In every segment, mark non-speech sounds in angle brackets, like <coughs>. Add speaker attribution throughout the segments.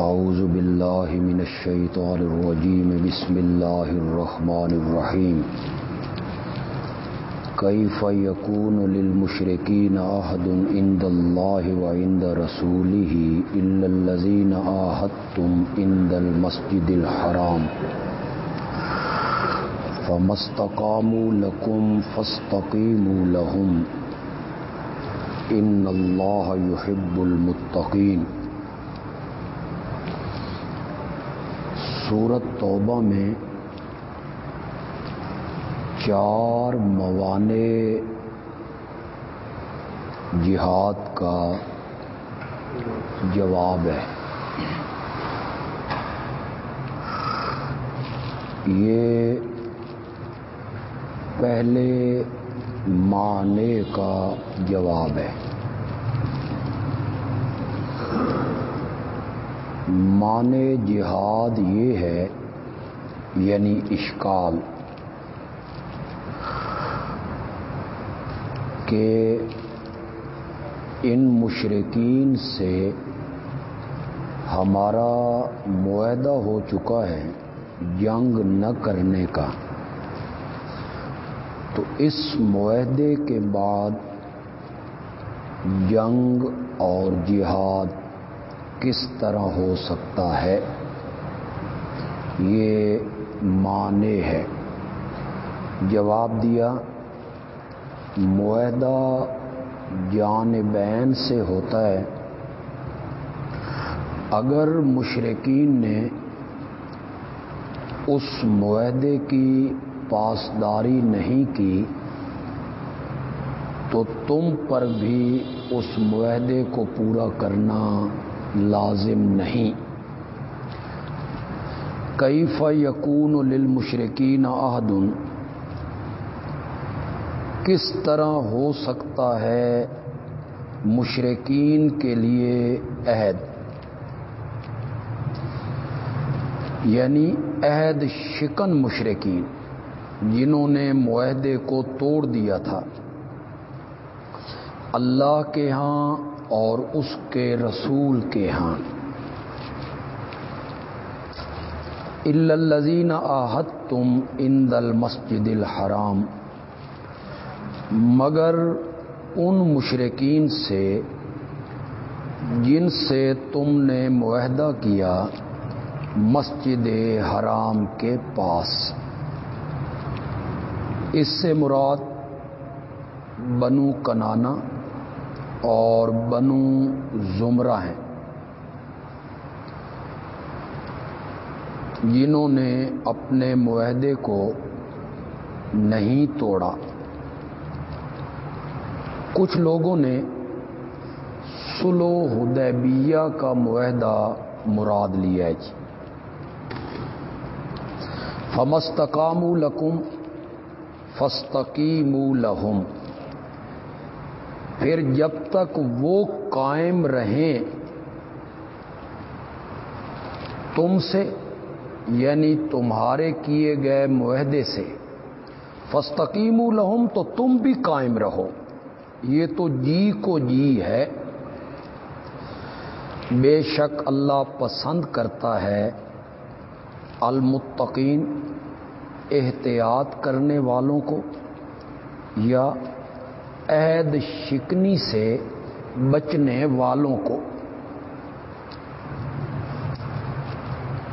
Speaker 1: أعوذ بالله من الشيطان الرجيم. بسم الله الرحمن الرحيم. كيف يكون للمشركين عهد عند الله وعند رسوله إلا الذين عاهدتم عند المسجد الحرام؟ فما استقاموا لكم فاستقيموا لهم. إن الله يحب المتقين. سورت توبہ میں چار موانع جہاد کا جواب ہے۔ یہ پہلے معنی کا جواب ہے۔ معنی جہاد یہ ہے یعنی اشکال، کہ ان مشرقین سے ہمارا معاہدہ ہو چکا ہے جنگ نہ کرنے کا۔ تو اس معاہدے کے بعد جنگ اور جہاد کس طرح ہو سکتا ہے؟ یہ معنی ہے۔ جواب دیا، معاہدہ جانبین سے ہوتا ہے۔ اگر مشرقین نے اس معاہدے کی پاسداری نہیں کی، تو تم پر بھی اس معاہدے کو پورا کرنا لازم نہیں۔ کیف یقون للمشرقین عہد؟ کس طرح ہو سکتا ہے مشرقین کے لیے عہد؟ یعنی عہد شکن مشرقین جنہوں نے معاہدے کو توڑ دیا تھا۔ اللہ کے ہاں اور اس کے رسول کے ہاں۔ الزین آحت تم ان دل مسجد الحرام۔ مگر ان مشرقین سے جن سے تم نے معاہدہ کیا مسجد حرام کے پاس۔ اس سے مراد بنو کنانا۔ اور بنو زمرہ ہیں۔ جنہوں نے اپنے معاہدے کو نہیں توڑا۔ کچھ لوگوں نے سلو حدیبیہ کا معاہدہ مراد لیا ہے۔ جی فمستقام لکم فستقیم لہم پھر جب تک وہ قائم رہیں، تم سے یعنی تمہارے کیے گئے معاہدے سے فستقیم لہم، تو تم بھی قائم رہو۔ یہ تو جی کو جی ہے۔ بے شک اللہ پسند کرتا ہے المتقین، احتیاط کرنے والوں کو، یا عہد شکنی سے بچنے والوں کو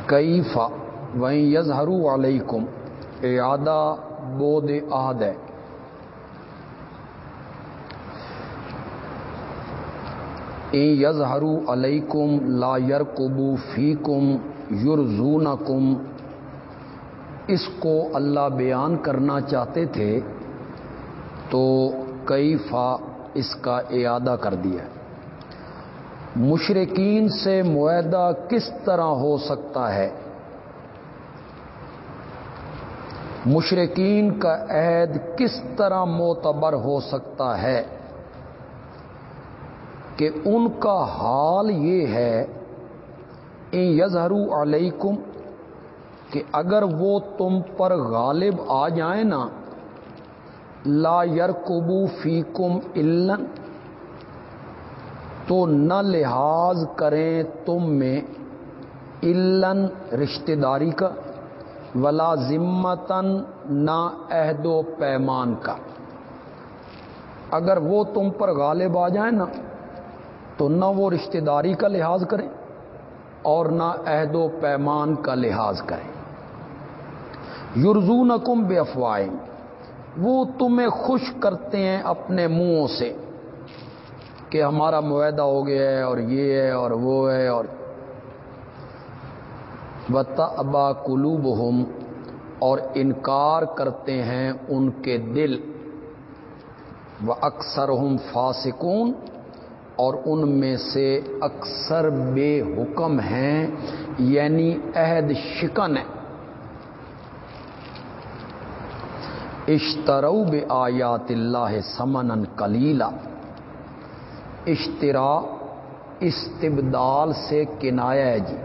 Speaker 1: کئی فا وہیں یزہرو علیکم، اعادہ بود عہد ہے یزہرو علیکم لا یرکبو فیکم یرزون کم اس کو اللہ بیان کرنا چاہتے تھے تو کئی فا اس کا اعادہ کر دیا مشرقین سے معاہدہ کس طرح ہو سکتا ہے؟ مشرقین کا عہد کس طرح معتبر ہو سکتا ہے؟ کہ ان کا حال یہ ہے، ان یزہرو علیکم، کہ اگر وہ تم پر غالب آ جائیں نا لا یرکبو فیکم علن تو نہ لحاظ کریں تم میں الن رشتے داری کا، ولا ذمتن نہ عہد و پیمان کا۔ اگر وہ تم پر غالب آ جائیں نا، تو نہ وہ رشتہ داری کا لحاظ کریں اور نہ عہد و پیمان کا لحاظ کریں۔ یورزون کم بے افواہیں وہ تمہیں خوش کرتے ہیں اپنے منہوں سے کہ ہمارا معاہدہ ہو گیا ہے اور یہ ہے اور وہ ہے اور بتا ابا قلوب اور انکار کرتے ہیں ان کے دل۔ وہ اکثر ہم فاسکون اور ان میں سے اکثر بے حکم ہیں یعنی عہد شکن ہے اشترو بے آیات اللہ سمن کلیلا اشترا، استبدال سے کنایا ہے جی۔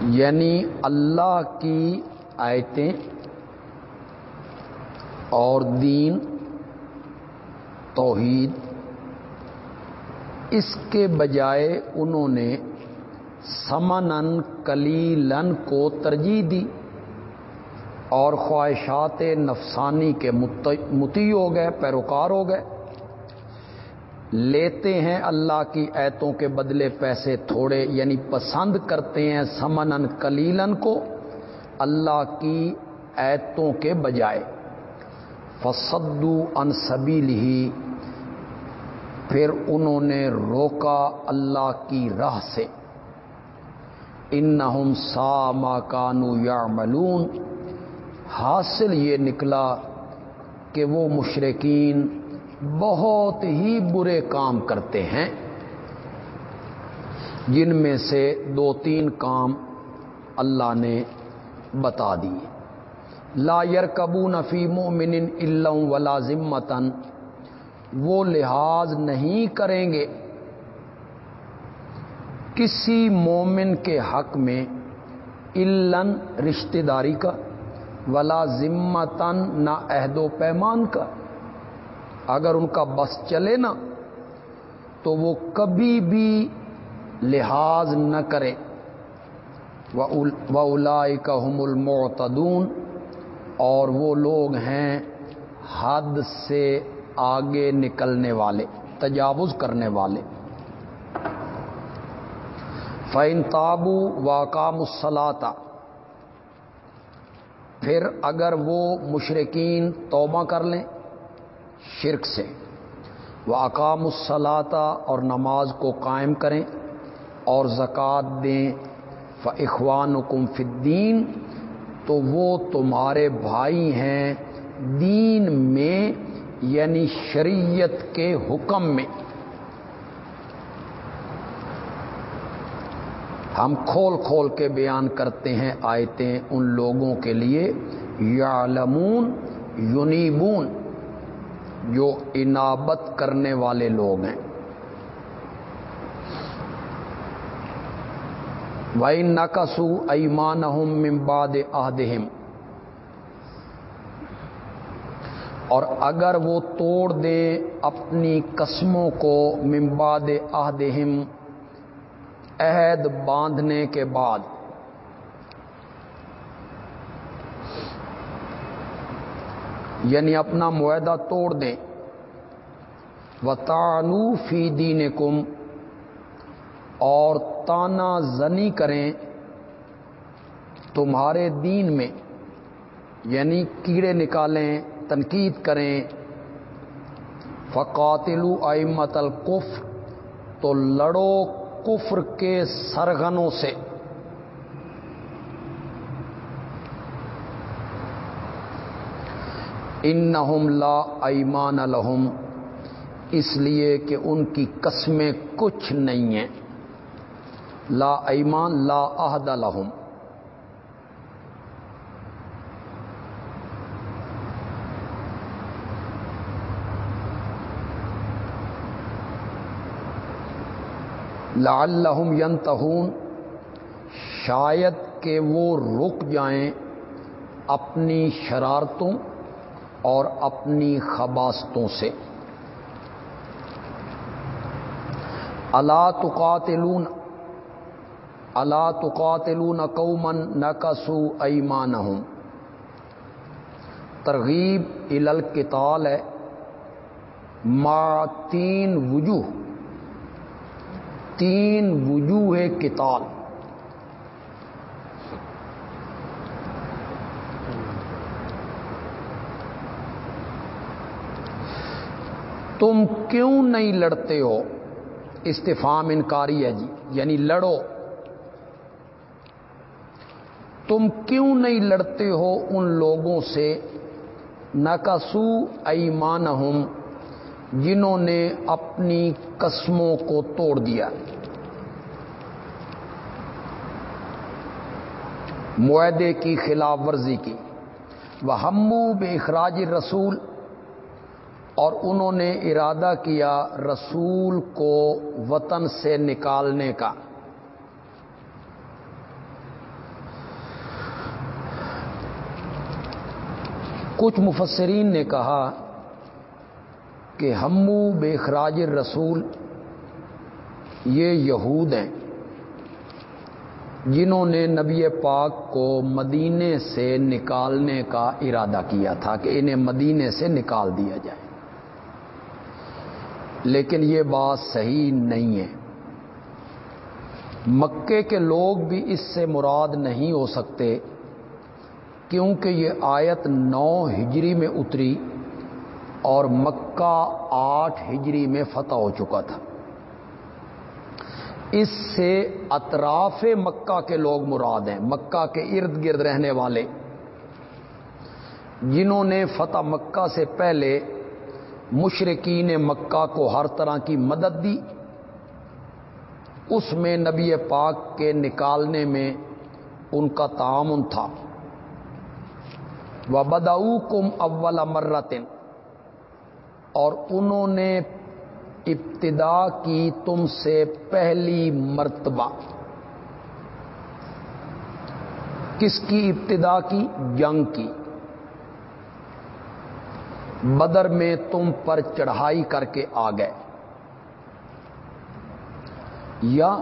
Speaker 1: یعنی اللہ کی آیتیں اور دین، توحید، اس کے بجائے انہوں نے سمنن کلیلن کو ترجیح دی۔ اور خواہشات نفسانی کے متی ہو گئے، پیروکار ہو گئے۔ لیتے ہیں اللہ کی ایتوں کے بدلے پیسے تھوڑے یعنی پسند کرتے ہیں سمنن کلیلن کو اللہ کی ایتوں کے بجائے۔ فسدو ان سبیل پھر انہوں نے روکا اللہ کی راہ سے۔ ان سا ماکانو یا ملون حاصل یہ نکلا کہ وہ مشرقین بہت ہی برے کام کرتے ہیں۔ جن میں سے دو تین کام اللہ نے بتا دیے۔ لا کبو نفی مومن علم ولا ذمتن۔ وہ لحاظ نہیں کریں گے۔ کسی مومن کے حق میں علن رشتے داری کا۔ ولا ذمتن نہ عہد و پیمان کا۔ اگر ان کا بس چلے نا، تو وہ کبھی بھی لحاظ نہ کرے وہ کا حم المعتدون۔ اور وہ لوگ ہیں حد سے آگے نکلنے والے، تجاوز کرنے والے۔ فین تابو واقع مسلاتا پھر اگر وہ مشرقین توبہ کر لیں شرک سے وہ اقام الصلاطہ اور نماز کو قائم کریں اور زکوٰۃ دیں ف اخوان فدین تو وہ تمہارے بھائی ہیں دین میں یعنی شریعت کے حکم میں۔ ہم کھول کھول کے بیان کرتے ہیں آیتیں ان لوگوں کے لیے، یعلمون، یونیبون، جو انابت کرنے والے لوگ ہیں۔ وائی نقصو ایمان ممباد آدہم اور اگر وہ توڑ دیں اپنی قسموں کو ممباد آدہم عہد باندھنے کے بعد۔ یعنی اپنا معاہدہ توڑ دیں۔ و فی دین کم اور تانا زنی کریں تمہارے دین میں۔ یعنی کیڑے نکالیں، تنقید کریں۔ فقاتلو ائمت القف تو لڑو کفر کے سرغنوں سے۔ ان لا ایمان الحم اس لیے کہ ان کی قسمیں کچھ نہیں ہیں۔ لا ایمان، لا عہد الحم لعلہم ینتہون، شاید کہ وہ رک جائیں اپنی شرارتوں اور اپنی خباستوں سے۔ اللہ تقاتلون اللہ تقاتلون قومن نقصو ایمان ترغیب الکتال ہے۔ ما تین وجوہ تین وجوہ کتال تم کیوں نہیں لڑتے ہو؟ استفام انکاری ہے جی یعنی لڑو۔ تم کیوں نہیں لڑتے ہو ان لوگوں سے؟ نقصو ایمان جنہوں نے اپنی قسموں کو توڑ دیا۔ معاہدے کی خلاف ورزی کی۔ وہ ہمو بے اخراج رسول اور انہوں نے ارادہ کیا رسول کو وطن سے نکالنے کا۔ کچھ مفسرین نے کہا کہ ہمو بے خراج رسول یہ یہود ہیں جنہوں نے نبی پاک کو مدینے سے نکالنے کا ارادہ کیا تھا کہ انہیں مدینے سے نکال دیا جائے۔ لیکن یہ بات صحیح نہیں ہے۔ مکے کے لوگ بھی اس سے مراد نہیں ہو سکتے کیونکہ یہ آیت نو ہجری میں اتری۔ اور مکہ آٹھ ہجری میں فتح ہو چکا تھا۔ اس سے اطراف مکہ کے لوگ مراد ہیں، مکہ کے ارد گرد رہنے والے۔ جنہوں نے فتح مکہ سے پہلے مشرقین مکہ کو ہر طرح کی مدد دی، اس میں نبی پاک کے نکالنے میں ان کا تعاون تھا۔ وہ بداؤ کم اول مرتن اور انہوں نے ابتدا کی تم سے پہلی مرتبہ۔ کس کی ابتدا کی؟ جنگ کی۔ بدر میں تم پر چڑھائی کر کے آ گئے۔ یا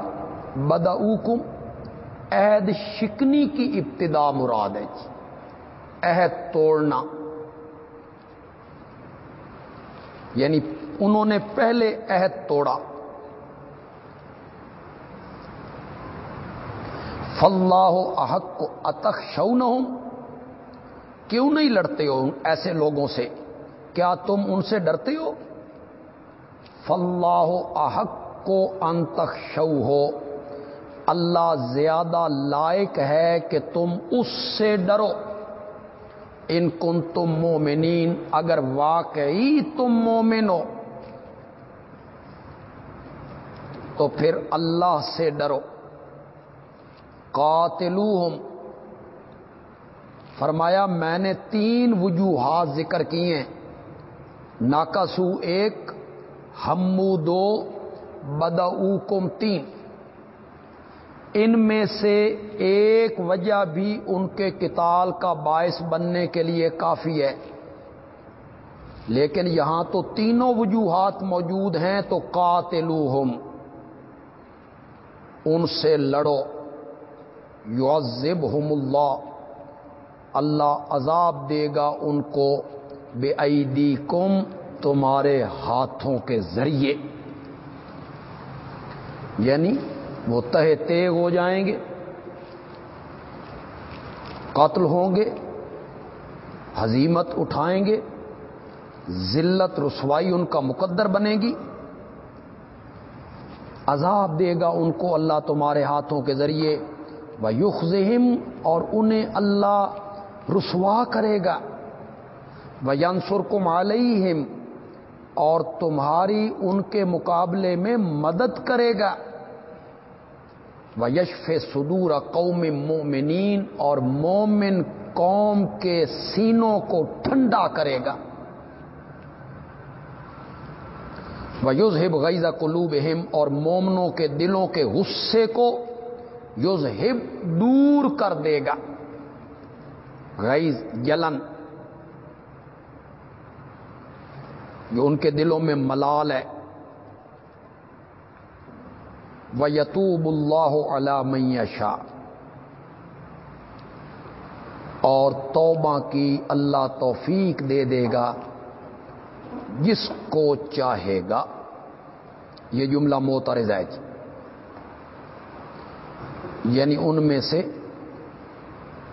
Speaker 1: بدعوکم، عہد شکنی کی ابتدا مراد ہے جی۔ عہد توڑنا۔ یعنی انہوں نے پہلے عہد توڑا۔ فلاح احق کو اتخ شو نہ کیوں نہیں لڑتے ہو ایسے لوگوں سے؟ کیا تم ان سے ڈرتے ہو؟ فلاح احق کو انتخ شو ہو اللہ زیادہ لائق ہے کہ تم اس سے ڈرو۔ ان کن تم مومنین، اگر واقعی تم مومن ہو، تو پھر اللہ سے ڈرو۔ قاتلو فرمایا، میں نے تین وجوہات ذکر کیے ہیں۔ ناکاسو ایک ہمو دو بدعو کم تین۔ ان میں سے ایک وجہ بھی ان کے کتال کا باعث بننے کے لیے کافی ہے۔ لیکن یہاں تو تینوں وجوہات موجود ہیں، تو قاتلو ان سے لڑو۔ یعذب اللہ اللہ عذاب دے گا ان کو بے عیدی کم تمہارے ہاتھوں کے ذریعے۔ یعنی وہ تہ تیگ ہو جائیں گے، قتل ہوں گے حزیمت اٹھائیں گے، ذلت، رسوائی ان کا مقدر بنے گی۔ عذاب دے گا ان کو اللہ تمہارے ہاتھوں کے ذریعے۔ وہ یخم اور انہیں اللہ رسوا کرے گا۔ وہ ینسر کم علیہم اور تمہاری ان کے مقابلے میں مدد کرے گا۔ وہ یشف صدور قوم مومنین اور مومن قوم کے سینوں کو ٹھنڈا کرے گا۔ وہ یوز ہب غیزہ قلوب اور مومنوں کے دلوں کے غصے کو یوز ہب دور کر دے گا۔ غیز جلن۔ جو ان کے دلوں میں ملال ہے۔ و یتوب اللہ علی شاہ اور توبہ کی اللہ توفیق دے دے گا جس کو چاہے گا۔ یہ جملہ موترز ہے جی۔ یعنی ان میں سے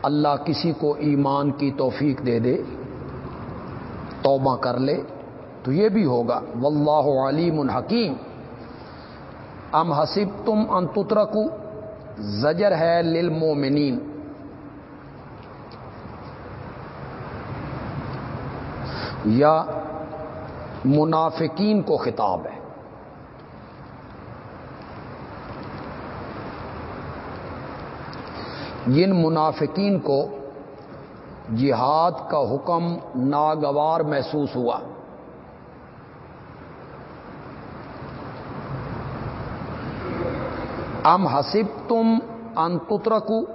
Speaker 1: اللہ کسی کو ایمان کی توفیق دے دے، توبہ کر لے تو یہ بھی ہوگا۔ واللہ علیم الحکیم ام حسب تم انترکو زجر ہے للمومنین یا منافقین کو خطاب ہے۔ جن منافقین کو جہاد کا حکم ناگوار محسوس ہوا ام حسب تم انترکو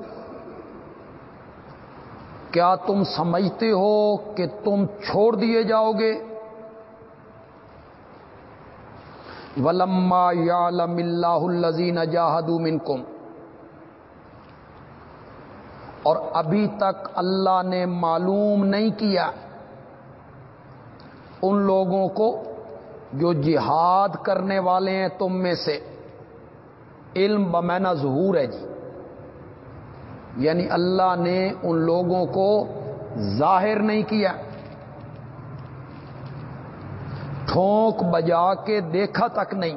Speaker 1: کیا تم سمجھتے ہو کہ تم چھوڑ دیے جاؤ گے؟ ولما یا لم اللہ الزین جاہدو منکم۔ اور ابھی تک اللہ نے معلوم نہیں کیا ان لوگوں کو جو جہاد کرنے والے ہیں تم میں سے۔ علم بمینا ظہور ہے جی۔ یعنی اللہ نے ان لوگوں کو ظاہر نہیں کیا۔ ٹھونک بجا کے دیکھا تک نہیں۔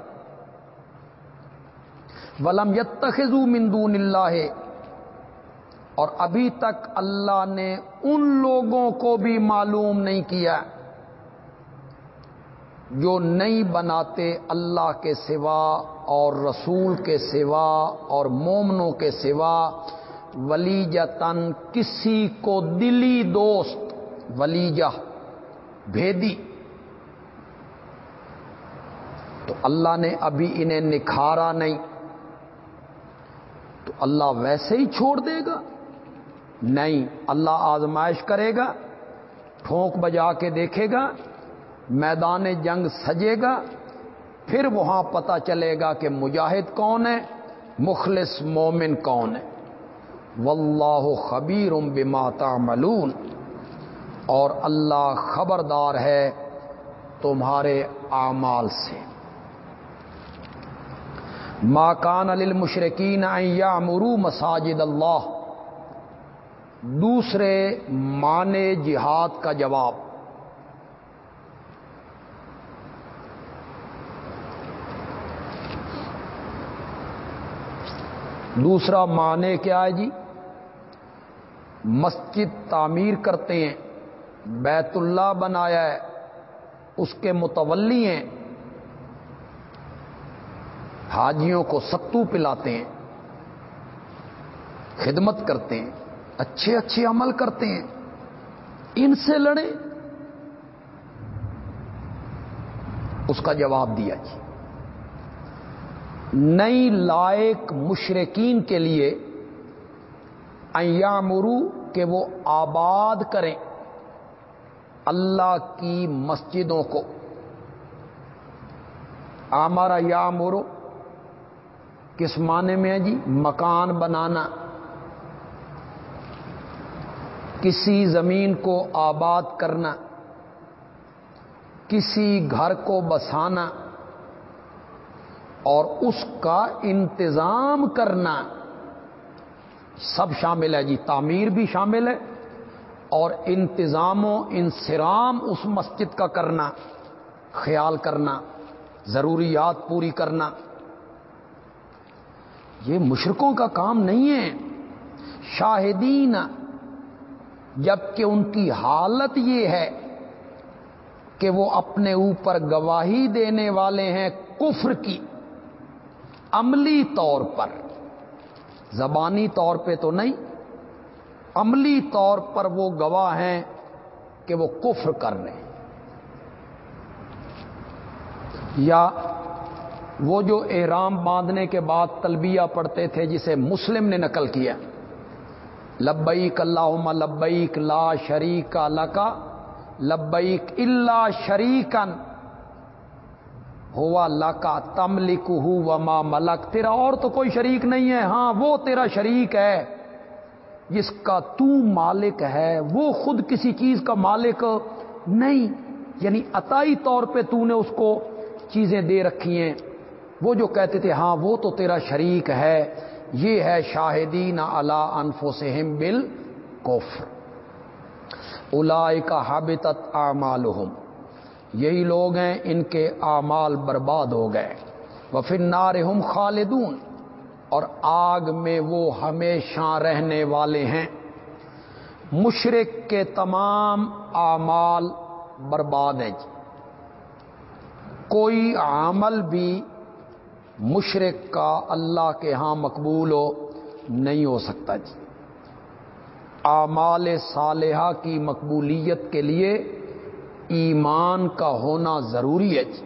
Speaker 1: ولم یتخذو من دون اللہ۔ اور ابھی تک اللہ نے ان لوگوں کو بھی معلوم نہیں کیا۔ جو نہیں بناتے اللہ کے سوا اور رسول کے سوا اور مومنوں کے سوا ولیجتن کسی کو دلی دوست، ولیجہ، بھیدی۔ تو اللہ نے ابھی انہیں نکھارا نہیں۔ تو اللہ ویسے ہی چھوڑ دے گا۔ نہیں، اللہ آزمائش کرے گا، ٹھونک بجا کے دیکھے گا۔ میدان جنگ سجے گا، پھر وہاں پتا چلے گا کہ مجاہد کون ہے، مخلص مومن کون ہے۔ واللہ خبیر بما تعملون۔ اور اللہ خبردار ہے تمہارے اعمال سے۔ ما کان للمشرکین ان یعمروا مساجد اللہ۔ دوسرے معنی جہاد کا جواب۔ دوسرا معنی کیا ہے جی؟ مسجد تعمیر کرتے ہیں، بیت اللہ بنایا ہے، اس کے متولی ہیں، حاجیوں کو ستو پلاتے ہیں، خدمت کرتے ہیں، اچھے اچھے عمل کرتے ہیں، ان سے لڑے اس کا جواب دیا جی۔ نئی لائق مشرقین کے لیے ایامرو کہ وہ آباد کریں اللہ کی مسجدوں کو۔ آمارا یا مرو کس معنی میں ہے جی؟ مکان بنانا۔ کسی زمین کو آباد کرنا، کسی گھر کو بسانا۔ اور اس کا انتظام کرنا سب شامل ہے جی تعمیر بھی شامل ہے اور انتظام و انسرام اس مسجد کا کرنا، خیال کرنا، ضروریات پوری کرنا۔ یہ مشرقوں کا کام نہیں ہے۔ شاہدین، جبکہ ان کی حالت یہ ہے کہ وہ اپنے اوپر گواہی دینے والے ہیں کفر کی۔ عملی طور پر، زبانی طور پہ تو نہیں، عملی طور پر وہ گواہ ہیں کہ وہ کفر کر رہے ہیں۔ یا وہ جو احرام باندھنے کے بعد تلبیہ پڑھتے تھے جسے مسلم نے نقل کیا، لبیک اللہ لبیک لا شریک لکا، لبیک اللہ شریکن ہوا کا تم لکھ وما ملک، تیرا اور تو کوئی شریک نہیں ہے۔ ہاں وہ تیرا شریک ہے، جس کا تو مالک ہے۔ وہ خود کسی چیز کا مالک نہیں یعنی عطائی طور پہ تو نے اس کو چیزیں دے رکھی ہیں۔ وہ جو کہتے تھے ہاں وہ تو تیرا شریک ہے، یہ ہے شاہدین اللہ انفسہم بل کوفر الا کا حابط یہی لوگ ہیں، ان کے اعمال برباد ہو گئے۔ وہ پھر نارم خالدون، اور آگ میں وہ ہمیشہ رہنے والے ہیں۔ مشرق کے تمام اعمال برباد ہیں۔ جی کوئی عمل بھی مشرق کا اللہ کے ہاں مقبول ہو نہیں ہو سکتا۔ جی اعمال صالحہ کی مقبولیت کے لیے ایمان کا ہونا ضروری ہے جی۔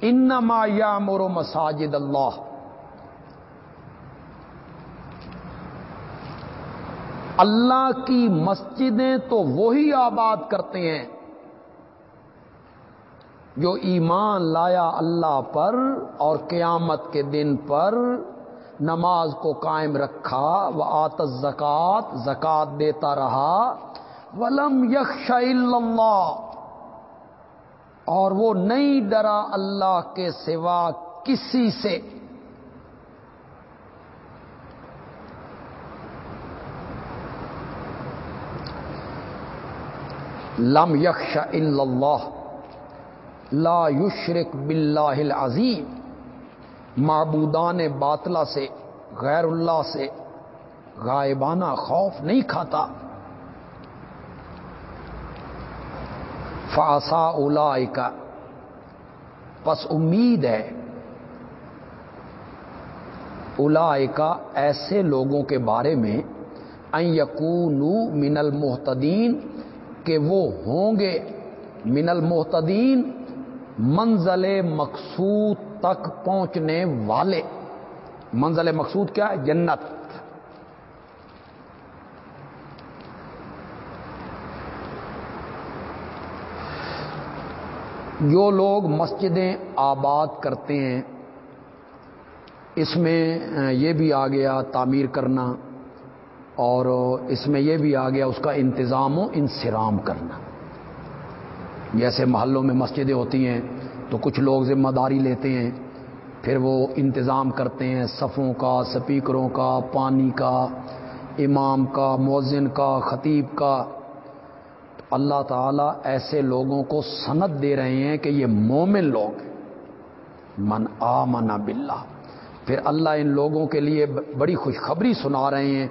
Speaker 1: انما یا مور مساجد اللہ۔ اللہ کی مسجدیں تو وہی آباد کرتے ہیں جو ایمان لایا اللہ پر اور قیامت کے دن پر نماز کو قائم رکھا وہ آت زکات زکات دیتا رہا۔ ولم یکش اللہ، اور وہ نہیں ڈرا اللہ کے سوا کسی سے۔ لم یکش اللہ، لا یشرک باللہ العظیم، معبودان باطلا سے، غیر اللہ سے غائبانہ خوف نہیں کھاتا۔ فاسا اولا کا پس امید ہے الا کا ایسے لوگوں کے بارے میں یقون من المحتدین کہ وہ ہوں گے من المحتدین منزل مقصود تک پہنچنے والے۔ منزل مقصود کیا ہے؟ جنت۔ جو لوگ مسجدیں آباد کرتے ہیں، اس میں یہ بھی آ گیا تعمیر کرنا اور اس میں یہ بھی آ گیا اس کا انتظام و انسرام کرنا۔ جیسے محلوں میں مسجدیں ہوتی ہیں تو کچھ لوگ ذمہ داری لیتے ہیں، پھر وہ انتظام کرتے ہیں صفوں کا، سپیکروں کا، پانی کا، امام کا، مؤذن کا، خطیب کا۔ اللہ تعالیٰ ایسے لوگوں کو سند دے رہے ہیں کہ یہ مومن لوگ من آ منا بلّہ پھر اللہ ان لوگوں کے لیے بڑی خوشخبری سنا رہے ہیں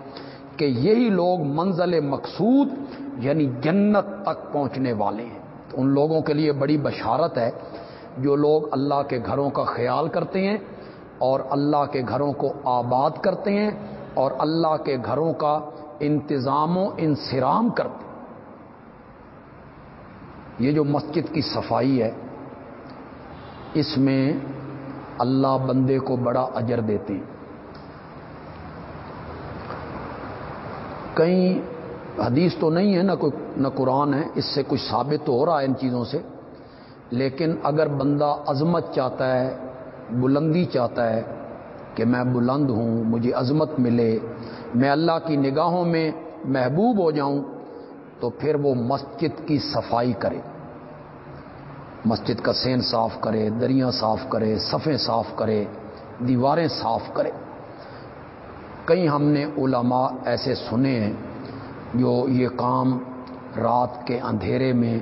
Speaker 1: کہ یہی لوگ منزل مقصود یعنی جنت تک پہنچنے والے ہیں۔ تو ان لوگوں کے لیے بڑی بشارت ہے جو لوگ اللہ کے گھروں کا خیال کرتے ہیں اور اللہ کے گھروں کو آباد کرتے ہیں اور اللہ کے گھروں کا انتظام و انسرام کرتے ہیں۔ یہ جو مسجد کی صفائی ہے، اس میں اللہ بندے کو بڑا اجر دیتے ہیں۔ کئی حدیث تو نہیں ہے، نہ کوئی، نہ قرآن ہے، اس سے کچھ ثابت تو ہو رہا ہے ان چیزوں سے۔ لیکن اگر بندہ عظمت چاہتا ہے، بلندی چاہتا ہے کہ میں بلند ہوں، مجھے عظمت ملے، میں اللہ کی نگاہوں میں محبوب ہو جاؤں تو پھر وہ مسجد کی صفائی کرے۔ مسجد کا سین صاف کرے، دریاں صاف کرے، صفیں صاف کرے، دیواریں صاف کرے۔ کئی ہم نے علماء ایسے سنے ہیں جو یہ کام رات کے اندھیرے میں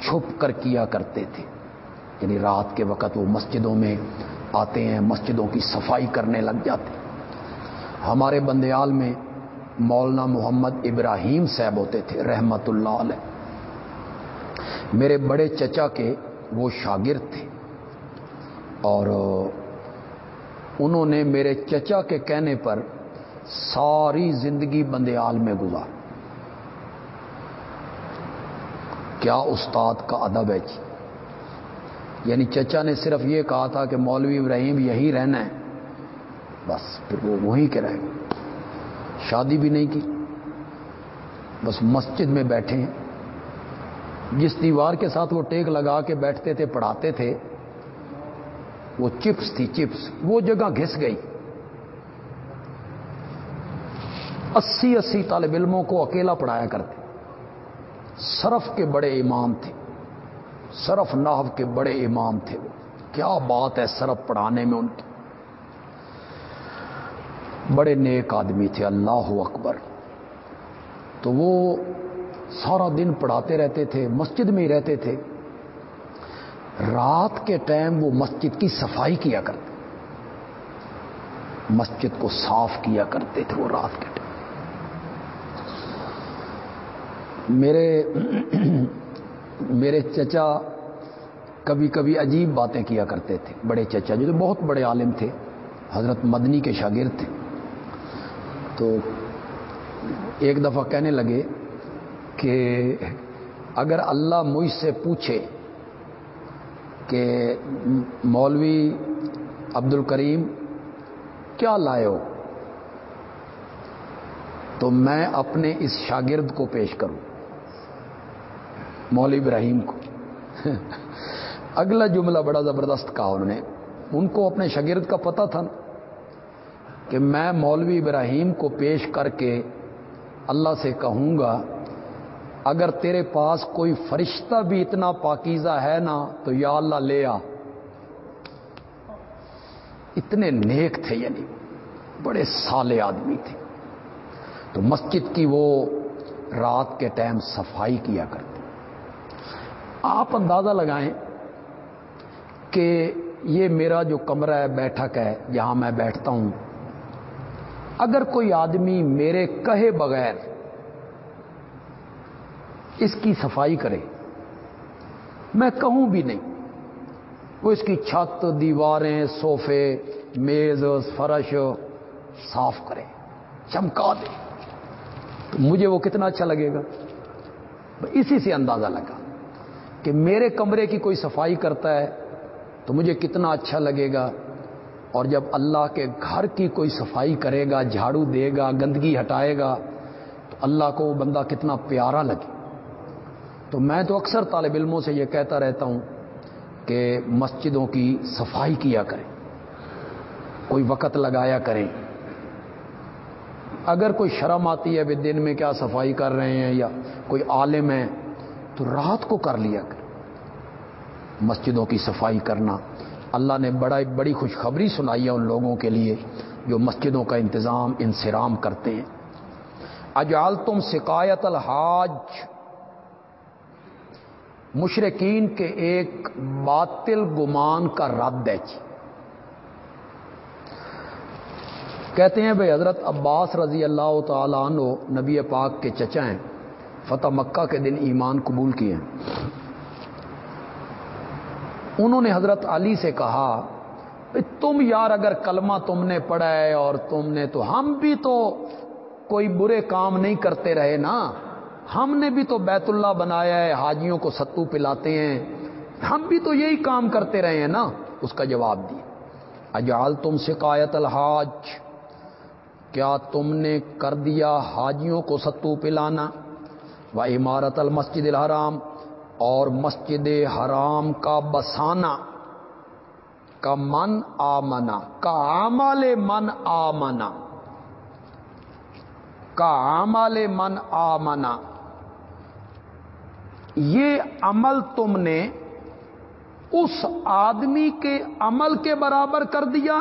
Speaker 1: چھپ کر کیا کرتے تھے۔ یعنی رات کے وقت وہ مسجدوں میں آتے ہیں، مسجدوں کی صفائی کرنے لگ جاتے۔ ہمارے بندیال میں مولانا محمد ابراہیم صاحب ہوتے تھے، رحمت اللہ علیہ۔ میرے بڑے چچا کے وہ شاگرد تھے۔ اور انہوں نے میرے چچا کے کہنے پر ساری زندگی بندیال میں گزار۔ کیا استاد کا ادب ہے جی؟ یعنی چچا نے صرف یہ کہا تھا کہ مولوی ابراہیم یہی رہنا ہے، بس پھر وہ وہیں کے رہے شادی بھی نہیں کی۔ بس مسجد میں بیٹھے ہیں۔ جس دیوار کے ساتھ وہ ٹیک لگا کے بیٹھتے تھے، پڑھاتے تھے، وہ چپس تھی، چپس۔ وہ جگہ گھس گئی۔ اسی اسی طالب علموں کو اکیلا پڑھایا کرتے۔ صرف کے بڑے امام تھے۔ صرف ناو کے بڑے امام تھے۔ وہ کیا بات ہے صرف پڑھانے میں ان کی؟ بڑے نیک آدمی تھے، اللہ اکبر۔ تو وہ سارا دن پڑھاتے رہتے تھے، مسجد میں ہی رہتے تھے۔ رات کے ٹائم وہ مسجد کی صفائی کیا کرتے۔ مسجد کو صاف کیا کرتے تھے وہ رات کے ٹائم۔ میرے <clears throat> میرے چچا کبھی کبھی عجیب باتیں کیا کرتے تھے۔ بڑے چچا جو بہت بڑے عالم تھے، حضرت مدنی کے شاگرد تھے۔ تو ایک دفعہ کہنے لگے کہ اگر اللہ مجھ سے پوچھے کہ مولوی عبد الکریم کیا لائے ہو، تو میں اپنے اس شاگرد کو پیش کروں، مولوی ابراہیم کو۔ <laughs> اگلا جملہ بڑا زبردست کہا انہوں نے۔ ان کو اپنے شاگرد کا پتہ تھا۔ نا کہ میں مولوی ابراہیم کو پیش کر کے اللہ سے کہوں گا، اگر تیرے پاس کوئی فرشتہ بھی اتنا پاکیزہ ہے نا، تو یا اللہ لے آ۔ اتنے نیک تھے یعنی بڑے سالے آدمی تھے۔ تو مسجد کی وہ رات کے ٹائم صفائی کیا کرتے۔ آپ اندازہ لگائیں کہ یہ میرا جو کمرہ ہے بیٹھک ہے جہاں میں بیٹھتا ہوں۔ اگر کوئی آدمی میرے کہے بغیر اس کی صفائی کرے، میں کہوں بھی نہیں۔ وہ اس کی چھت، دیواریں، صوفے، میز، فرش صاف کرے، چمکا دے۔ تو مجھے وہ کتنا اچھا لگے گا۔ اسی سے اندازہ لگا کہ میرے کمرے کی کوئی صفائی کرتا ہے تو مجھے کتنا اچھا لگے گا۔ اور جب اللہ کے گھر کی کوئی صفائی کرے گا، جھاڑو دے گا، گندگی ہٹائے گا، تو اللہ کو وہ بندہ کتنا پیارا لگے۔ تو میں تو اکثر طالب علموں سے یہ کہتا رہتا ہوں کہ مسجدوں کی صفائی کیا کریں۔ کوئی وقت لگایا کریں۔ اگر کوئی شرم آتی ہے بھی دن میں کیا صفائی کر رہے ہیں یا کوئی عالم ہے، تو رات کو کر لیا کر مسجدوں کی صفائی کرنا۔ اللہ نے بڑا بڑی خوشخبری سنائی ہے ان لوگوں کے لیے جو مسجدوں کا انتظام انسرام کرتے ہیں۔ اجال تم شکایت الحاج۔ مشرقین کے ایک باطل گمان کا رد ہے جی۔ کہتے ہیں بھائی حضرت عباس رضی اللہ تعالیٰ عنہ نبی پاک کے چچا ہیں، فتح مکہ کے دن ایمان قبول کیے انہوں نے حضرت علی سے کہا تم یار اگر کلمہ تم نے پڑھا ہے اور تم نے تو ہم بھی تو کوئی برے کام نہیں کرتے رہے نا۔ ہم نے بھی تو بیت اللہ بنایا ہے، حاجیوں کو ستو پلاتے ہیں۔ ہم بھی تو یہی کام کرتے رہے ہیں نا۔ اس کا جواب دیا اجال تم شکایت الحاج۔ کیا تم نے کر دیا حاجیوں کو ستو پلانا؟ و عمارت المسجد الحرام۔ اور مسجد حرام کا بسانا کا من آمنا کا عمل من آمنا کا عمل من آمنا یہ عمل تم نے اس آدمی کے عمل کے برابر کر دیا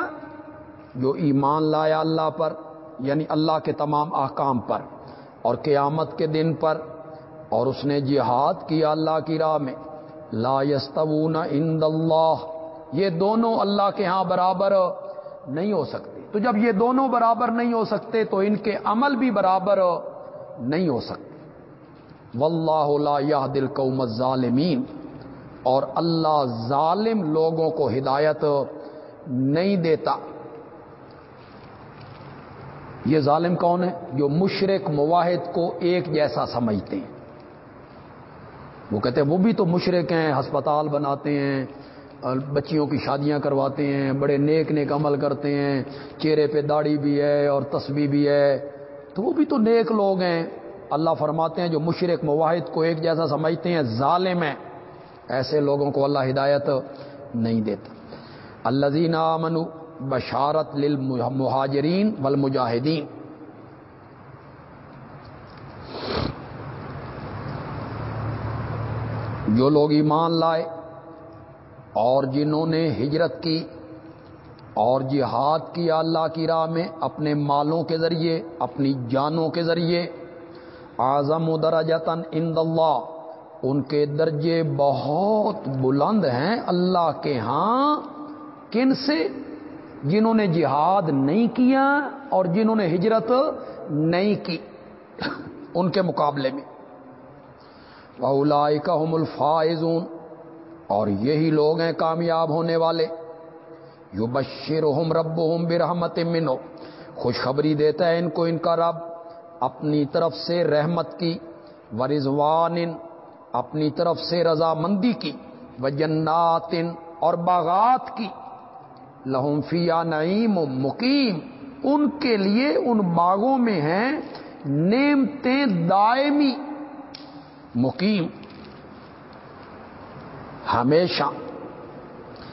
Speaker 1: جو ایمان لایا اللہ پر یعنی اللہ کے تمام احکام پر، اور قیامت کے دن پر اور اس نے جہاد کیا اللہ کی راہ میں۔ لا یستوون عند اللہ۔ یہ دونوں اللہ کے ہاں برابر نہیں ہو سکتے۔ تو جب یہ دونوں برابر نہیں ہو سکتے، تو ان کے عمل بھی برابر نہیں ہو سکتے۔ واللہ لا یہد القوم الظالمین۔ اور اللہ ظالم لوگوں کو ہدایت نہیں دیتا۔ یہ ظالم کون ہے؟ جو مشرق مواحد کو ایک جیسا سمجھتے ہیں۔ وہ کہتے ہیں وہ بھی تو مشرق ہیں، ہسپتال بناتے ہیں بچیوں کی شادیاں کرواتے ہیں، بڑے نیک نیک عمل کرتے ہیں، چہرے پہ داڑھی بھی ہے اور تسبیح بھی ہے۔ تو وہ بھی تو نیک لوگ ہیں۔ اللہ فرماتے ہیں جو مشرق مواحد کو ایک جیسا سمجھتے ہیں، ظالم ہیں۔ ایسے لوگوں کو اللہ ہدایت نہیں دیتا۔ الزین امن بشارت للمہاجرین والمجاہدین۔ جو لوگ ایمان لائے اور جنہوں نے ہجرت کی اور جہاد کیا اللہ کی راہ میں اپنے مالوں کے ذریعے، اپنی جانوں کے ذریعے، اعظم و درجتن اند اللہ، ان کے درجے بہت بلند ہیں اللہ کے ہاں کن سے؟ جنہوں نے جہاد نہیں کیا اور جنہوں نے ہجرت نہیں کی، ان کے مقابلے میں۔ کا الفائزون۔ اور یہی لوگ ہیں کامیاب ہونے والے۔ یو بشیر ہم رب ہم برحمت منو خوشخبری دیتا ہے ان کو ان کا رب۔ اپنی طرف سے رحمت کی۔ ورضوان اپنی طرف سے رضامندی کی۔ و جنات اور باغات کی۔ لہم فیا نعیم و مقیم۔ ان کے لیے ان باغوں میں ہیں نیمتیں دائمی۔ مقیم ہمیشہ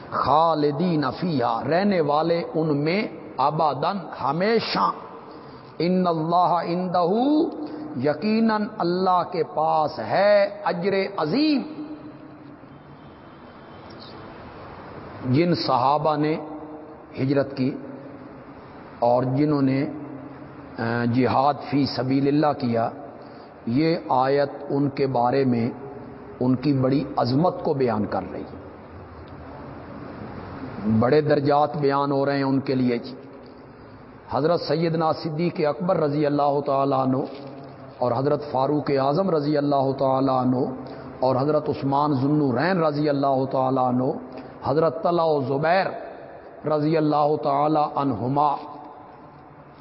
Speaker 1: خالدین فیہا، رہنے والے ان میں آبادن ہمیشہ۔ ان اللہ اندہ یقیناً اللہ کے پاس ہے اجر عظیم۔ جن صحابہ نے ہجرت کی اور جنہوں نے جہاد فی سبیل اللہ کیا یہ آیت ان کے بارے میں ان کی بڑی عظمت کو بیان کر رہی ہے۔ بڑے درجات بیان ہو رہے ہیں ان کے لیے جی۔ حضرت سیدنا صدیق اکبر رضی اللہ تعالیٰ عنہ اور حضرت فاروق اعظم رضی اللہ تعالیٰ عنہ اور حضرت عثمان ذنورین رضی اللہ تعالیٰ عنہ، حضرت طلع و زبیر رضی اللہ تعالی عنہما،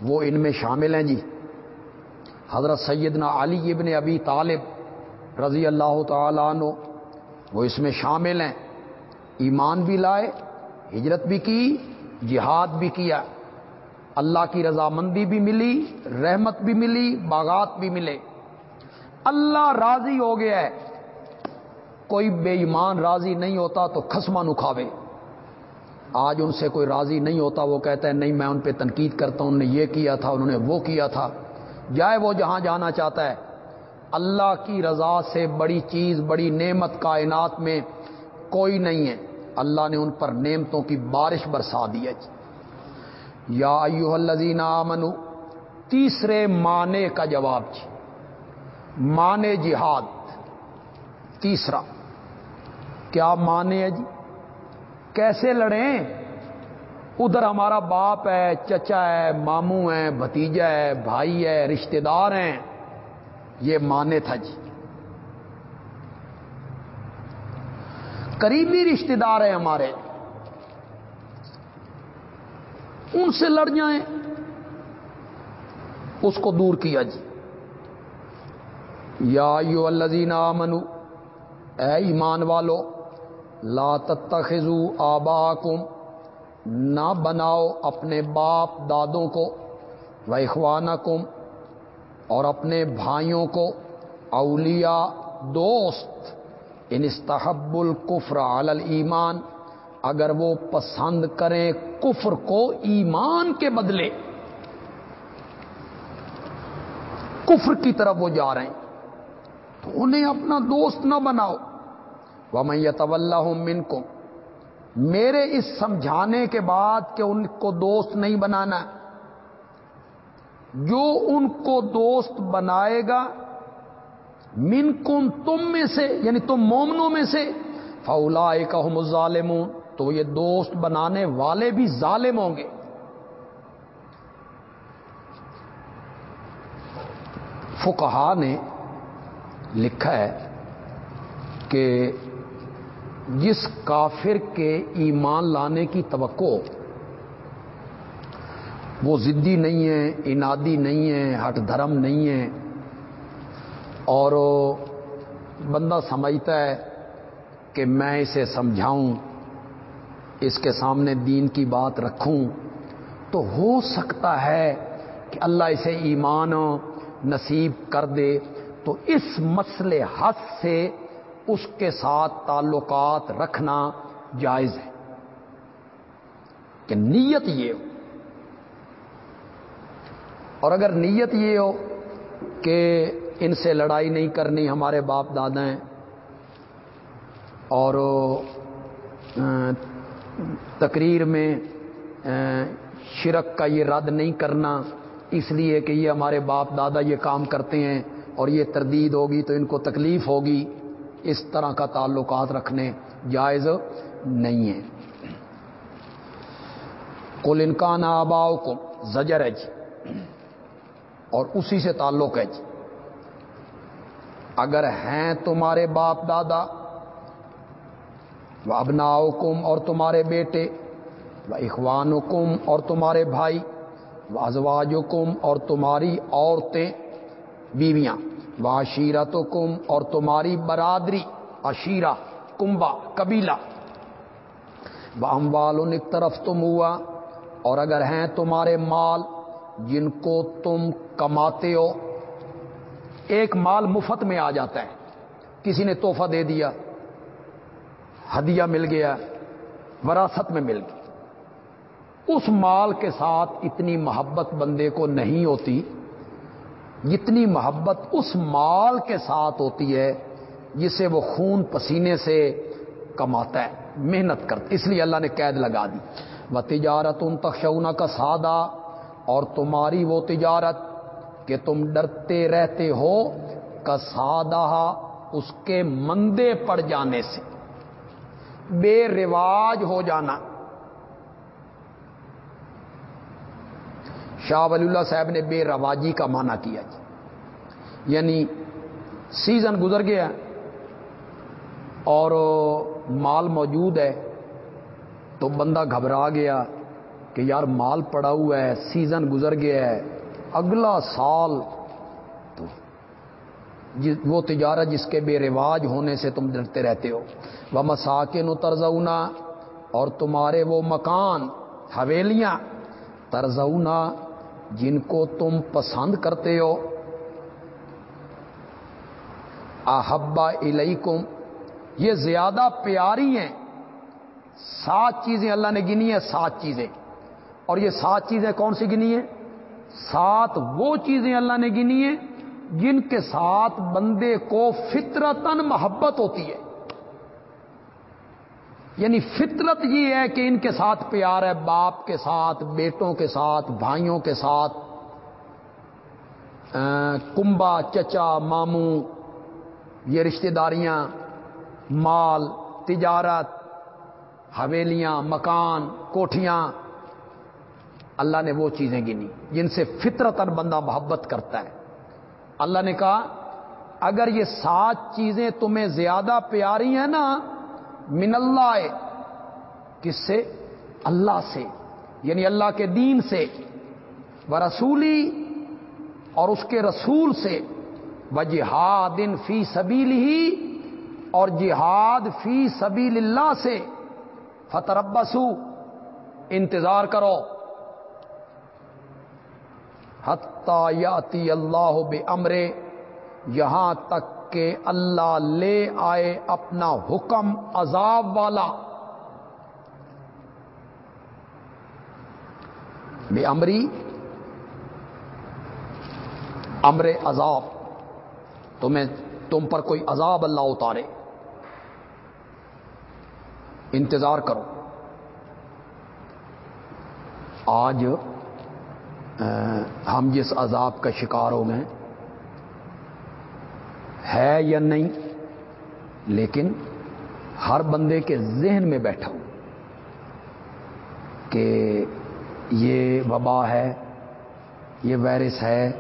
Speaker 1: وہ ان میں شامل ہیں جی۔ حضرت سیدنا علی ابن ابی طالب رضی اللہ تعالی عنہ، وہ اس میں شامل ہیں۔ ایمان بھی لائے، ہجرت بھی کی، جہاد بھی کیا۔ اللہ کی رضامندی بھی ملی، رحمت بھی ملی، باغات بھی ملے۔ اللہ راضی ہو گیا ہے۔ کوئی بے ایمان راضی نہیں ہوتا تو خسما نکھاوے آج ان سے کوئی راضی نہیں ہوتا، وہ کہتا ہے نہیں، میں ان پہ تنقید کرتا ہوں، انہوں نے یہ کیا تھا، انہوں نے وہ کیا تھا۔ جائے وہ جہاں جانا چاہتا ہے۔ اللہ کی رضا سے بڑی چیز، بڑی نعمت کائنات میں کوئی نہیں ہے۔ اللہ نے ان پر نعمتوں کی بارش برسا دی ہے۔ جی یا ایوہ الذین آمنو، تیسرے معنی کا جواب جی۔ معنی جہاد، تیسرا۔ کیا معنی ہے جی؟ کیسے لڑیں؟ ادھر ہمارا باپ ہے، چچا ہے، ماموں ہے بھتیجا ہے، بھائی ہے، رشتہ دار ہیں۔ یہ مانے تھا جی۔ قریبی رشتہ دار ہیں ہمارے۔ ان سے لڑ جائیں۔ اس کو دور کیا جی۔ یا یو الزین منو اے ایمان والو، لا تتخذو آباکم نہ بناؤ اپنے باپ دادوں کو و اخوانکم اور اپنے بھائیوں کو اولیاء دوست، ان استحب الکفر علی ایمان اگر وہ پسند کریں کفر کو ایمان کے بدلے۔ کفر کی طرف وہ جا رہے ہیں۔ تو انہیں اپنا دوست نہ بناؤ۔ وہ میں یتول من کو میرے اس سمجھانے کے بعد کہ ان کو دوست نہیں بنانا جو ان کو دوست بنائے گا من کم تم میں سے یعنی تم مومنوں میں سے فولا کا ظالمون تو یہ دوست بنانے والے بھی ظالم ہوں گے۔ فکہ نے لکھا ہے کہ جس کافر کے ایمان لانے کی توقع۔ وہ ضدی نہیں ہے انادی نہیں ہے ہٹ دھرم نہیں ہے اور بندہ سمجھتا ہے کہ میں اسے سمجھاؤں، اس کے سامنے دین کی بات رکھوں۔ تو ہو سکتا ہے کہ اللہ اسے ایمان نصیب کر دے۔ تو اس مسئلے حد سے اس کے ساتھ تعلقات رکھنا جائز ہے کہ نیت یہ ہو۔ اور اگر نیت یہ ہو کہ ان سے لڑائی نہیں کرنی، ہمارے باپ دادا ہیں، اور تقریر میں شرک کا یہ رد نہیں کرنا، اس لیے کہ یہ ہمارے باپ دادا یہ کام کرتے ہیں اور یہ تردید ہوگی تو ان کو تکلیف ہوگی اس طرح کا تعلقات رکھنے جائز نہیں ہے کل انکان آباؤ کو زجر ہے جی۔ اور اسی سے تعلق ہے جی۔ اگر ہیں تمہارے باپ دادا، وہ ابناؤ کم اور تمہارے بیٹے، وہ اخوان کم اور تمہارے بھائی، وہ ازواج کم اور تمہاری عورتیں، بیویاں۔ وہ کم اور تمہاری برادری، عشیرہ کمبا قبیلہ۔ وہ اموال ایک طرف تم ہوا، اور اگر ہیں تمہارے مال، جن کو تم کماتے ہو، ایک مال مفت میں آ جاتا ہے۔ کسی نے تحفہ دے دیا، ہدیہ مل گیا، وراثت میں مل گیا اس مال کے ساتھ اتنی محبت بندے کو نہیں ہوتی جتنی محبت اس مال کے ساتھ ہوتی ہے، جسے وہ خون پسینے سے کماتا ہے، محنت کرتا اس لیے اللہ نے قید لگا دی۔ وہ تجارت ان تخشونا کا سادہ اور تمہاری وہ تجارت کہ تم ڈرتے رہتے ہو کا سادہ اس کے مندے پڑ جانے سے۔ بے رواج ہو جانا۔ شاہ ولی اللہ صاحب نے بے رواجی کا معنی کیا جی۔ یعنی سیزن گزر گیا اور مال موجود ہے تو بندہ گھبرا گیا کہ یار مال پڑا ہوا ہے، سیزن گزر گیا ہے، اگلا سال تو وہ تجارت جس کے بے رواج ہونے سے تم ڈرتے رہتے ہو۔ وہ مساکن ترزونا اور تمہارے وہ مکان، حویلیاں ترزونا جن کو تم پسند کرتے ہو۔ احبا الیکم، یہ زیادہ پیاری ہیں۔ سات چیزیں اللہ نے گنی ہیں، سات چیزیں۔ اور یہ سات چیزیں کون سی گنی ہیں؟ سات وہ چیزیں اللہ نے گنی ہیں جن کے ساتھ بندے کو فطرتن محبت ہوتی ہے۔ یعنی فطرت یہ ہے کہ ان کے ساتھ پیار ہے، باپ کے ساتھ، بیٹوں کے ساتھ، بھائیوں کے ساتھ۔ کمبا چچا، ماموں، یہ رشتہ داریاں، مال، تجارت، حویلیاں، مکان، کوٹھیاں۔ اللہ نے وہ چیزیں گنی جن سے فطرت بندہ محبت کرتا ہے۔ اللہ نے کہا، اگر یہ سات چیزیں تمہیں زیادہ پیاری ہیں نا من اللہ کس سے؟ اللہ سے یعنی اللہ کے دین سے، و رسولی اور اس کے رسول سے، و جہاد فی سبیل ہی اور جہاد فی سبیل اللہ سے فتربسو انتظار کرو۔ حتی اللہ بے امرے یہاں تک کہ اللہ لے آئے اپنا حکم عذاب والا۔ بے امری۔ امر عذاب۔ تمہیں تم پر کوئی عذاب اللہ اتارے۔ انتظار کرو۔ آج ہم جس عذاب کا شکار ہو گئے ہے یا نہیں، لیکن ہر بندے کے ذہن میں بیٹھا ہوں کہ یہ وبا ہے، یہ وائرس ہے۔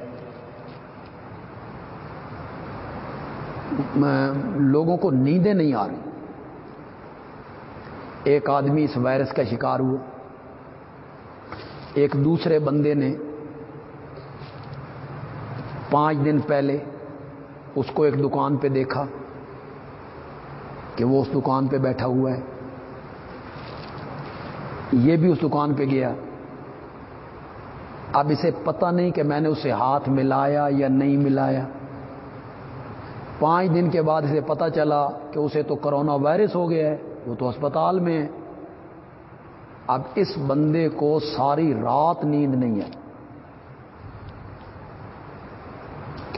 Speaker 1: لوگوں کو نیندیں نہیں آ رہی۔ ایک آدمی اس وائرس کا شکار ہوا۔ ایک دوسرے بندے نے پانچ دن پہلے اس کو ایک دکان پہ دیکھا کہ وہ اس دکان پہ بیٹھا ہوا ہے۔ یہ بھی اس دکان پہ گیا۔ اب اسے پتہ نہیں کہ میں نے اسے ہاتھ ملایا یا نہیں ملایا۔ پانچ دن کے بعد اسے پتہ چلا کہ اسے تو کرونا وائرس ہو گیا ہے، وہ تو اسپتال میں ہے۔ اب اس بندے کو ساری رات نیند نہیں ہے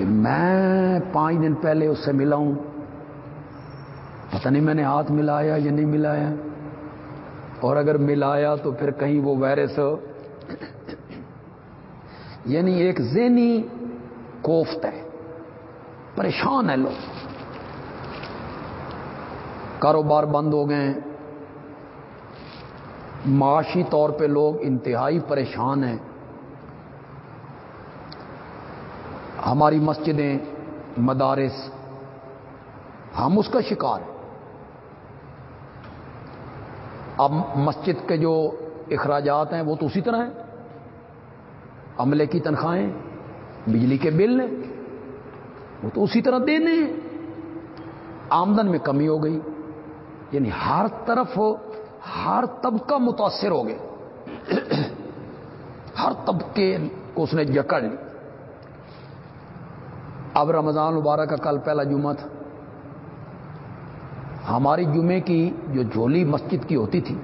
Speaker 1: کہ میں پانچ دن پہلے اس سے ملا ہوں۔ پتہ نہیں میں نے ہاتھ ملایا یا نہیں ملایا۔ اور اگر ملایا تو پھر کہیں وہ وائرس <coughs> یعنی ایک ذہنی کوفت ہے۔ پریشان ہے لوگ۔ کاروبار بند ہو گئے معاشی طور پہ لوگ انتہائی پریشان ہیں۔ ہماری مسجدیں، مدارس، ہم اس کا شکار ہیں۔ اب مسجد کے جو اخراجات ہیں وہ تو اسی طرح ہیں۔ عملے کی تنخواہیں، بجلی کے بل ہیں، وہ تو اسی طرح دینے ہیں۔ آمدن میں کمی ہو گئی یعنی ہر طرف، ہر طبقہ متاثر ہو گئے ہر طبقے کو اس نے جکڑ لی۔ اب رمضان مبارک کا کل پہلا جمعہ تھا۔ ہماری جمعے کی جو جھولی مسجد کی ہوتی تھی،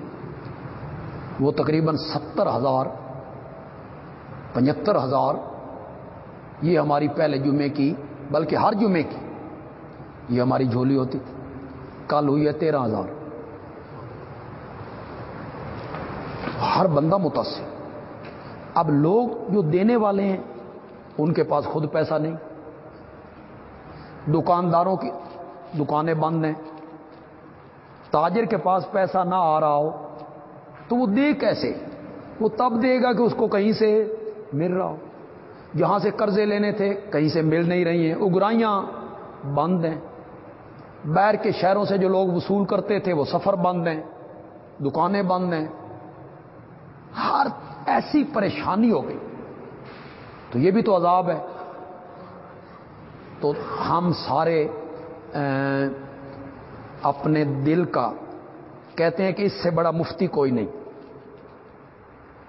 Speaker 1: وہ تقریباً ستر ہزار، پچہتر ہزار، یہ ہماری پہلے جمعے کی، بلکہ ہر جمعے کی، یہ ہماری جھولی ہوتی تھی۔ کل ہوئی ہے تیرہ ہزار۔ ہر بندہ متاثر۔ اب لوگ جو دینے والے ہیں، ان کے پاس خود پیسہ نہیں۔ دکانداروں کی دکانیں بند ہیں۔ تاجر کے پاس پیسہ نہ آ رہا ہو، تو وہ دے کیسے؟ وہ تب دے گا کہ اس کو کہیں سے مل رہا ہو۔ جہاں سے قرضے لینے تھے، کہیں سے مل نہیں رہی ہیں۔ اگرائیاں بند ہیں۔ بیر کے شہروں سے جو لوگ وصول کرتے تھے، وہ سفر بند ہیں، دکانیں بند ہیں۔ ہر ایسی پریشانی ہو گئی۔ تو یہ بھی تو عذاب ہے۔ تو ہم سارے اپنے دل کا، کہتے ہیں کہ اس سے بڑا مفتی کوئی نہیں۔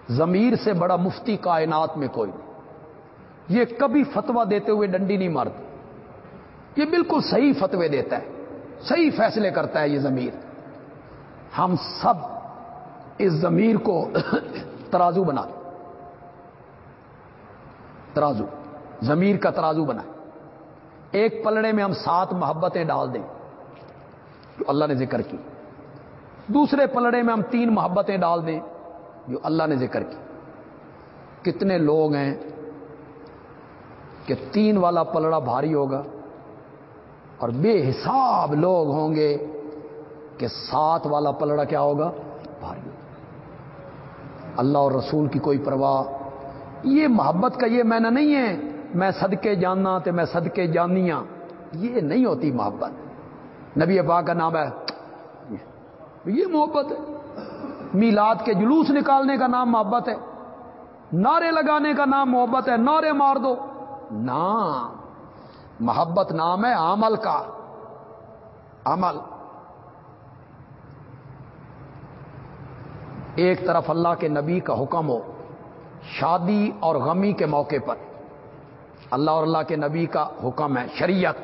Speaker 1: ضمیر سے بڑا مفتی کائنات میں کوئی نہیں۔ یہ کبھی فتوا دیتے ہوئے ڈنڈی نہیں مارتا۔ یہ بالکل صحیح فتوے دیتا ہے۔ صحیح فیصلے کرتا ہے یہ ضمیر۔ ہم سب اس ضمیر کو <coughs> ترازو بنا دیں۔ ترازو۔ ضمیر کا ترازو بنائیں۔ ایک پلڑے میں ہم سات محبتیں ڈال دیں۔ جو اللہ نے ذکر کی۔ دوسرے پلڑے میں ہم تین محبتیں ڈال دیں جو اللہ نے ذکر کی۔ کتنے لوگ ہیں کہ تین والا پلڑا بھاری ہوگا اور بے حساب لوگ ہوں گے کہ سات والا پلڑا کیا ہوگا؟ بھاری ہوگا۔ اللہ اور رسول کی کوئی پرواہ۔ یہ محبت کا یہ میں نے نہیں ہے میں صدقے جاننا تو میں صدقے جانیاں یہ نہیں ہوتی محبت۔ نبی ابا کا نام ہے، یہ محبت ہے۔ میلاد کے جلوس نکالنے کا نام محبت ہے۔ نعرے لگانے کا نام محبت ہے۔ نعرے مار دو۔ نام محبت نام ہے عمل کا۔ عمل۔ ایک طرف اللہ کے نبی کا حکم ہو، شادی اور غمی کے موقع پر۔ اللہ اور اللہ کے نبی کا حکم ہے، شریعت۔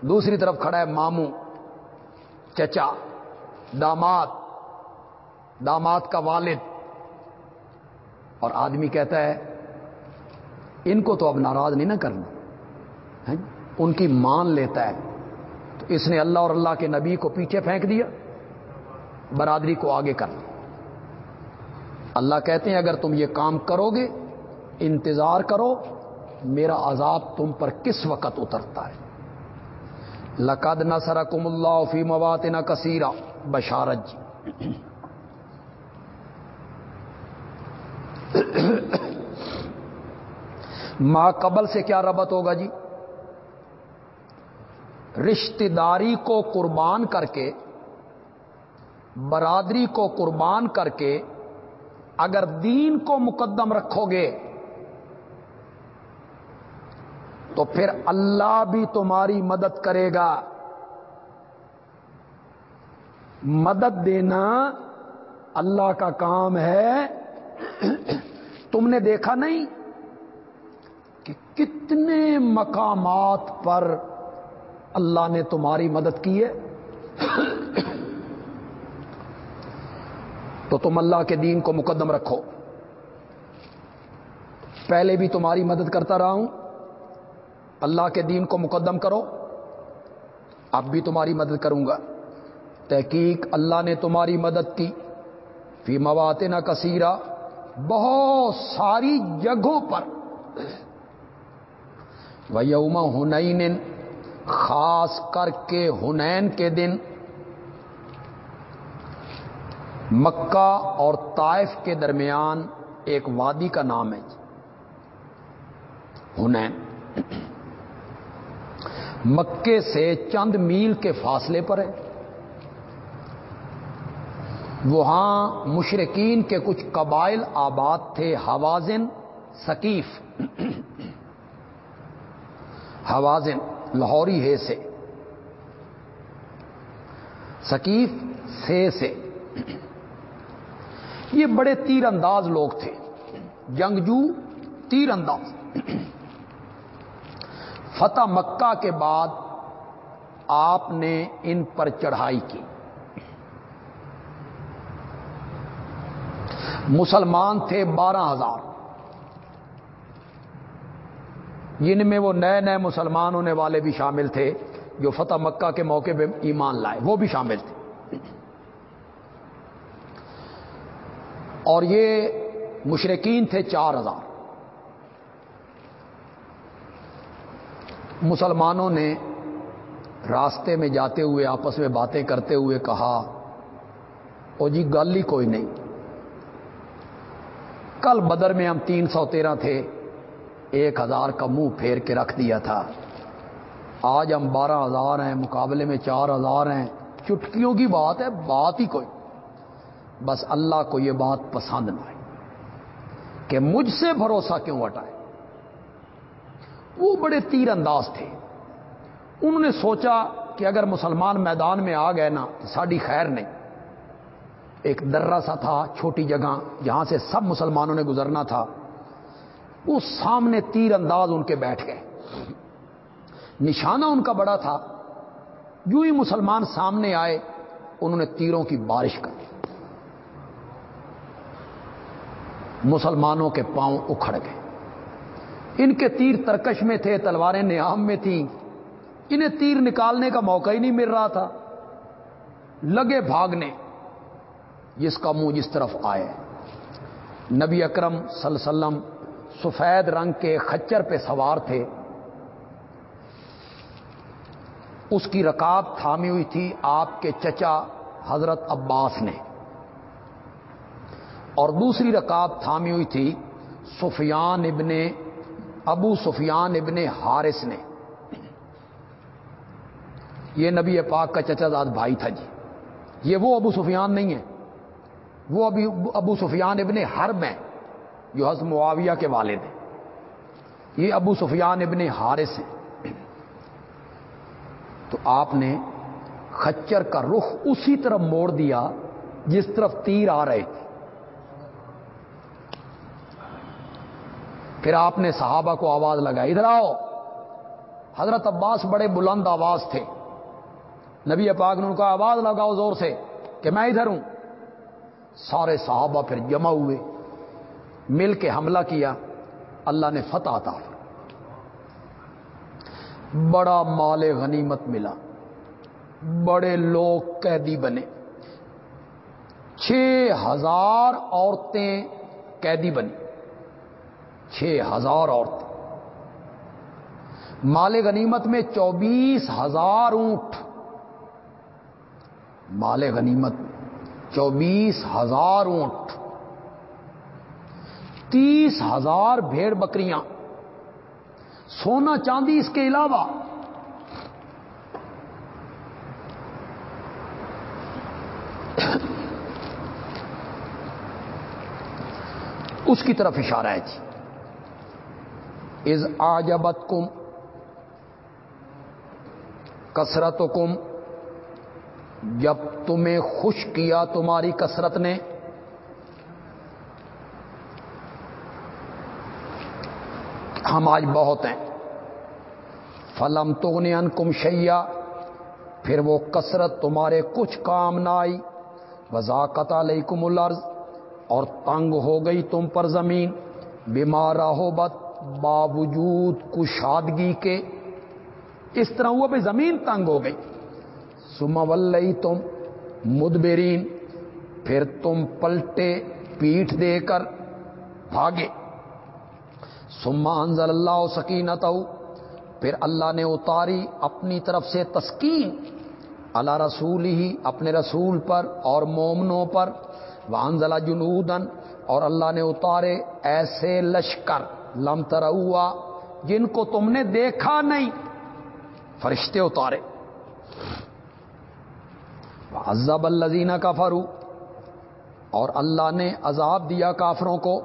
Speaker 1: دوسری طرف کھڑا ہے ماموں، چچا، داماد داماد کا والد۔ اور آدمی کہتا ہے، ان کو تو اب ناراض نہیں نہ کرنا۔ ان کی مان لیتا ہے۔ تو اس نے اللہ اور اللہ کے نبی کو پیچھے پھینک دیا، برادری کو آگے کر اللہ کہتے ہیں، اگر تم یہ کام کرو گے، انتظار کرو میرا عذاب تم پر کس وقت اترتا ہے؟ لقد نہ سرکم اللہ فی موات نہ کثیرہ، بشارت جی۔ ماں قبل سے کیا ربط ہوگا جی؟ رشتہ داری کو قربان کر کے، برادری کو قربان کر کے، اگر دین کو مقدم رکھو گے تو پھر اللہ بھی تمہاری مدد کرے گا۔ مدد دینا اللہ کا کام ہے۔ تم نے دیکھا نہیں کہ کتنے مقامات پر اللہ نے تمہاری مدد کی ہے؟ تو تم اللہ کے دین کو مقدم رکھو۔ پہلے بھی تمہاری مدد کرتا رہا ہوں۔ اللہ کے دین کو مقدم کرو، اب بھی تمہاری مدد کروں گا۔ تحقیق اللہ نے تمہاری مدد کی۔ فی موات نہ کثیرہ، بہت ساری جگہوں پر۔ وہ یوم ہنین خاص کر کے ہنین کے دن۔ مکہ اور طائف کے درمیان ایک وادی کا نام ہے۔ ہنین مکے سے چند میل کے فاصلے پر ہے۔ وہاں مشرقین کے کچھ قبائل آباد تھے، حوازن سکیف حوازن لاہوری ہے سے۔ سکیف سے سے۔ یہ بڑے تیر انداز لوگ تھے۔ جنگجو تیر انداز فتح مکہ کے بعد آپ نے ان پر چڑھائی کی۔ مسلمان تھے بارہ ہزار۔ جن میں وہ نئے نئے مسلمان ہونے والے بھی شامل تھے جو فتح مکہ کے موقع پہ ایمان لائے، وہ بھی شامل تھے۔ اور یہ مشرقین تھے چار ہزار۔ مسلمانوں نے راستے میں جاتے ہوئے، آپس میں باتیں کرتے ہوئے کہا، او جی گل ہی کوئی نہیں۔ کل بدر میں ہم تین سو تیرہ تھے، ایک ہزار کا منہ پھیر کے رکھ دیا تھا۔ آج ہم بارہ ہزار ہیں، مقابلے میں چار ہزار ہیں۔ چٹکیوں کی بات ہے، بات ہی کوئی۔ بس اللہ کو یہ بات پسند نہ آئی کہ مجھ سے بھروسہ کیوں ہٹائے؟ وہ بڑے تیر انداز تھے۔ انہوں نے سوچا کہ اگر مسلمان میدان میں آ گئے نا تو ساڑی خیر نہیں۔ ایک درہ سا تھا، چھوٹی جگہ جہاں سے سب مسلمانوں نے گزرنا تھا۔ وہ سامنے تیر انداز ان کے بیٹھ گئے۔ نشانہ ان کا بڑا تھا۔ جو ہی مسلمان سامنے آئے، انہوں نے تیروں کی بارش کر دی۔ مسلمانوں کے پاؤں اکھڑ گئے۔ ان کے تیر ترکش میں تھے، تلواریں نیام میں تھیں۔ انہیں تیر نکالنے کا موقع ہی نہیں مل رہا تھا۔ لگے بھاگنے، جس کا منہ جس طرف آئے۔ نبی اکرم صلی اللہ علیہ وسلم سفید رنگ کے خچر پہ سوار تھے۔ اس کی رکاب تھامی ہوئی تھی آپ کے چچا حضرت عباس نے۔ اور دوسری رکاب تھامی ہوئی تھی سفیان ابن ابو سفیان ابن حارث نے۔ یہ نبی پاک کا چچا داد بھائی تھا جی۔ یہ وہ ابو سفیان نہیں ہے۔ وہ ابھی ابو سفیان ابن حرب ہیں۔ جو حضرت معاویہ کے والد ہیں۔ یہ ابو سفیان ابن حارث ہیں۔ تو آپ نے خچر کا رخ اسی طرف موڑ دیا جس طرف تیر آ رہے تھے۔ پھر آپ نے صحابہ کو آواز لگائی، ادھر آؤ۔ حضرت عباس بڑے بلند آواز تھے۔ نبی پاک نے ان کا آواز لگاؤ زور سے کہ میں ادھر ہوں۔ سارے صحابہ پھر جمع ہوئے، مل کے حملہ کیا۔ اللہ نے فتح تھا بڑا مال غنیمت ملا۔ بڑے لوگ قیدی بنے۔ چھ ہزار عورتیں قیدی بنی۔ چھ ہزار عورتیں۔ مال غنیمت میں چوبیس ہزار اونٹ۔ مال غنیمت چوبیس ہزار اونٹ۔ تیس ہزار بھیڑ بکریاں۔ سونا چاندی اس کے علاوہ۔ اس کی طرف اشارہ ہے جی۔ از آجبت کم کثرت کم جب تمہیں خوش کیا تمہاری کثرت نے۔ ہم آج بہت ہیں۔ فلم تو ان کم شیا پھر وہ کثرت تمہارے کچھ کام نہ آئی۔ وضاقت علیکم الارض، اور تنگ ہو گئی تم پر زمین۔ بیمار ہو بت باوجود کشادگی کے اس طرح ہوا بھی زمین تنگ ہو گئی۔ سما ولئی تم مدبرین، پھر تم پلٹے پیٹھ دے کر بھاگے۔ سما انزل اللہ سکینت پھر اللہ نے اتاری اپنی طرف سے تسکین اللہ رسول ہی اپنے رسول پر اور مومنوں پر۔ وانزلہ جنودن اور اللہ نے اتارے ایسے لشکر۔ لم تروا جن کو تم نے دیکھا نہیں۔ فرشتے اتارے۔ عزب الزینہ کا فرو اور اللہ نے عذاب دیا کافروں کو۔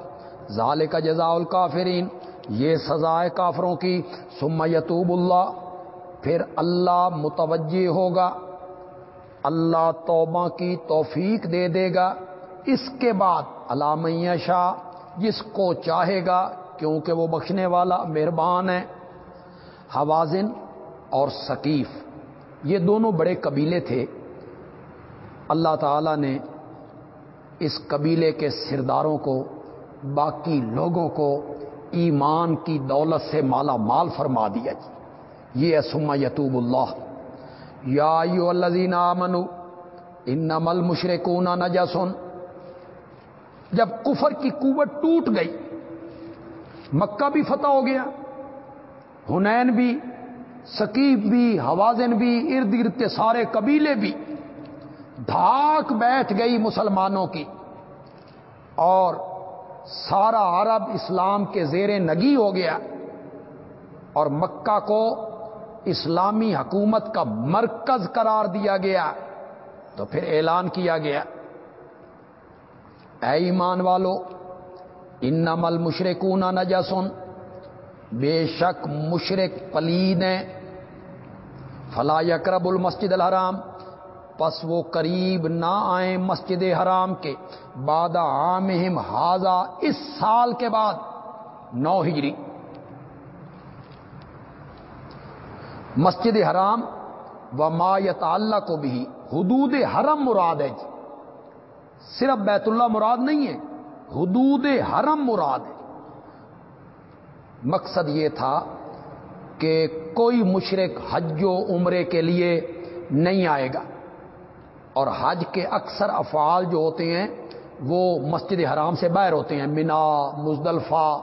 Speaker 1: ظال کا جزا الکافرین۔ یہ سزائے کافروں کی۔ سم یتوب اللہ۔ پھر اللہ متوجہ ہوگا۔ اللہ توبہ کی توفیق دے دے گا۔ اس کے بعد علام شاہ جس کو چاہے گا کیونکہ وہ بخشنے والا مہربان ہے، حوازن اور ثقیف۔ یہ دونوں بڑے قبیلے تھے۔ اللہ تعالی نے اس قبیلے کے سرداروں کو، باقی لوگوں کو ایمان کی دولت سے مالا مال فرما دیا۔ جی یہ سما یتوب اللہ۔ یا الزین منو ان نمل مشرقون نجسن جب کفر کی قوت ٹوٹ گئی مکہ بھی فتح ہو گیا، ہنین بھی سکیب بھی، حوازن بھی، ارد گرد کے سارے قبیلے بھی دھاک بیٹھ گئی مسلمانوں کی۔ اور سارا عرب اسلام کے زیر نگی ہو گیا۔ اور مکہ کو اسلامی حکومت کا مرکز قرار دیا گیا۔ تو پھر اعلان کیا گیا۔ اے ایمان والو ان نمل مشرقون نجسن، بے شک مشرق پلید ہیں۔ فلا یکرب المسجد الحرام، پس وہ قریب نہ آئیں مسجد حرام کے۔ باد عام حاضہ، اس سال کے بعد، نو ہجری۔ مسجد حرام و ما یتعلق کو بھی حدود حرم مراد ہے جی۔ صرف بیت اللہ مراد نہیں ہے۔ حدود حرم مراد ہے۔ مقصد یہ تھا کہ کوئی مشرق حج و عمرے کے لیے نہیں آئے گا۔ اور حج کے اکثر افعال جو ہوتے ہیں، وہ مسجد حرام سے باہر ہوتے ہیں منا مزدلفہ۔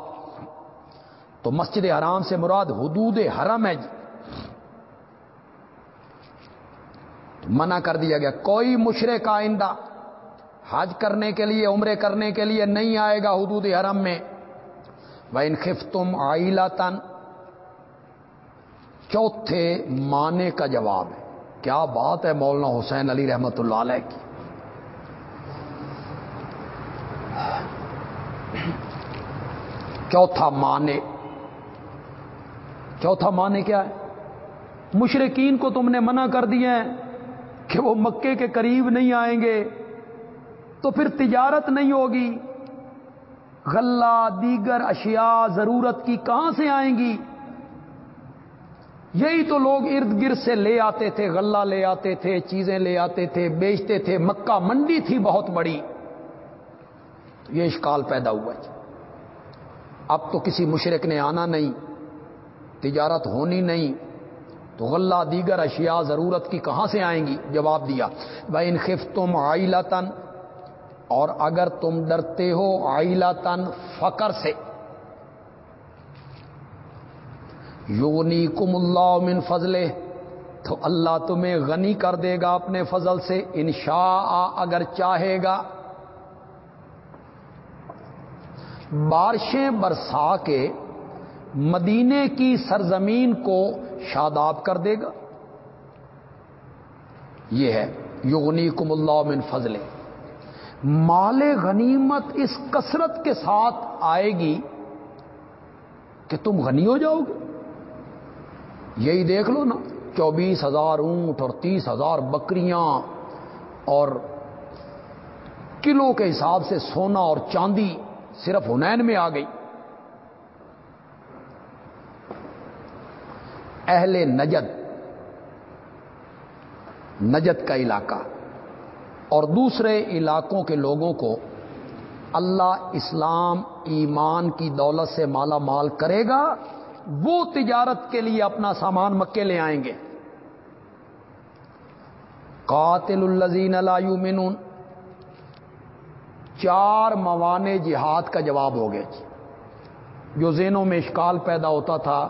Speaker 1: تو مسجد حرام سے مراد حدود حرم ہے جی۔ منع کر دیا گیا، کوئی مشرق آئندہ حج کرنے کے لیے، عمرے کرنے کے لیے نہیں آئے گا حدود حرم میں۔ وہ انخف تم تن چوتھے مانے کا جواب ہے۔ کیا بات ہے مولانا حسین علی رحمت اللہ علیہ کی؟ چوتھا مانے چوتھا مانے کیا ہے؟ مشرقین کو تم نے منع کر دیا ہے کہ وہ مکے کے قریب نہیں آئیں گے۔ تو پھر تجارت نہیں ہوگی۔ غلہ، دیگر اشیاء ضرورت کی کہاں سے آئیں گی؟ یہی تو لوگ ارد گرد سے لے آتے تھے، غلہ لے آتے تھے، چیزیں لے آتے تھے، بیچتے تھے۔ مکہ منڈی تھی بہت بڑی۔ یہ اشکال پیدا ہوا جی۔ اب تو کسی مشرق نے آنا نہیں، تجارت ہونی نہیں۔ تو غلہ، دیگر اشیاء ضرورت کی کہاں سے آئیں گی؟ جواب دیا۔ بھائی انخف تم آئلتن اور اگر تم ڈرتے ہو آئلتن فقر سے یونی کم اللہ من فضلے تو اللہ تمہیں غنی کر دے گا اپنے فضل سے، انشاء اگر چاہے گا۔ بارشیں برسا کے مدینے کی سرزمین کو شاداب کر دے گا۔ یہ ہے یغنی کم اللہ من فضلے مال غنیمت اس کثرت کے ساتھ آئے گی کہ تم غنی ہو جاؤ گے۔ یہی دیکھ لو نا، چوبیس ہزار اونٹ اور تیس ہزار بکریاں اور کلو کے حساب سے سونا اور چاندی صرف ہنین میں آ گئی۔ اہل نجد نجد کا علاقہ۔ اور دوسرے علاقوں کے لوگوں کو اللہ اسلام ایمان کی دولت سے مالا مال کرے گا، وہ تجارت کے لیے اپنا سامان مکے لے آئیں گے۔ قاتل الزین یؤمنون۔ چار موانے جہاد کا جواب ہو گیا جو ذہنوں میں اشکال پیدا ہوتا تھا،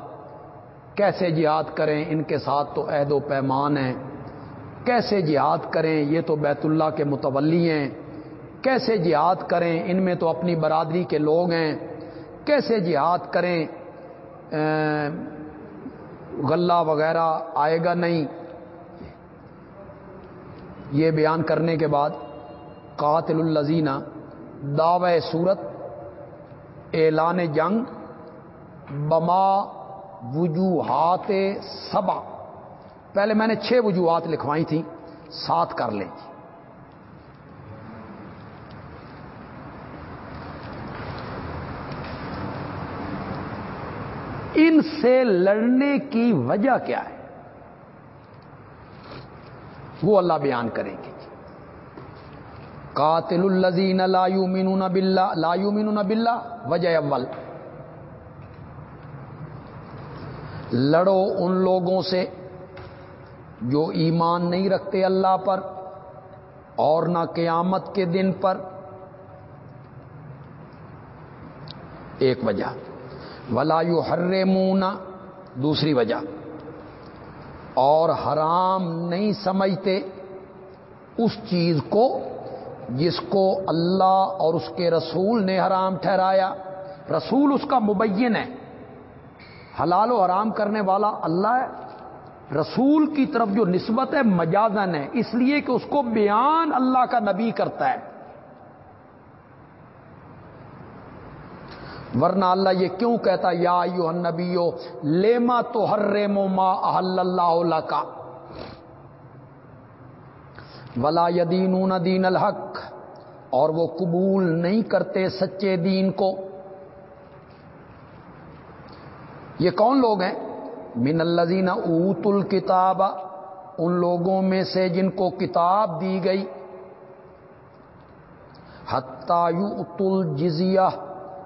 Speaker 1: کیسے جہاد کریں؟ ان کے ساتھ تو عہد و پیمان ہیں۔ کیسے جہاد کریں؟ یہ تو بیت اللہ کے متولی ہیں۔ کیسے جہاد کریں؟ ان میں تو اپنی برادری کے لوگ ہیں۔ کیسے جہاد کریں؟ غلہ وغیرہ آئے گا نہیں۔ یہ بیان کرنے کے بعد قاتل الزینہ دعوی صورت اعلان جنگ، بما وجوہات سبا پہلے میں نے چھ وجوہات لکھوائی تھیں، سات کر لیں۔ ان سے لڑنے کی وجہ کیا ہے؟ وہ اللہ بیان کریں گے۔ قاتل الزین لا یؤمنون باللہ، لا یؤمنون باللہ، وجہ اول۔ لڑو ان لوگوں سے۔ جو ایمان نہیں رکھتے اللہ پر اور نہ قیامت کے دن پر۔ ایک وجہ۔ ولا یو ہر دوسری وجہ۔ اور حرام نہیں سمجھتے اس چیز کو جس کو اللہ اور اس کے رسول نے حرام ٹھہرایا۔ رسول اس کا مبین ہے۔ حلال و حرام کرنے والا اللہ ہے۔ رسول کی طرف جو نسبت ہے مجازن ہے۔ اس لیے کہ اس کو بیان اللہ کا نبی کرتا ہے۔ ورنہ اللہ یہ کیوں کہتا یا یو نبیو لیما تو ہر ریمو ما احل اللہ کا ولا یدین دین الحق۔ اور وہ قبول نہیں کرتے سچے دین کو۔ یہ کون لوگ ہیں؟ من الزین اوت الکتاب، ان لوگوں میں سے جن کو کتاب دی گئی۔ ات الجزیہ،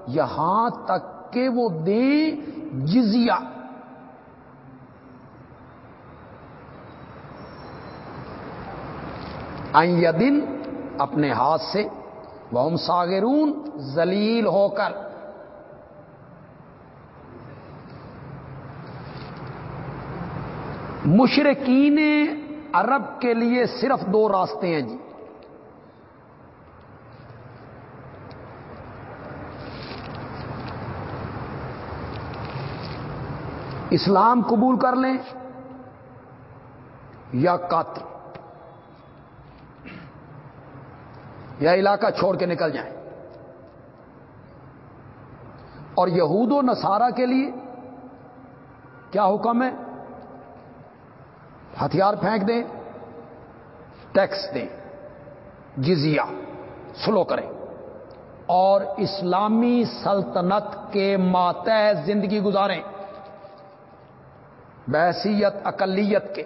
Speaker 1: یہاں تک کہ وہ دیں جزیہ۔ دن اپنے ہاتھ سے وہ ساگرون زلیل ہو کر۔ مشرقین عرب کے لیے صرف دو راستے ہیں جی۔ اسلام قبول کر لیں یا قاتل۔ یا علاقہ چھوڑ کے نکل جائیں۔ اور یہود و نصارہ کے لیے کیا حکم ہے؟ ہتھیار پھینک دیں، ٹیکس دیں، جزیہ سلو کریں۔ اور اسلامی سلطنت کے ماتحت زندگی گزاریں۔ بحثیت اقلیت کے۔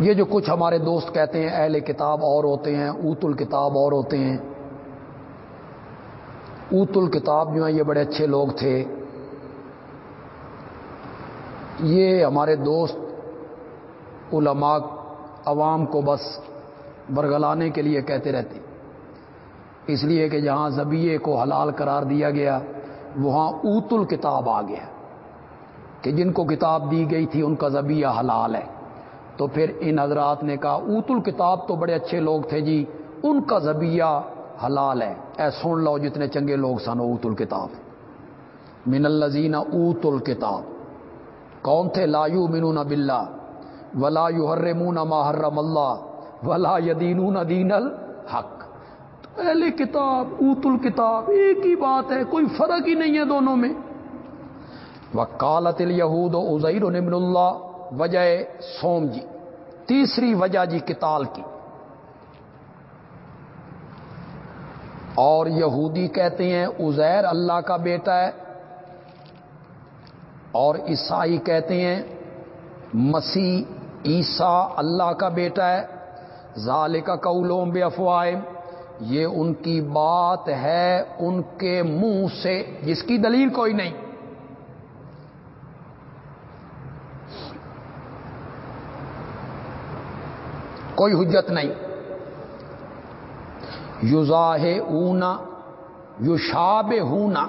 Speaker 1: یہ جو کچھ ہمارے دوست کہتے ہیں، اہل کتاب اور ہوتے ہیں، اوت الکتاب اور ہوتے ہیں۔ اوت الکتاب جو ہیں، یہ بڑے اچھے لوگ تھے۔ یہ ہمارے دوست علماء عوام کو بس برگلانے کے لیے کہتے رہتے۔ اس لیے کہ جہاں زبیے کو حلال قرار دیا گیا، وہاں اوت الکتاب آ گیا۔ کہ جن کو کتاب دی گئی تھی، ان کا زبیہ حلال ہے۔ تو پھر ان حضرات نے کہا، اوت الکتاب تو بڑے اچھے لوگ تھے جی ان کا زبیہ حلال ہے۔ اے سن لو جتنے چنگے لوگ سن اوت الکتاب۔ من الزین اوت الکتاب۔ کون تھے؟ لایو منون بلّہ ولا یو ہر مون محرم اللہ ولا یدین دین الحق۔ پہلے کتاب، اوت الکتاب، ایک ہی بات ہے، کوئی فرق ہی نہیں ہے دونوں میں۔ وکالت الہود و ازیر نمن اللہ وجہ سوم جی تیسری وجہ جی کتال کی۔ اور یہودی کہتے ہیں ازیر اللہ کا بیٹا ہے۔ اور عیسائی کہتے ہیں، مسیح عیسیٰ اللہ کا بیٹا ہے۔ ظال کا قولوں بے افواہ یہ ان کی بات ہے ان کے منہ سے، جس کی دلیل کوئی نہیں۔ کوئی حجت نہیں۔ یوزاہ اونا یوشاب ہونا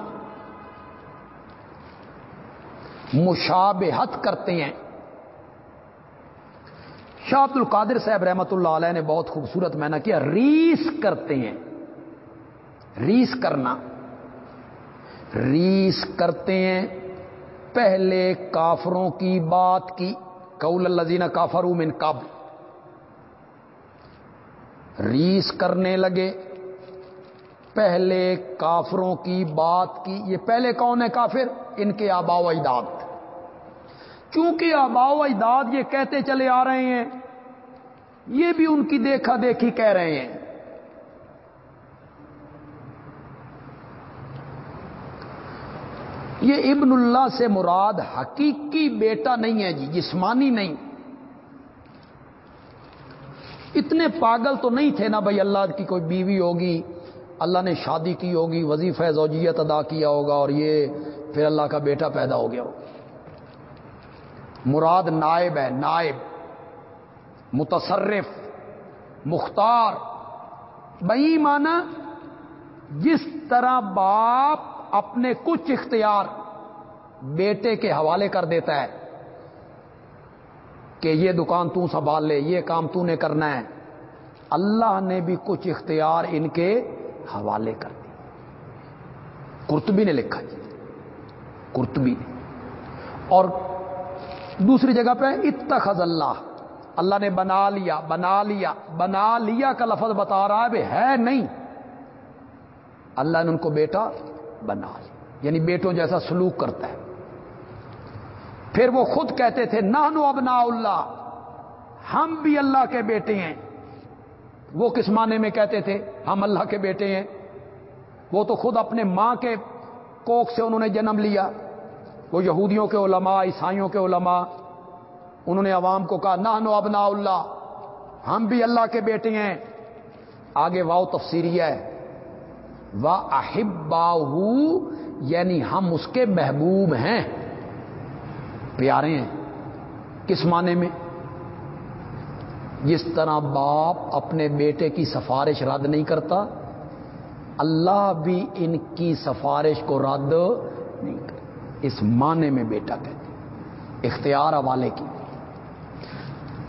Speaker 1: مشابہت کرتے ہیں۔ شاہ عبد القادر صاحب رحمت اللہ علیہ نے بہت خوبصورت میں نے کیا، ریس کرتے ہیں۔ ریس کرنا۔ ریس کرتے ہیں۔ پہلے کافروں کی بات کی۔ کول الزین کافر من قبل۔ ریس کرنے لگے۔ پہلے کافروں کی بات کی۔ یہ پہلے کون ہے کافر؟ ان کے آبا و اجداد۔ چونکہ آبا و اجداد یہ کہتے چلے آ رہے ہیں، یہ بھی ان کی دیکھا دیکھی کہہ رہے ہیں۔ یہ ابن اللہ سے مراد حقیقی بیٹا نہیں ہے جی جسمانی نہیں۔ اتنے پاگل تو نہیں تھے نا بھائی اللہ کی کوئی بیوی ہوگی، اللہ نے شادی کی ہوگی، وظیفہ زوجیت ادا کیا ہوگا اور یہ پھر اللہ کا بیٹا پیدا ہو گیا ہوگا۔ مراد نائب ہے، نائب، متصرف، مختار۔ بئی مانا جس طرح باپ اپنے کچھ اختیار بیٹے کے حوالے کر دیتا ہے کہ یہ دکان تو سنبھال لے، یہ کام تو نے کرنا ہے۔ اللہ نے بھی کچھ اختیار ان کے حوالے کر دی۔ کرتبی نے لکھا جی۔ کرتبی نے۔ اور دوسری جگہ پہ اتخذ اللہ۔ اللہ نے بنا لیا بنا لیا بنا لیا کا لفظ بتا رہا ہے ہے نہیں۔ اللہ نے ان کو بیٹا بنا لیا۔ یعنی بیٹوں جیسا سلوک کرتا ہے۔ پھر وہ خود کہتے تھے، نانو ابنا اللہ، ہم بھی اللہ کے بیٹے ہیں۔ وہ کس معنی میں کہتے تھے؟ ہم اللہ کے بیٹے ہیں۔ وہ تو خود اپنے ماں کے کوک سے انہوں نے جنم لیا۔ وہ یہودیوں کے علماء، عیسائیوں کے علماء، انہوں نے عوام کو کہا نہ نو ابنا اللہ، ہم بھی اللہ کے بیٹے ہیں۔ آگے واؤ تفسیری ہے۔ وا احبا یعنی ہم اس کے محبوب ہیں۔ پیارے ہیں، کس معنی میں؟ جس طرح باپ اپنے بیٹے کی سفارش رد نہیں کرتا، اللہ بھی ان کی سفارش کو رد نہیں کرتا۔ اس معنی میں بیٹا کہتے اختیار حوالے کی۔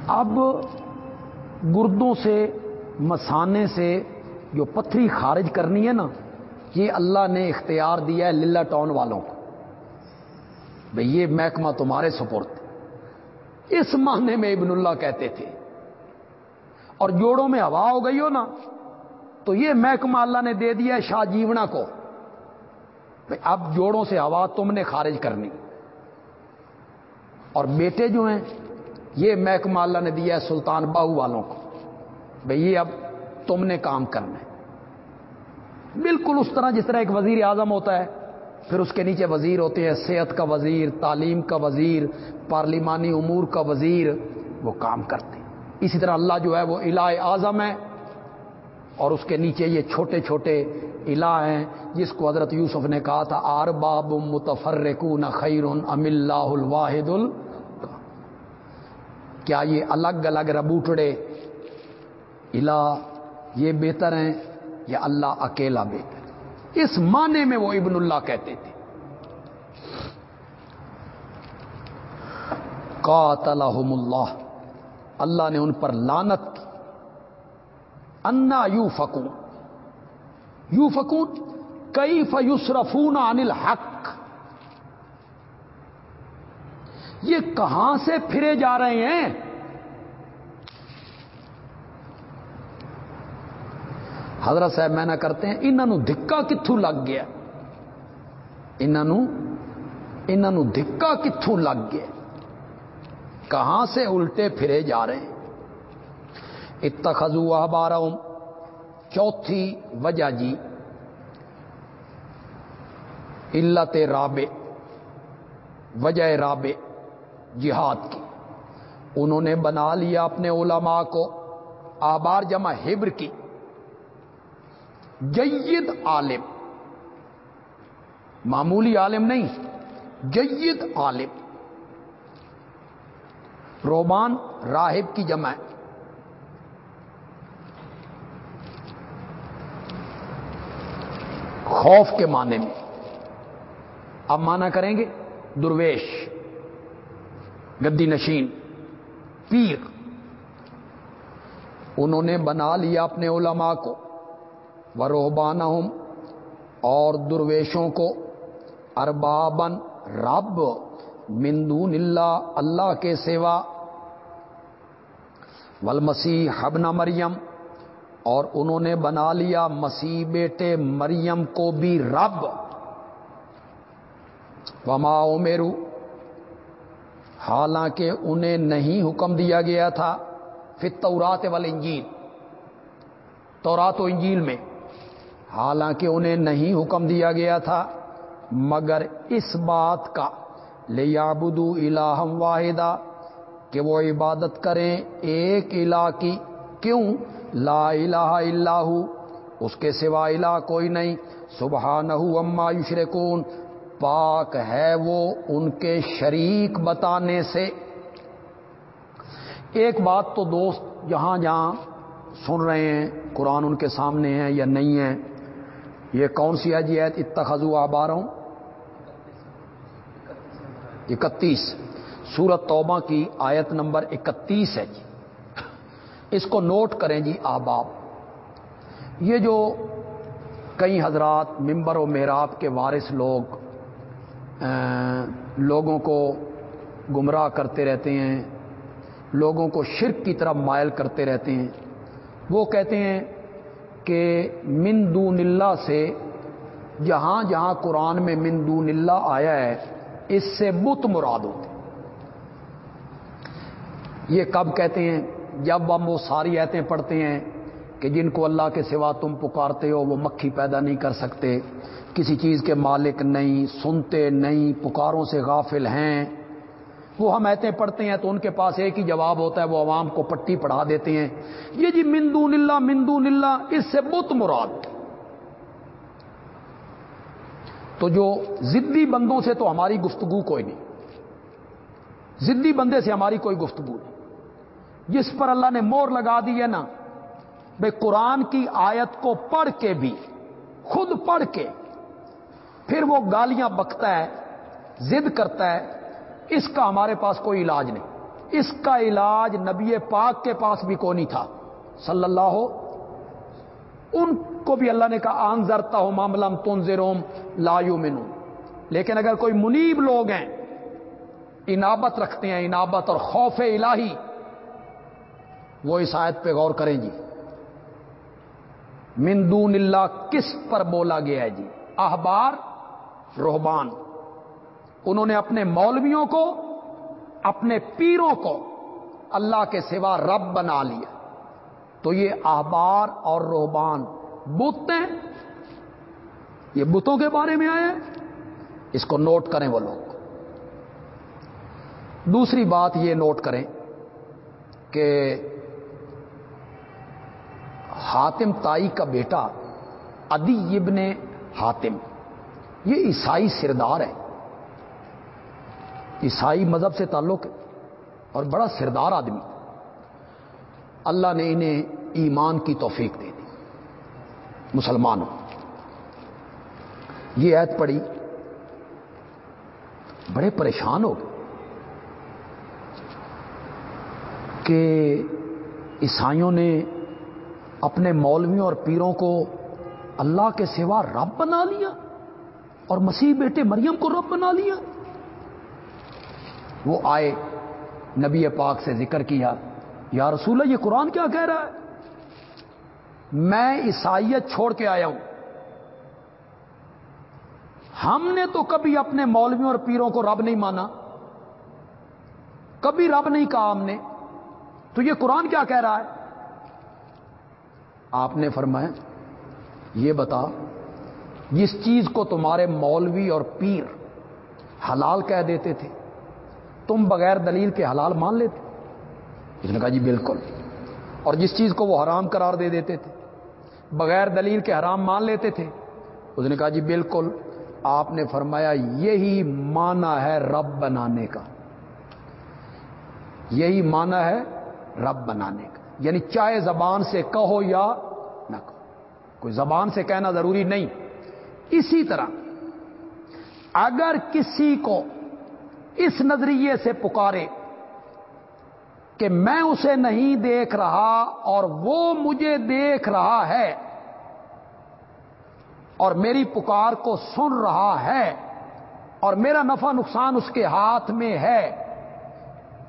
Speaker 1: اب گردوں سے، مسانے سے جو پتھری خارج کرنی ہے نا، یہ اللہ نے اختیار دیا ہے للہ ٹاؤن والوں کو۔ بھئی یہ محکمہ تمہارے سپورٹ اس معنی میں ابن اللہ کہتے تھے۔ اور جوڑوں میں ہوا ہو گئی ہو نا، تو یہ محکمہ اللہ نے دے دیا شاہ جیونا کو۔ اب جوڑوں سے ہوا تم نے خارج کرنی۔ اور بیٹے جو ہیں، یہ محکمہ اللہ نے دیا ہے سلطان باہو والوں کو۔ بھئی یہ اب تم نے کام کرنا ہے۔ بالکل اس طرح جس طرح ایک وزیر اعظم ہوتا ہے پھر اس کے نیچے وزیر ہوتے ہیں، صحت کا وزیر، تعلیم کا وزیر، پارلیمانی امور کا وزیر، وہ کام کرتے ہیں۔ اسی طرح اللہ جو ہے وہ الہ اعظم ہے اور اس کے نیچے یہ چھوٹے چھوٹے الہ ہیں، جس کو حضرت یوسف نے کہا تھا آر باب متفرکون خیر ام اللہ الواحد ال۔ کیا یہ الگ الگ ربوٹڑے الہ یہ بہتر ہیں یا اللہ اکیلا بہتر؟ اس معنی میں وہ ابن اللہ کہتے تھے۔ قاتلہم اللہ۔ اللہ نے ان پر لانت کی۔ انا یو فکون یو فکون کئی فیوسرفون عن الحق؟ یہ کہاں سے پھرے جا رہے ہیں؟ حضرت صاحب میں نہ کرتے ہیں، انہوں دھکا کتوں لگ گیا۔ انہوں انہوں دھکا کتوں لگ گیا۔ کہاں سے الٹے پھرے جا رہے ہیں؟ اتخذوا احبارہم۔ چوتھی وجہ جی علت رابع، وجہ رابع جہاد کی۔ انہوں نے بنا لیا اپنے علماء کو، آبار جمع ہبر کی۔ جید عالم۔ معمولی عالم نہیں، جید عالم۔ رومان راہب کی جمع۔ ہے خوف کے معنی میں۔ اب مانا کریں گے درویش گدی نشین، پیر۔ انہوں نے بنا لیا اپنے علماء کو۔ وروبان اور درویشوں کو اربابن رب مندون اللہ اللہ کے سوا ولمسی حبن مریم، اور انہوں نے بنا لیا مسیح بیٹے مریم کو بھی رب۔ وما میرو حالانکہ انہیں نہیں حکم دیا گیا تھا پھر تورات وال انجیل تورات و انجیل میں۔ حالانکہ انہیں نہیں حکم دیا گیا تھا، مگر اس بات کا لے یابدو الہم واحدہ، کہ وہ عبادت کریں ایک الہ کی، کیوں؟ لا الہ الا ہو، اس کے سوا الہ کوئی نہیں سبحانہ اما یشرکون، پاک ہے وہ ان کے شریک بتانے سے۔ ایک بات تو دوست جہاں جہاں سن رہے ہیں، قرآن ان کے سامنے ہے یا نہیں ہے یہ کون سی ہے جی اتخذو آباروں اکتیس۔ سورت توبہ کی آیت نمبر اکتیس ہے جی۔ اس کو نوٹ کریں جی آباب۔ یہ جو کئی حضرات، ممبر و محراب کے وارث لوگ لوگوں کو گمراہ کرتے رہتے ہیں، لوگوں کو شرک کی طرف مائل کرتے رہتے ہیں، وہ کہتے ہیں کہ من دون اللہ سے جہاں جہاں قرآن میں من دون اللہ آیا ہے، اس سے بت مراد ہوتے یہ کب کہتے ہیں؟ جب ہم وہ ساری ایتیں پڑھتے ہیں کہ جن کو اللہ کے سوا تم پکارتے ہو، وہ مکھی پیدا نہیں کر سکتے، کسی چیز کے مالک نہیں، سنتے نہیں، پکاروں سے غافل ہیں۔ وہ ہم ایتیں پڑھتے ہیں تو ان کے پاس ایک ہی جواب ہوتا ہے، وہ عوام کو پٹی پڑھا دیتے ہیں۔ یہ جی مندون اللہ مندون اللہ اس سے بت مراد۔ تو جو زدی بندوں سے تو ہماری گفتگو کوئی نہیں۔ زدی بندے سے ہماری کوئی گفتگو نہیں۔ جس پر اللہ نے مور لگا دی ہے نا بھائی قرآن کی آیت کو پڑھ کے بھی، خود پڑھ کے، پھر وہ گالیاں بکتا ہے، زد کرتا ہے۔ اس کا ہمارے پاس کوئی علاج نہیں۔ اس کا علاج نبی پاک کے پاس بھی کونی تھا۔ صلی اللہ ہو ان کو بھی اللہ نے کہا، آن زرتا ہو معاملم تن زیروم لایو منو لیکن اگر کوئی منیب لوگ ہیں، انابت رکھتے ہیں، انابت اور خوف الہی، وہ اس آیت پہ غور کریں جی۔ مندون اللہ کس پر بولا گیا ہے جی؟ احبار روحبان انہوں نے اپنے مولویوں کو، اپنے پیروں کو اللہ کے سوا رب بنا لیا۔ تو یہ احبار اور روحبان بت ہیں۔ یہ بتوں کے بارے میں آئے اس کو نوٹ کریں وہ لوگ۔ دوسری بات یہ نوٹ کریں کہ حاتم تائی کا بیٹا ادی ابن حاتم، یہ عیسائی سردار ہے عیسائی مذہب سے تعلق ہے اور بڑا سردار آدمی اللہ نے انہیں ایمان کی توفیق دے دی۔ مسلمانوں، یہ عید پڑی۔ بڑے پریشان ہو گئے کہ عیسائیوں نے اپنے مولویوں اور پیروں کو اللہ کے سوا رب بنا لیا اور مسیح بیٹے مریم کو رب بنا لیا۔ وہ آئے، نبی پاک سے ذکر کیا، یا رسول اللہ، یہ قرآن کیا کہہ رہا ہے؟ میں عیسائیت چھوڑ کے آیا ہوں۔ ہم نے تو کبھی اپنے مولویوں اور پیروں کو رب نہیں مانا، کبھی رب نہیں کہا ہم نے۔ تو یہ قرآن کیا کہہ رہا ہے؟ آپ نے فرمایا، یہ بتا، جس چیز کو تمہارے مولوی اور پیر حلال کہہ دیتے تھے تم بغیر دلیل کے حلال مان لیتے۔ اس نے کہا جی بالکل۔ اور جس چیز کو وہ حرام قرار دے دیتے تھے، بغیر دلیل کے حرام مان لیتے تھے، اس نے کہا جی بالکل۔ آپ نے فرمایا یہی مانا ہے رب بنانے کا۔ یہی مانا ہے رب بنانے کا۔ یعنی چاہے زبان سے کہو یا نہ کہو۔ کوئی زبان سے کہنا ضروری نہیں۔ اسی طرح، اگر کسی کو اس نظریے سے پکارے کہ میں اسے نہیں دیکھ رہا اور وہ مجھے دیکھ رہا ہے اور میری پکار کو سن رہا ہے اور میرا نفع نقصان اس کے ہاتھ میں ہے،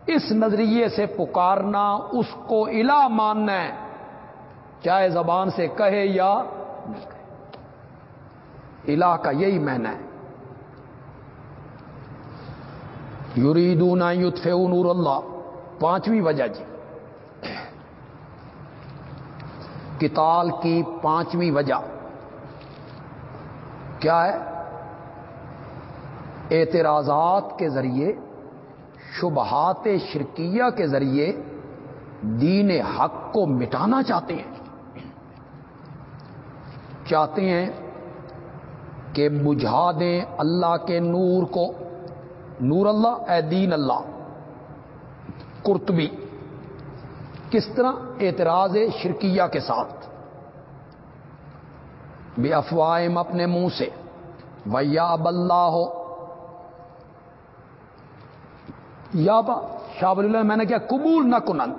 Speaker 1: اس نظریے سے پکارنا، اس کو الا ماننا ہے، چاہے زبان سے کہے یا نہ کہے۔ الہ کا یہی معنی ہے۔ یریدون یوتف نور اللہ. پانچویں وجہ جی. کتال کی پانچویں وجہ. کیا ہے؟ اعتراضات کے ذریعے، شبہات شرکیہ کے ذریعے دین حق کو مٹانا چاہتے ہیں. چاہتے ہیں کہ بجھا دیں اللہ کے نور کو. نور اللہ اے دین اللہ۔ کرتبی کس طرح اعتراض شرکیہ کے ساتھ؟ بے افواہم اپنے منہ سے۔ ویا اب اللہ ہو یا با، شاہ اللہ، میں نے کیا قبول نہ کنن۔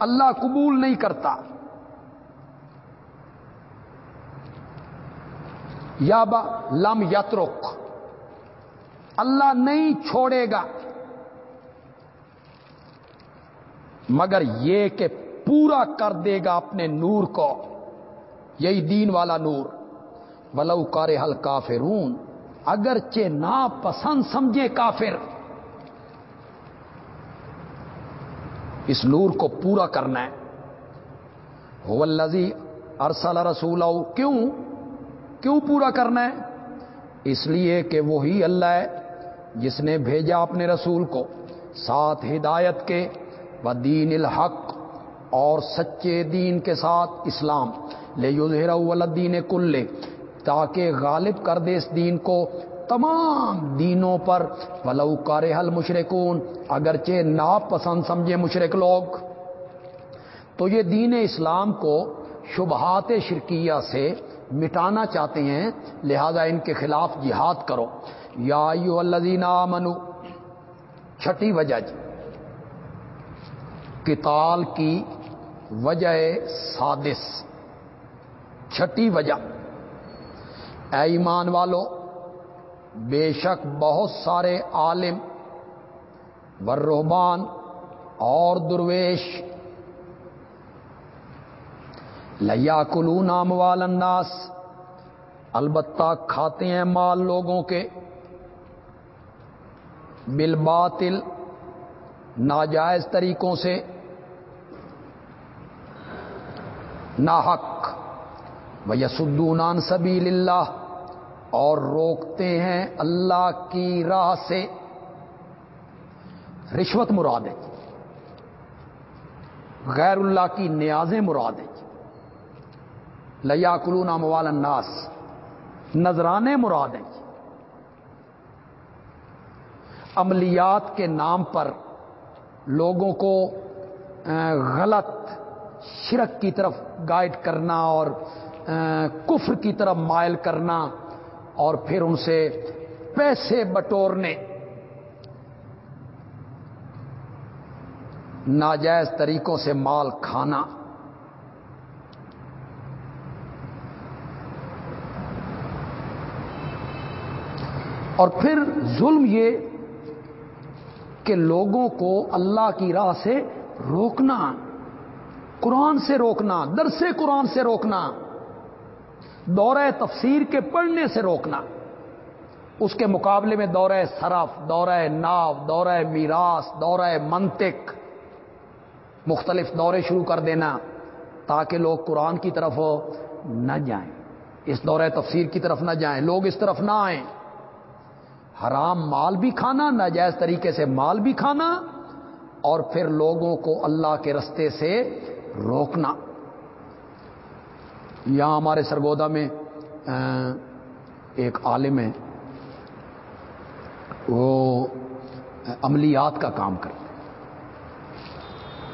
Speaker 1: اللہ قبول نہیں کرتا۔ یا با، لم یترک۔ اللہ نہیں چھوڑے گا۔ مگر یہ کہ پورا کر دے گا اپنے نور کو۔ یہی دین والا نور۔ ولو کار حل کافرون اگرچہ نا پسند سمجھے کافر۔ اس نور کو پورا کرنا ہے۔ ولزی ارسل رسول کیوں؟ کیوں پورا کرنا ہے؟ اس لیے کہ وہی اللہ ہے۔ جس نے بھیجا اپنے رسول کو، ساتھ ہدایت کے و دین الحق اور سچے دین کے ساتھ اسلام۔ لے ولدین کل تاکہ غالب کر دے اس دین کو تمام دینوں پر۔ ولو کار حل مشرقون اگرچہ ناپسند سمجھے مشرق لوگ۔ تو یہ دین اسلام کو شبہات شرکیہ سے مٹانا چاہتے ہیں، لہذا ان کے خلاف جہاد کرو۔ یا الذین منو چھٹی وجہ جی۔ کتال کی وجہ سادس۔ چھٹی وجہ۔ اے ایمان والو، بے شک بہت سارے عالم ورحبان اور درویش۔ لیا کلو نام والناس البتہ کھاتے ہیں مال لوگوں کے۔ بالباطل، ناجائز طریقوں سے، ناحق و یسدونان سبیل اللہ اور روکتے ہیں اللہ کی راہ سے۔ رشوت مراد ہے، غیر اللہ کی نیازیں مراد ہے لیا کلو نام الناس، نذرانے مراد ہیں۔ عملیات کے نام پر لوگوں کو غلط، شرک کی طرف گائیڈ کرنا اور کفر کی طرف مائل کرنا اور پھر ان سے پیسے بٹورنے۔ ناجائز طریقوں سے مال کھانا۔ اور پھر ظلم یہ کہ لوگوں کو اللہ کی راہ سے روکنا، قرآن سے روکنا، درس قرآن سے روکنا، دورہ تفسیر کے پڑھنے سے روکنا۔ اس کے مقابلے میں دورہ صرف، دورہ ناو، دورہ میراث، دورہ منطق، مختلف دورے شروع کر دینا تاکہ لوگ قرآن کی طرف نہ جائیں۔ اس دورہ تفسیر کی طرف نہ جائیں، لوگ اس طرف نہ آئیں۔ حرام مال بھی کھانا، ناجائز طریقے سے مال بھی کھانا اور پھر لوگوں کو اللہ کے رستے سے روکنا۔ یہاں ہمارے سرگودا میں ایک عالم ہے، وہ عملیات کا کام کرتے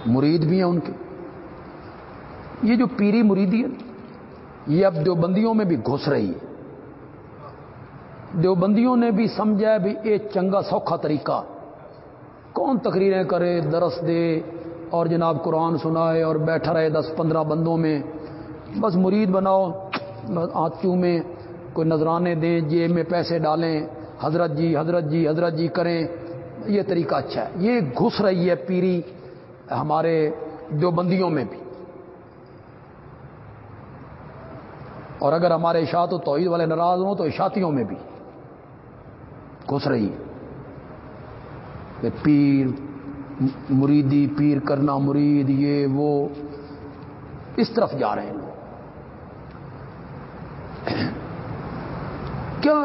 Speaker 1: مرید بھی ہیں ان کے۔ یہ جو پیری مریدی ہے، یہ اب دیوبندیوں میں بھی گھس رہی ہے۔ دیوبندیوں نے بھی سمجھا بھی یہ چنگا سوکھا طریقہ۔ کون تقریریں کرے، درس دے اور جناب قرآن سنائے اور بیٹھا رہے دس پندرہ بندوں میں۔ بس مرید بناؤ آتیوں میں؟ کوئی نذرانے دیں، جیب میں پیسے ڈالیں۔ حضرت جی حضرت جی حضرت جی کریں۔ یہ طریقہ اچھا ہے۔ یہ گھس رہی ہے پیری ہمارے دیوبندیوں میں بھی۔ اور اگر ہمارے اشاعت و توحید والے ناراض ہوں تو اشاعتیوں میں بھی۔ گھس رہی ہے۔ پیر، مریدی پیر کرنا، مرید یہ، وہ، اس طرف جا رہے ہیں۔ لوگ کیا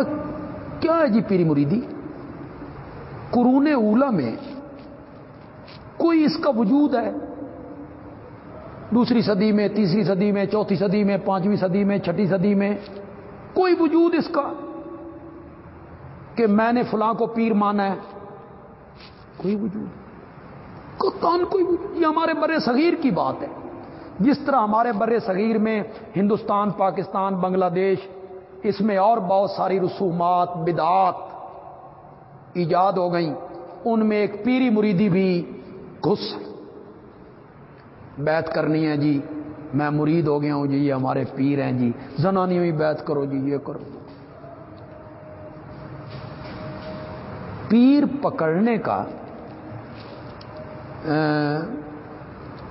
Speaker 1: کیا ہے جی پیری مریدی؟ قرون اولا میں کوئی اس کا وجود ہے؟ دوسری صدی میں، تیسری صدی میں، چوتھی صدی میں، پانچویں صدی میں، چھٹی صدی میں کوئی وجود اس کا؟ کہ میں نے فلاں کو پیر مانا ہے۔ کوئی وجود کون کوئی وجود یہ ہمارے بر صغیر کی بات ہے۔ جس طرح ہمارے بر صغیر میں ہندوستان، پاکستان، بنگلہ دیش، اس میں اور بہت ساری رسومات، بدعات ایجاد ہو گئیں۔ ان میں ایک پیری مریدی بھی گھس۔ بیت کرنی ہے جی۔ میں مرید ہو گیا ہوں جی یہ ہمارے پیر ہیں جی۔ زنانی ہوئی بیت کرو جی یہ کرو۔ پیر پکڑنے کا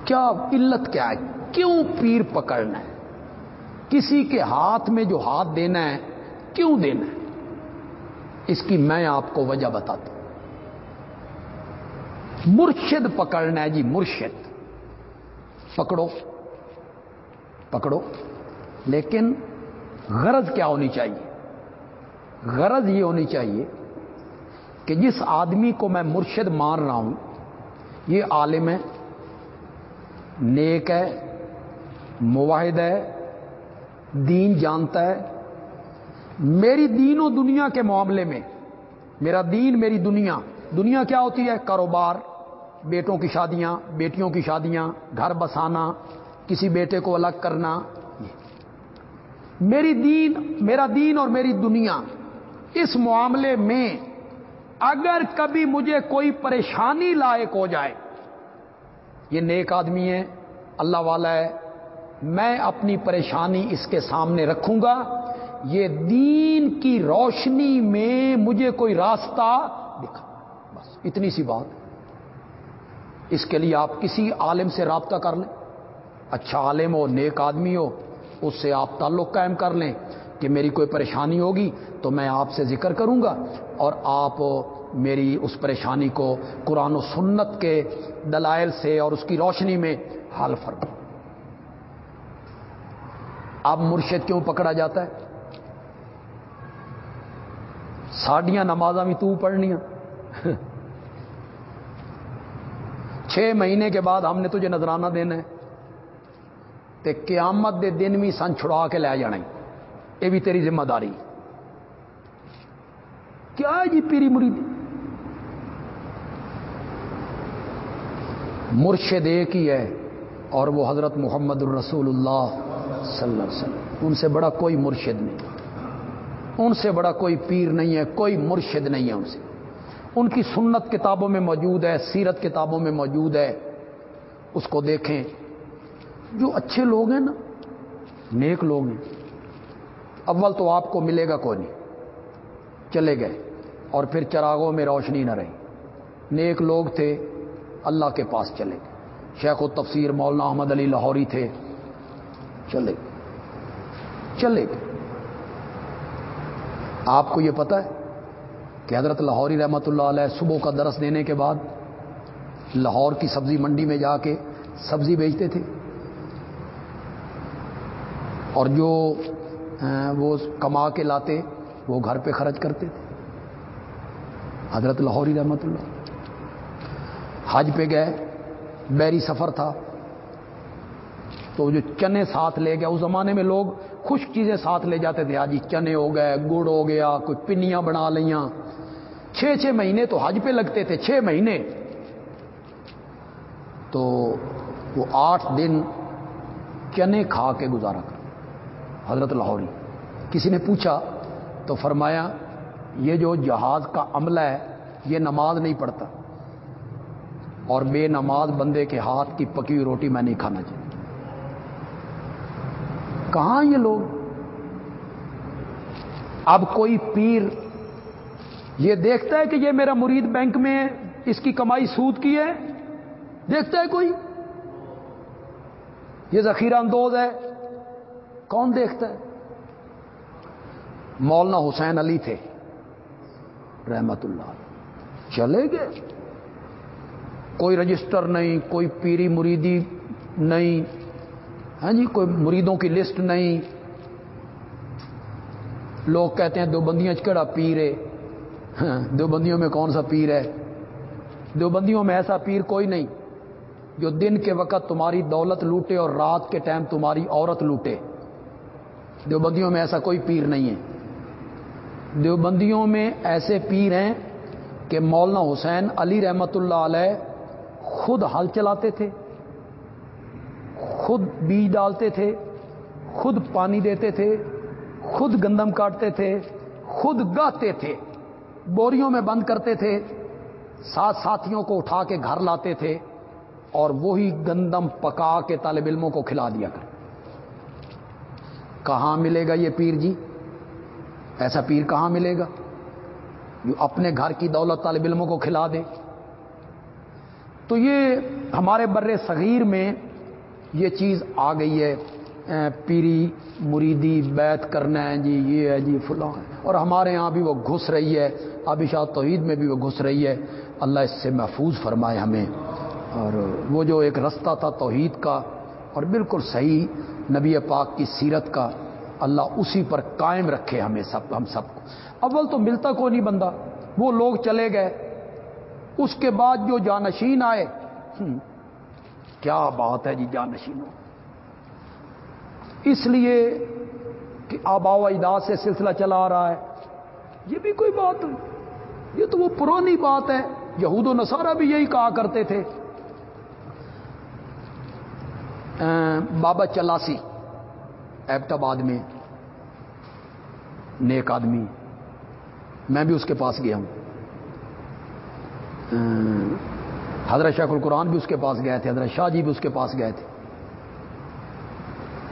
Speaker 1: کیا علت کیا ہے؟ کیوں پیر پکڑنا ہے؟ کسی کے ہاتھ میں جو ہاتھ دینا ہے، کیوں دینا ہے؟ اس کی میں آپ کو وجہ بتاتا ہوں۔ مرشد پکڑنا ہے جی مرشد۔ پکڑو پکڑو۔ لیکن غرض کیا ہونی چاہیے؟ غرض یہ ہونی چاہیے کہ جس آدمی کو میں مرشد مان رہا ہوں، یہ عالم ہے، نیک ہے مواحد ہے، دین جانتا ہے۔ میری دین و دنیا کے معاملے میں، میرا دین، میری دنیا دنیا کیا ہوتی ہے؟ کاروبار، بیٹوں کی شادیاں، بیٹیوں کی شادیاں، گھر بسانا، کسی بیٹے کو الگ کرنا۔ میری دین، میرا دین اور میری دنیا، اس معاملے میں اگر کبھی مجھے کوئی پریشانی لائق ہو جائے، یہ نیک آدمی ہے اللہ والا ہے، میں اپنی پریشانی اس کے سامنے رکھوں گا، یہ دین کی روشنی میں مجھے کوئی راستہ دکھا۔ بس، اتنی سی بات۔ اس کے لیے آپ کسی عالم سے رابطہ کر لیں۔ اچھا عالم ہو، نیک آدمی ہو، اس سے آپ تعلق قائم کر لیں۔ کہ میری کوئی پریشانی ہوگی تو میں آپ سے ذکر کروں گا اور آپ میری اس پریشانی کو قرآن و سنت کے دلائل سے اور اس کی روشنی میں حل فرما۔ اب مرشد کیوں پکڑا جاتا ہے؟ ساڈیاں نمازاں بھی تو پڑھنیاں۔ چھ مہینے کے بعد ہم نے تجھے نظرانہ دینا ہے۔ تے قیامت دے دن بھی سن چھڑا کے لے جانا یہ بھی تیری ذمہ داری۔ کیا ہے جی پیری مرید؟ مرشد ایک ہی ہے اور وہ حضرت محمد الرسول اللہ صلی اللہ علیہ وسلم۔ ان سے بڑا کوئی مرشد نہیں۔ ان سے بڑا کوئی پیر نہیں ہے، کوئی مرشد نہیں ہے ان سے۔ ان کی سنت کتابوں میں موجود ہے، سیرت کتابوں میں موجود ہے۔ اس کو دیکھیں۔ جو اچھے لوگ ہیں نا، نیک لوگ ہیں۔ اول تو آپ کو ملے گا کوئی نہیں چلے گئے۔ اور پھر چراغوں میں روشنی نہ رہی۔ نیک لوگ تھے، اللہ کے پاس چلے۔ گئے شیخ و تفسیر مولانا احمد علی لاہوری تھے۔ چلے۔ گئے چلے۔ گئے آپ کو یہ پتا ہے کہ حضرت لاہوری رحمت اللہ علیہ صبح کا درس دینے کے بعد لاہور کی سبزی منڈی میں جا کے سبزی بیچتے تھے۔ اور جو وہ کما کے لاتے، وہ گھر پہ خرچ کرتے۔ تھے حضرت لاہوری رحمت اللہ۔ حج پہ گئے، بیری سفر تھا۔ تو جو چنے ساتھ لے گیا اس زمانے میں لوگ خشک چیزیں ساتھ لے جاتے تھے۔ آج چنے ہو گئے، گڑ ہو گیا، کوئی پنیاں بنا لیاں چھ چھ مہینے تو حج پہ لگتے تھے، چھ مہینے۔ تو وہ آٹھ دن چنے کھا کے گزارا کر حضرت لاہوری۔ کسی نے پوچھا تو فرمایا، یہ جو جہاز کا عملہ ہے، یہ نماز نہیں پڑھتا۔ اور بے نماز بندے کے ہاتھ کی پکی ہوئی روٹی میں نہیں کھانا چاہتا۔ کہاں یہ لوگ؟ اب کوئی پیر یہ دیکھتا ہے کہ یہ میرا مرید بینک میں اس کی کمائی سود کی ہے؟ دیکھتا ہے کوئی؟ یہ ذخیرہ اندوز ہے۔ کون دیکھتا ہے؟ مولانا حسین علی تھے، رحمت اللہ چلے گئے۔ کوئی رجسٹر نہیں، کوئی پیری مریدی نہیں ہاں جی کوئی مریدوں کی لسٹ نہیں۔ لوگ کہتے ہیں دو بندیاں چکڑا پیر ہے؟ ہاں، دو بندیوں میں کون سا پیر ہے؟ دو بندیوں میں ایسا پیر کوئی نہیں جو دن کے وقت تمہاری دولت لوٹے اور رات کے ٹائم تمہاری عورت لوٹے۔ دیوبندیوں میں ایسا کوئی پیر نہیں ہے۔ دیوبندیوں میں ایسے پیر ہیں کہ مولانا حسین علی رحمت اللہ علیہ خود ہل چلاتے تھے، خود بیج ڈالتے تھے، خود پانی دیتے تھے، خود گندم کاٹتے تھے، خود گاتے تھے، بوریوں میں بند کرتے تھے، ساتھ ساتھیوں کو اٹھا کے گھر لاتے تھے اور وہی گندم پکا کے طالب علموں کو کھلا دیا کر کہاں ملے گا یہ پیر جی؟ ایسا پیر کہاں ملے گا؟ جو اپنے گھر کی دولت طالب علموں کو کھلا دے۔ تو یہ ہمارے بر صغیر میں یہ چیز آ گئی ہے۔ پیری مریدی بیت کرنا ہے جی یہ ہے جی فلاں۔ اور ہمارے یہاں بھی وہ گھس رہی ہے۔ آبشا توحید میں بھی وہ گھس رہی ہے۔ اللہ اس سے محفوظ فرمائے ہمیں۔ اور وہ جو ایک رستہ تھا توحید کا اور بالکل صحیح نبی پاک کی سیرت کا اللہ اسی پر قائم رکھے ہمیں سب ہم سب کو۔ اول تو ملتا کو نہیں بندہ؟ وہ لوگ چلے گئے۔ اس کے بعد جو جانشین آئے۔ کیا بات ہے جی جانشینوں؟ اس لیے کہ آبا و اجداد سے سلسلہ چلا آ رہا ہے۔ یہ بھی کوئی بات نہیں۔ یہ تو وہ پرانی بات ہے۔ یہود و نصارہ بھی یہی کہا کرتے تھے۔ بابا چلاسی ایبٹ آباد میں نیک آدمی، میں بھی اس کے پاس گیا ہوں۔ حضرت شیخ القرآن بھی اس کے پاس گئے تھے، حضرت شاہ جی بھی اس کے پاس گئے تھے۔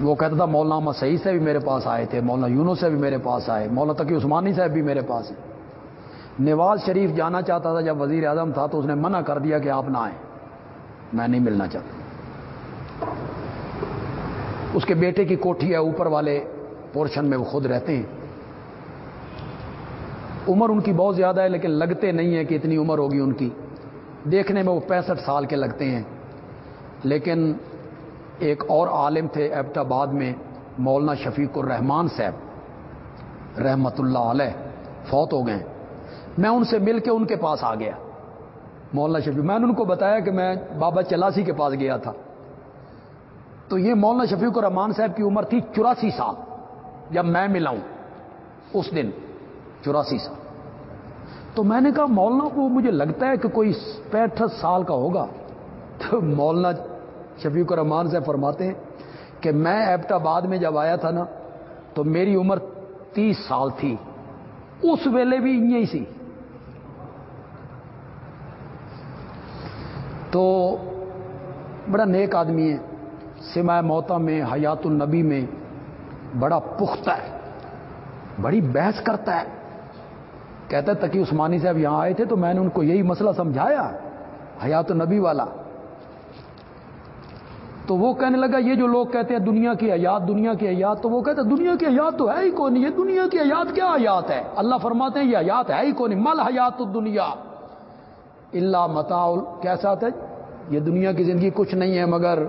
Speaker 1: وہ کہتا تھا، مولانا صحیح سے بھی میرے پاس آئے تھے، مولانا یونو سے بھی میرے پاس آئے، مولانا تقی عثمانی صاحب بھی میرے پاس ہیں۔ نواز شریف جانا چاہتا تھا جب وزیر اعظم تھا تو اس نے منع کر دیا کہ آپ نہ آئیں۔ میں نہیں ملنا چاہتا۔ اس کے بیٹے کی کوٹھی ہے اوپر والے پورشن میں وہ خود رہتے ہیں۔ عمر ان کی بہت زیادہ ہے، لیکن لگتے نہیں ہیں کہ اتنی عمر ہوگی ان کی۔ دیکھنے میں وہ پینسٹھ سال کے لگتے ہیں۔ لیکن ایک اور عالم تھے ایبٹ آباد میں، مولانا شفیق الرحمان صاحب، رحمت اللہ علیہ، فوت ہو گئے۔ میں ان سے مل کے ان کے پاس آ گیا۔ مولانا شفیق، میں نے ان کو بتایا کہ میں بابا چلاسی کے پاس گیا تھا۔ تو یہ مولانا شفیق الرحمان صاحب کی عمر تھی چوراسی سال، جب میں ملا ہوں، اس دن، چوراسی سال۔ تو میں نے کہا، مولانا کو مجھے لگتا ہے کہ کوئی پینٹھ سال کا ہوگا۔ تو مولانا شفیق الرحمان سے فرماتے ہیں کہ میں ایبٹ آباد میں جب آیا تھا نا، تو میری عمر تیس سال تھی۔ اس ویلے بھی یہی سی۔ تو بڑا نیک آدمی ہے۔ سما موتا میں، حیات النبی میں بڑا پختہ ہے، بڑی بحث کرتا ہے۔ کہتا ہے تقی عثمانی صاحب یہاں آئے تھے تو میں نے ان کو یہی مسئلہ سمجھایا، حیات النبی والا۔ تو وہ کہنے لگا، یہ جو لوگ کہتے ہیں دنیا کی حیات، دنیا کی حیات، تو وہ کہتے ہیں دنیا کی حیات تو ہے ہی کون؟ یہ دنیا کی حیات کیا حیات ہے؟ اللہ فرماتے ہیں یہ حیات ہے ہی کون؟ مل حیات دنیا اللہ متا کیسا ہے؟ یہ دنیا کی زندگی کچھ نہیں ہے، مگر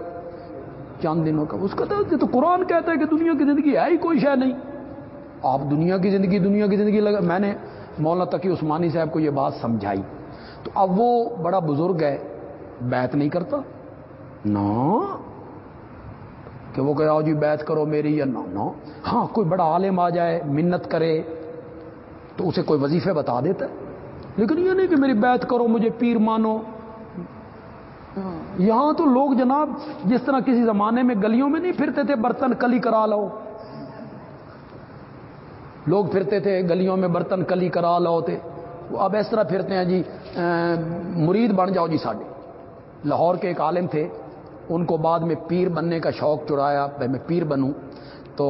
Speaker 1: چند دنوں کا۔ اس کا تو قرآن کہتا ہے کہ دنیا کی زندگی ہے ہی کوئی شے نہیں۔ آپ دنیا کی زندگی، دنیا کی زندگی لگا۔ میں نے مولانا تقی عثمانی صاحب کو یہ بات سمجھائی۔ تو اب وہ بڑا بزرگ ہے بیت نہیں کرتا؟ نا۔ کہ وہ کہ جی بیت کرو میری یا نہ ہاں کوئی بڑا عالم آ جائے، منت کرے، تو اسے کوئی وظیفے بتا دیتا ہے۔ لیکن یہ نہیں کہ میری بیت کرو، مجھے پیر مانو۔ ہاں۔ یہاں تو لوگ جناب جس طرح کسی زمانے میں گلیوں میں نہیں پھرتے تھے، برتن کلی کرا لو۔ لوگ پھرتے تھے، گلیوں میں برتن کلی کرا لو تھے اب اس طرح پھرتے ہیں جی مرید بن جاؤ جی ساڈے۔ لاہور کے ایک عالم تھے، ان کو بعد میں پیر بننے کا شوق چڑایا میں پیر بنوں۔ تو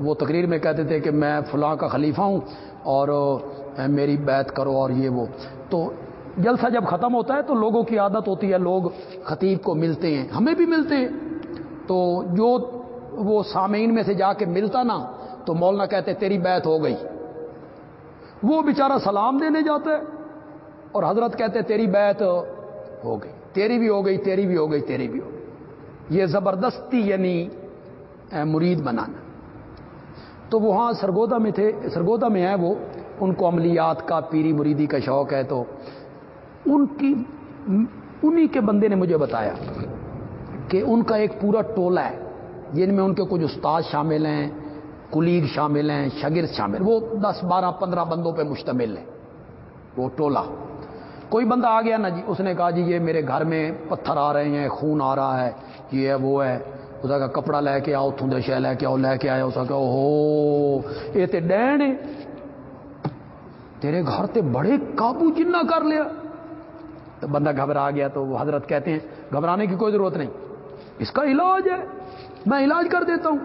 Speaker 1: وہ تقریر میں کہتے تھے کہ میں فلاں کا خلیفہ ہوں اور میری بیت کرو اور یہ وہ۔ تو جلسہ جب ختم ہوتا ہے تو لوگوں کی عادت ہوتی ہے، لوگ خطیب کو ملتے ہیں، ہمیں بھی ملتے ہیں۔ تو جو وہ سامعین میں سے جا کے ملتا نا، تو مولانا کہتے تیری بیت ہو گئی۔ وہ بیچارہ سلام دینے جاتا ہے اور حضرت کہتے تیری بیت ہو گئی۔ تیری بھی ہو گئی، تیری بھی ہو گئی، تیری بھی ہو گئی۔ یہ زبردستی یعنی مرید بنانا۔ تو وہاں سرگودا میں تھے، سرگودا میں ہے وہ۔ ان کو عملیات کا، پیری مریدی کا شوق ہے تو ان کی انہی کے بندے نے مجھے بتایا کہ ان کا ایک پورا ٹولہ ہے، جن میں ان کے کچھ استاد شامل ہیں، کلیگ شامل ہیں شگرد شامل وہ دس، بارہ، پندرہ بندوں پہ مشتمل ہے وہ ٹولہ۔ کوئی بندہ آ گیا نا جی اس نے کہا جی یہ میرے گھر میں پتھر آ رہے ہیں، خون آ رہا ہے، یہ ہے، وہ ہے۔ اس کا کپڑا لے کے آؤ، تھوڑے شہ لے کے آؤ، لے کے آیا اس کا ہو یہ تے ڈین تیرے گھر تے بڑے قابو جنہ کر لیا۔ تو بندہ گھبرا گیا تو وہ حضرت کہتے ہیں، گھبرانے کی کوئی ضرورت نہیں۔ اس کا علاج ہے، میں علاج کر دیتا ہوں۔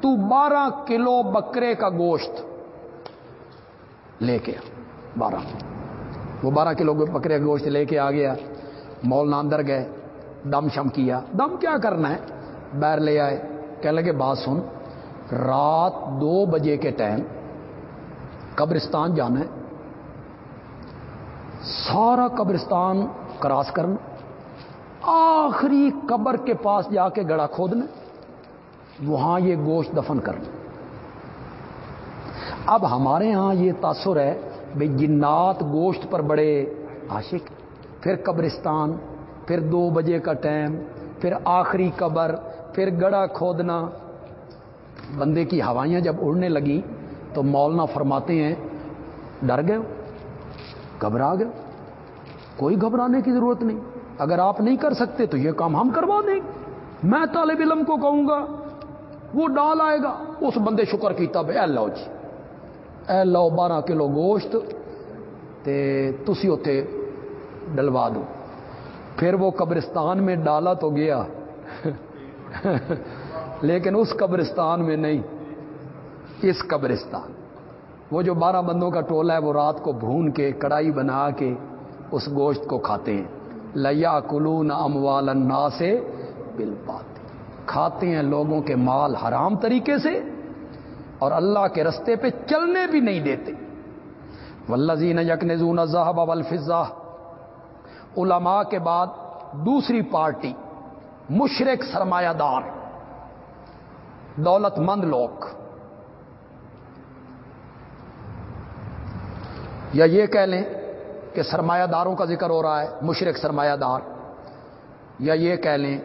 Speaker 1: تو بارہ کلو بکرے کا گوشت لے کے بارہ۔ وہ بارہ کلو بکرے کا گوشت لے کے آ گیا۔ مول اندر گئے، دم شم کیا۔ دم کیا کرنا ہے؟ بیر لے آئے کہ لگے، بات سن۔ رات دو بجے کے ٹائم قبرستان جانا ہے۔ سارا قبرستان کراس کرنا آخری قبر کے پاس جا کے گڑا کھودنا وہاں یہ گوشت دفن کرنا اب ہمارے ہاں یہ تاثر ہے بھائی جنات گوشت پر بڑے عاشق، پھر قبرستان، پھر دو بجے کا ٹائم پھر آخری قبر، پھر گڑا کھودنا۔ بندے کی ہوائیاں جب اڑنے لگی تو مولنا فرماتے ہیں، ڈر گئے گھبرا گئے۔ کوئی گھبرانے کی ضرورت نہیں۔ اگر آپ نہیں کر سکتے تو یہ کام ہم کروا دیں۔ گے میں طالب علم کو کہوں گا، وہ ڈال آئے گا۔ اس بندے شکر کیتا بھائی، اے لو جی اے لو بارہ کلو گوشت تے تسی اتے ڈلوا دو۔ پھر وہ قبرستان میں ڈالا تو گیا۔ <laughs> لیکن اس قبرستان میں نہیں، اس قبرستان۔ وہ جو بارہ بندوں کا ٹولہ ہے، وہ رات کو بھون کے کڑائی بنا کے اس گوشت کو کھاتے ہیں۔ لیا کلون اموال انا سے بل پاتے کھاتے ہیں لوگوں کے مال حرام طریقے سے اور اللہ کے رستے پہ چلنے بھی نہیں دیتے۔ ولزین یکنزون ذہب والفضہ۔ علماء کے بعد دوسری پارٹی مشرق سرمایہ دار۔ دولت مند لوگ۔ یا یہ کہہ لیں کہ سرمایہ داروں کا ذکر ہو رہا ہے مشرق سرمایہ دار۔ یا یہ کہہ لیں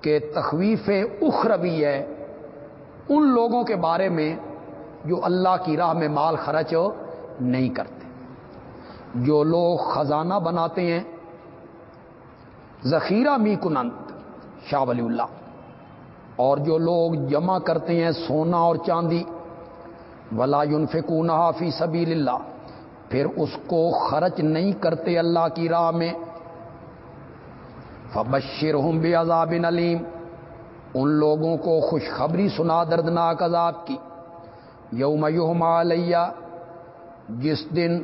Speaker 1: کہ تخویف اخروی ہے ان لوگوں کے بارے میں جو اللہ کی راہ میں مال خرچ نہیں کرتے۔ جو لوگ خزانہ بناتے ہیں، ذخیرہ می کنند، شاہ ولی اللہ۔ اور جو لوگ جمع کرتے ہیں سونا اور چاندی، ولا ينفقونها فی سبیل اللہ۔ پھر اس کو خرچ نہیں کرتے اللہ کی راہ میں۔ فبشر ہوں بے عذاب نلیم ان لوگوں کو خوشخبری سنا دردناک عذاب کی۔ یوم یوم علیہ۔ جس دن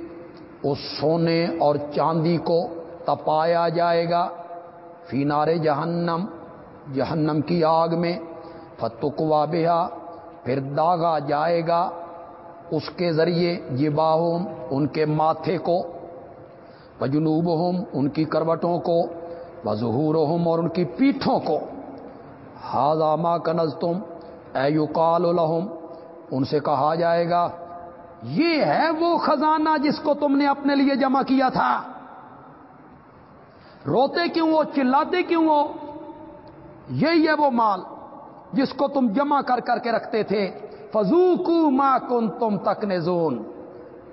Speaker 1: اس سونے اور چاندی کو تپایا جائے گا۔ فینار جہنم۔ جہنم کی آگ میں۔ فتقوا بہا۔ پھر داغا جائے گا۔ اس کے ذریعے جباہم ان کے ماتھے کو بجنوب ان کی کروٹوں کو بظہور اور ان کی پیٹھوں کو۔ ہاضامہ کنز تم اے یقال الحم ان سے کہا جائے گا، یہ ہے وہ خزانہ جس کو تم نے اپنے لیے جمع کیا تھا۔ روتے کیوں ہو، چلاتے کیوں ہو؟ یہی ہے وہ مال جس کو تم جمع کر کر کے رکھتے تھے۔ فضوکو ما کن تم تک زون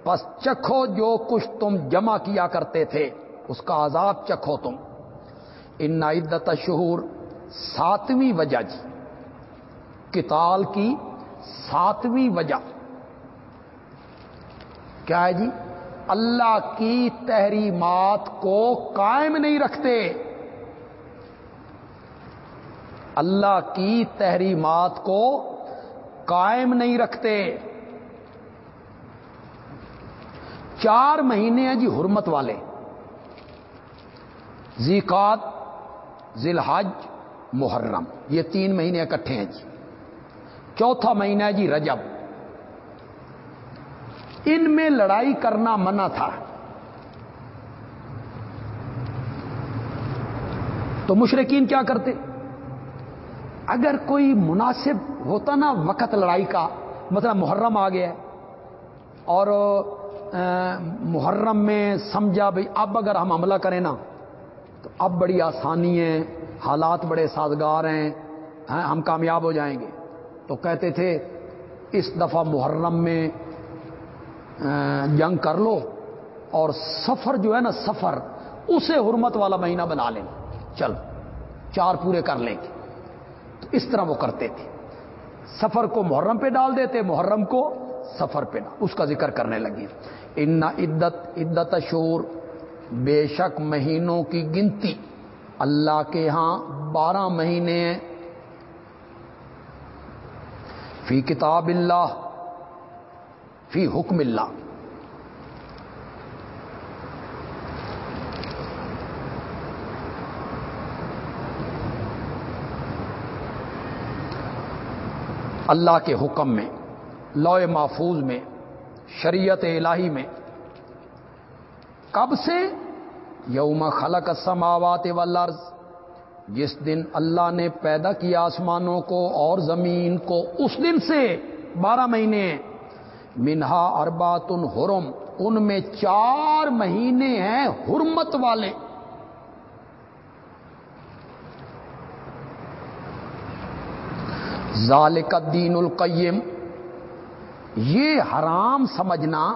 Speaker 1: بس چکھو جو کچھ تم جمع کیا کرتے تھے، اس کا عذاب چکھو تم۔ ان عدت شہور ساتویں وجہ جی۔ کتال کی ساتویں وجہ۔ کیا ہے جی؟ اللہ کی تحریمات کو قائم نہیں رکھتے۔ اللہ کی تحریمات کو قائم نہیں رکھتے۔ چار مہینے ہیں جی حرمت والے۔ زیقات ذی الحج محرم، یہ تین مہینے اکٹھے ہیں جی۔ چوتھا مہینہ ہے جی رجب۔ ان میں لڑائی کرنا منع تھا۔ تو مشرقین کیا کرتے؟ اگر کوئی مناسب ہوتا نا وقت لڑائی کا مطلب محرم آ گیا، اور محرم میں سمجھا بھائی اب اگر ہم حملہ کریں نا، تو اب بڑی آسانی ہے حالات بڑے سازگار ہیں ہاں، ہم کامیاب ہو جائیں گے۔ تو کہتے تھے، اس دفعہ محرم میں جنگ کر لو، اور سفر جو ہے نا، سفر، اسے حرمت والا مہینہ بنا لیں چل چار پورے کر لیں گے۔ اس طرح وہ کرتے تھے۔ سفر کو محرم پہ ڈال دیتے، محرم کو سفر پہ ڈال۔ اس کا ذکر کرنے لگے ان عدت عدت شور بے شک مہینوں کی گنتی۔ اللہ کے ہاں بارہ مہینے فی کتاب اللہ، فی حکم اللہ۔ اللہ کے حکم میں، لوئے محفوظ میں، شریعت الہی میں۔ کب سے؟ یوم خلق السماوات والارض۔ جس دن اللہ نے پیدا کیا آسمانوں کو اور زمین کو، اس دن سے بارہ مہینے منہا اربات حرم، ان میں چار مہینے ہیں حرمت والے۔ ذالک الدین القیم۔ یہ حرام سمجھنا،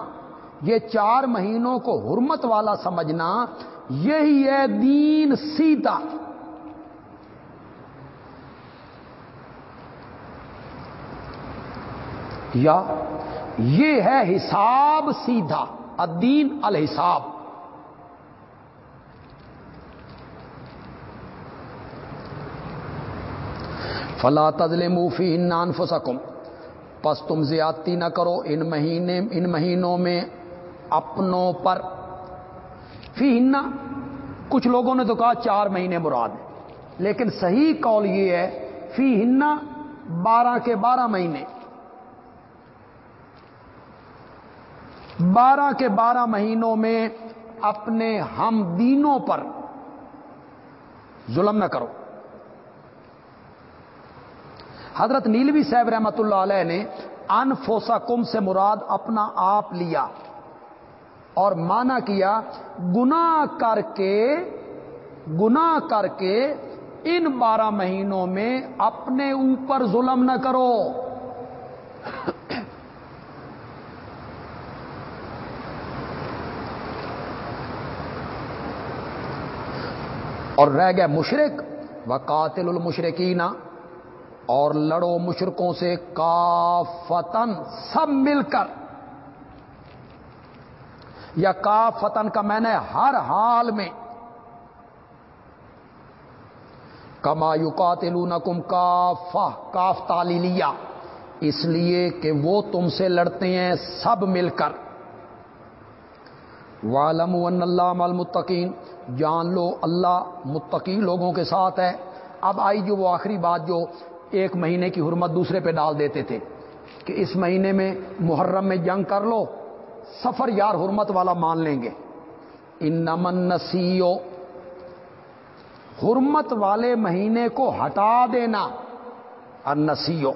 Speaker 1: یہ چار مہینوں کو حرمت والا سمجھنا، یہی ہے دین سیدھا۔ یا یہ ہے حساب سیدھا، الدین الحساب۔ فلا تزل موفی انان فسکم پس تم زیادتی نہ کرو ان مہینے، ان مہینوں میں اپنوں پر۔ فی ہننا کچھ لوگوں نے تو کہا چار مہینے مراد ہیں۔ لیکن صحیح کال یہ ہے فی ہننا بارہ کے بارہ مہینے۔ بارہ کے بارہ مہینوں میں اپنے ہم دینوں پر ظلم نہ کرو۔ حضرت نیلوی صاحب رحمت اللہ علیہ نے انفوسا کم سے مراد اپنا آپ لیا اور مانا کیا گنا کر کے گنا کر کے ان بارہ مہینوں میں اپنے اوپر ظلم نہ کرو۔ اور رہ گیا مشرق و قاتل المشرقین اور لڑو مشرقوں سے کافتن سب مل کر۔ یا کافتن کا میں نے ہر حال میں کما یو قاتل کم کافا کاف تالی لیا۔ اس لیے کہ وہ تم سے لڑتے ہیں، سب مل کر۔ والم اللہ المتقین جان لو، اللہ متقی لوگوں کے ساتھ ہے۔ اب آئی جو وہ آخری بات جو ایک مہینے کی حرمت دوسرے پہ ڈال دیتے تھے کہ اس مہینے میں محرم میں جنگ کر لو، سفر یار حرمت والا مان لیں گے۔ ان نمن نسیو حرمت والے مہینے کو ہٹا دینا۔ اور نسیو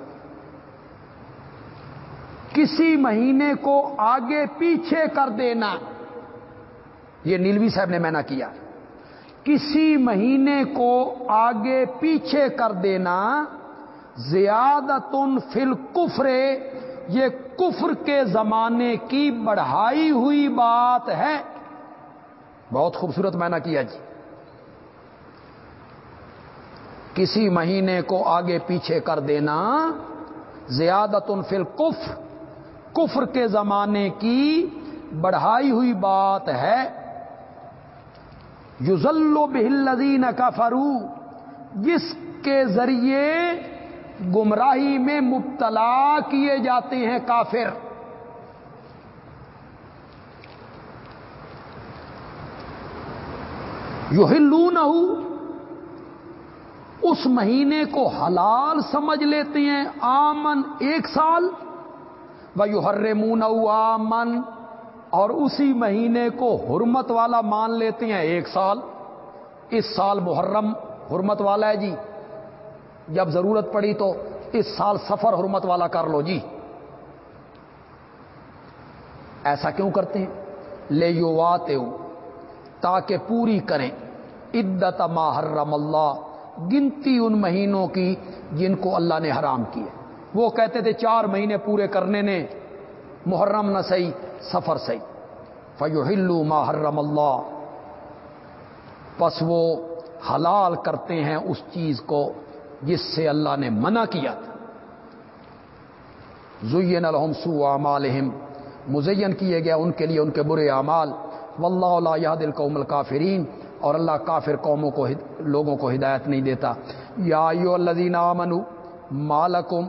Speaker 1: کسی مہینے کو آگے پیچھے کر دینا۔ یہ نیلوی صاحب نے میں کیا۔ کسی مہینے کو آگے پیچھے کر دینا۔ زیادت فل کفرے یہ کفر کے زمانے کی بڑھائی ہوئی بات ہے۔ بہت خوبصورت میں کیا جی۔ کسی مہینے کو آگے پیچھے کر دینا زیادت فل کفر کفر کے زمانے کی بڑھائی ہوئی بات ہے۔ یوزلو بہلدین کا فرو جس کے ذریعے گمراہی میں مبتلا کیے جاتے ہیں کافر۔ یو ہلو نہ اس مہینے کو حلال سمجھ لیتے ہیں آمن ایک سال وہ یو ہر آمن اور اسی مہینے کو حرمت والا مان لیتے ہیں ایک سال۔ اس سال محرم حرمت والا ہے جی۔ جب ضرورت پڑی تو اس سال سفر حرمت والا کر لو جی۔ ایسا کیوں کرتے ہیں؟ لے یو تاکہ پوری کریں۔ عدت محرم اللہ، گنتی ان مہینوں کی جن کو اللہ نے حرام کیے وہ کہتے تھے، چار مہینے پورے کرنے نے، محرم نہ صحیح، سفر صحیح۔ فیو ہلو محرم اللہ۔ پس وہ حلال کرتے ہیں اس چیز کو۔ جس سے اللہ نے منع کیا تھا۔ زین الحم سو اعمالہم مزین کیے گئے ان کے لیے ان کے برے اعمال۔ واللہ لا یاد القوم الکافرین اور اللہ کافر قوموں کو لوگوں کو ہدایت نہیں دیتا۔ یا یو الذین آمنو مالکم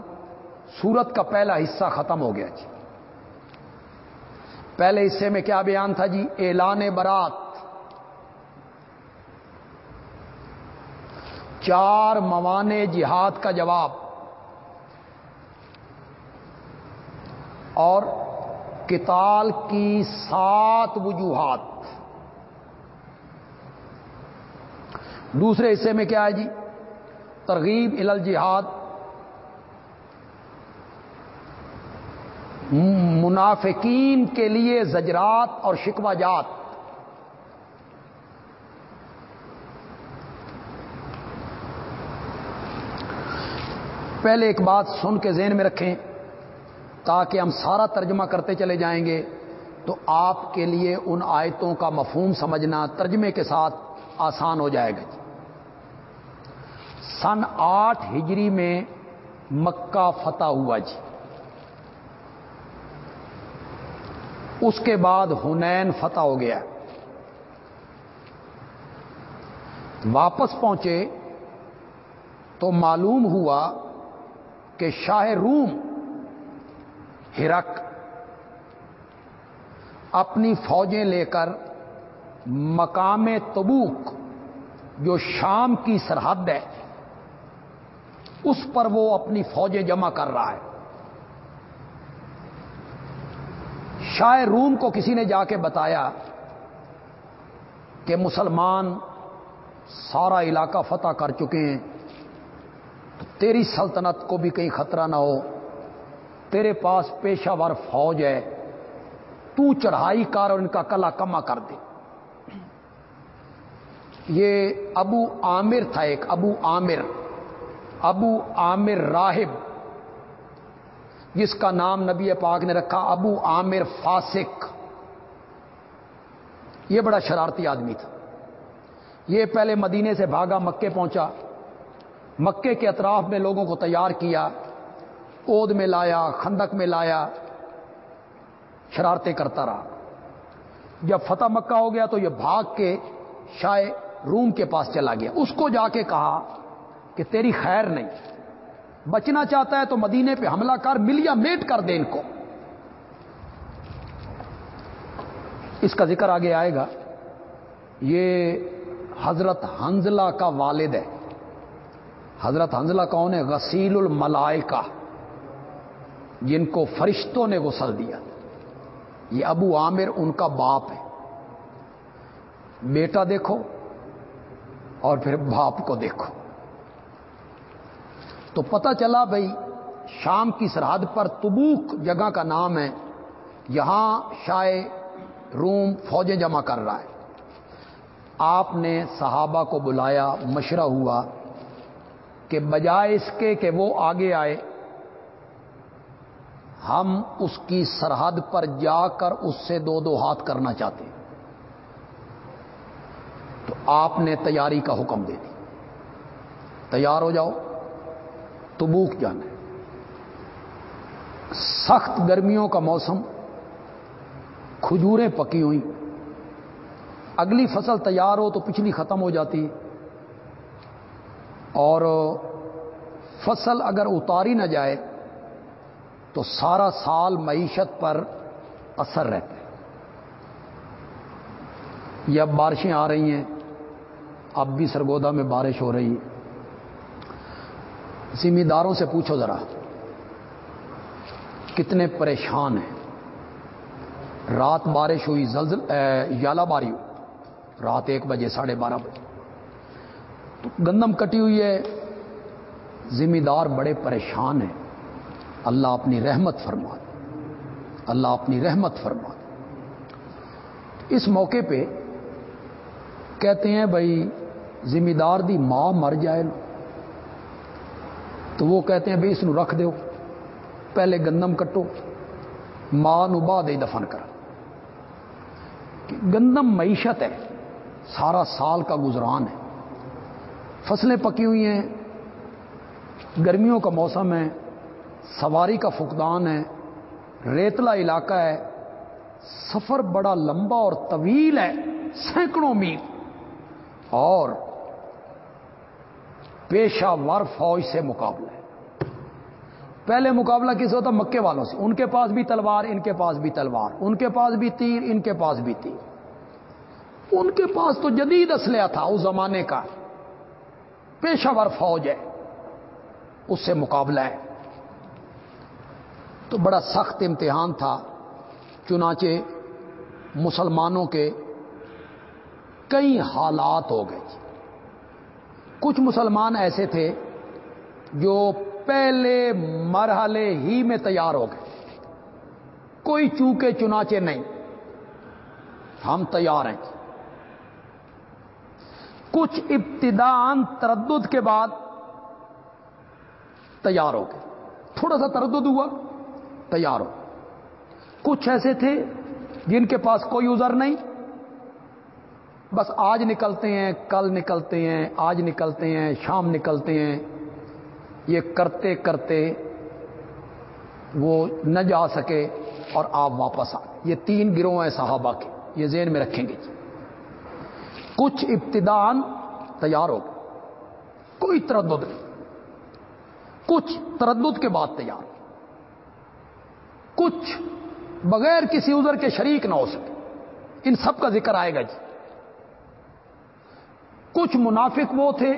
Speaker 1: سورت کا پہلا حصہ ختم ہو گیا جی۔ پہلے حصے میں کیا بیان تھا جی؟ اعلان برات۔ چار موانے جہاد کا جواب اور کتال کی سات وجوہات۔ دوسرے حصے میں کیا ہے جی؟ ترغیب ال جہاد منافقین کے لیے زجرات اور شکوا جات۔ پہلے ایک بات سن کے ذہن میں رکھیں، تاکہ ہم سارا ترجمہ کرتے چلے جائیں گے، تو آپ کے لیے ان آیتوں کا مفہوم سمجھنا ترجمے کے ساتھ آسان ہو جائے گا جی۔ سن آٹھ ہجری میں مکہ فتح ہوا جی۔ اس کے بعد ہنین فتح ہو گیا۔ واپس پہنچے تو معلوم ہوا کہ شاہ روم، ہرک، اپنی فوجیں لے کر مقام تبوک، جو شام کی سرحد ہے، اس پر وہ اپنی فوجیں جمع کر رہا ہے۔ شاہ روم کو کسی نے جا کے بتایا کہ مسلمان سارا علاقہ فتح کر چکے ہیں۔ تیری سلطنت کو بھی کہیں خطرہ نہ ہو۔ تیرے پاس پیشہ ور فوج ہے۔ تو چڑھائی کر اور ان کا کلا کما کر دے۔ یہ ابو عامر تھا ایک، ابو عامر ابو عامر راہب، جس کا نام نبی پاک نے رکھا، ابو عامر فاسق۔ یہ بڑا شرارتی آدمی تھا۔ یہ پہلے مدینے سے بھاگا مکے پہنچا۔ مکے کے اطراف میں لوگوں کو تیار کیا، اود میں لایا، خندق میں لایا، شرارتیں کرتا رہا۔ جب فتح مکہ ہو گیا تو یہ بھاگ کے شاہ روم کے پاس چلا گیا۔ اس کو جا کے کہا کہ تیری خیر نہیں، بچنا چاہتا ہے تو مدینے پہ حملہ کر ملیا میٹ کر دے ان کو۔ اس کا ذکر آگے آئے گا۔ یہ حضرت حنزلہ کا والد ہے۔ حضرت حنزلہ کون ہے غسیل الملائکہ، جن کو فرشتوں نے غسل دیا۔ یہ ابو عامر ان کا باپ ہے۔ بیٹا دیکھو اور پھر باپ کو دیکھو۔ تو پتہ چلا بھائی شام کی سرحد پر تبوک جگہ کا نام ہے۔ یہاں شاہ روم فوجیں جمع کر رہا ہے۔ آپ نے صحابہ کو بلایا، مشورہ ہوا۔ کہ بجائے اس کے کہ وہ آگے آئے۔ ہم اس کی سرحد پر جا کر اس سے دو دو ہاتھ کرنا چاہتے ہیں۔ تو آپ نے تیاری کا حکم دے دی تیار ہو جاؤ۔ تبوک جانا سخت گرمیوں کا موسم۔ کھجوریں پکی ہوئی اگلی فصل تیار ہو تو پچھلی ختم ہو جاتی۔ اور فصل اگر اتاری نہ جائے تو سارا سال معیشت پر اثر رہتا ہے۔ یہ اب بارشیں آ رہی ہیں، اب بھی سرگودا میں بارش ہو رہی ہے۔ ذمہ داروں سے پوچھو ذرا، کتنے پریشان ہیں۔ رات بارش ہوئی، زلزل یالا باری ہوئی۔ رات ایک بجے، ساڑھے بارہ بجے۔ گندم کٹی ہوئی ہے۔ ذمہ دار بڑے پریشان ہیں۔ اللہ اپنی رحمت فرما دے۔ اللہ اپنی رحمت فرما دے۔ اس موقع پہ کہتے ہیں بھائی ذمہ دار دی ماں مر جائے۔ تو وہ کہتے ہیں بھائی، اس رکھ دو پہلے گندم کٹو۔ ماں نو بعد ہی دفن کر گندم معیشت ہے۔ سارا سال کا گزران ہے۔ فصلیں پکی ہوئی ہیں، گرمیوں کا موسم ہے، سواری کا فقدان ہے، ریتلا علاقہ ہے، سفر بڑا لمبا اور طویل ہے، سینکڑوں میل۔ اور پیشہ ور فوج سے مقابلہ ہے۔ پہلے مقابلہ کس ہوتا؟ مکے والوں سے۔ ان کے پاس بھی تلوار، ان کے پاس بھی تلوار۔ ان کے پاس بھی تیر، ان کے پاس بھی تیر۔ ان کے پاس تو جدید اسلحہ تھا، اس زمانے کا۔ پیشہ ور فوج ہے۔ اس سے مقابلہ ہے۔ تو بڑا سخت امتحان تھا۔ چنانچہ مسلمانوں کے کئی حالات ہو گئے۔ کچھ مسلمان ایسے تھے جو پہلے مرحلے ہی میں تیار ہو گئے۔ کوئی چوکے چنانچے نہیں۔ ہم تیار ہیں۔ کچھ ابتدان تردد کے بعد تیار ہو گئے۔ تھوڑا سا تردد ہوا، تیار ہو کچھ ایسے تھے جن کے پاس کوئی ازر نہیں۔ بس آج نکلتے ہیں، کل نکلتے ہیں، آج نکلتے ہیں، شام نکلتے ہیں۔ یہ کرتے کرتے وہ نہ جا سکے اور آپ واپس آ یہ تین گروہ ہیں صحابہ کے، یہ ذہن میں رکھیں گے۔ کچھ ابتدان تیار ہو گئے۔ کوئی تردد نہیں۔ کچھ تردد کے بعد تیار۔ کچھ بغیر کسی ادھر کے شریک نہ ہو سکے۔ ان سب کا ذکر آئے گا جی۔ کچھ منافق وہ تھے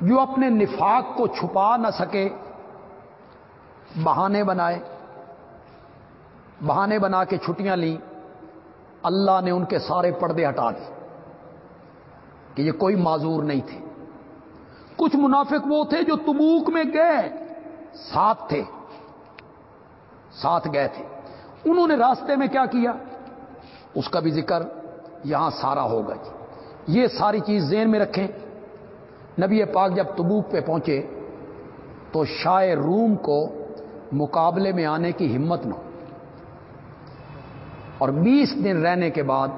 Speaker 1: جو اپنے نفاق کو چھپا نہ سکے، بہانے بنائے، بہانے بنا کے چھٹیاں لی اللہ نے ان کے سارے پردے ہٹا دی کہ یہ کوئی معذور نہیں تھے۔ کچھ منافق وہ تھے جو تبوک میں گئے، ساتھ تھے، ساتھ گئے تھے۔ انہوں نے راستے میں کیا کیا؟ اس کا بھی ذکر یہاں سارا ہوگا جی۔ یہ ساری چیز ذہن میں رکھیں۔ نبی پاک جب تبوک پہ پہنچے تو شاہ روم کو مقابلے میں آنے کی ہمت نہ اور بیس دن رہنے کے بعد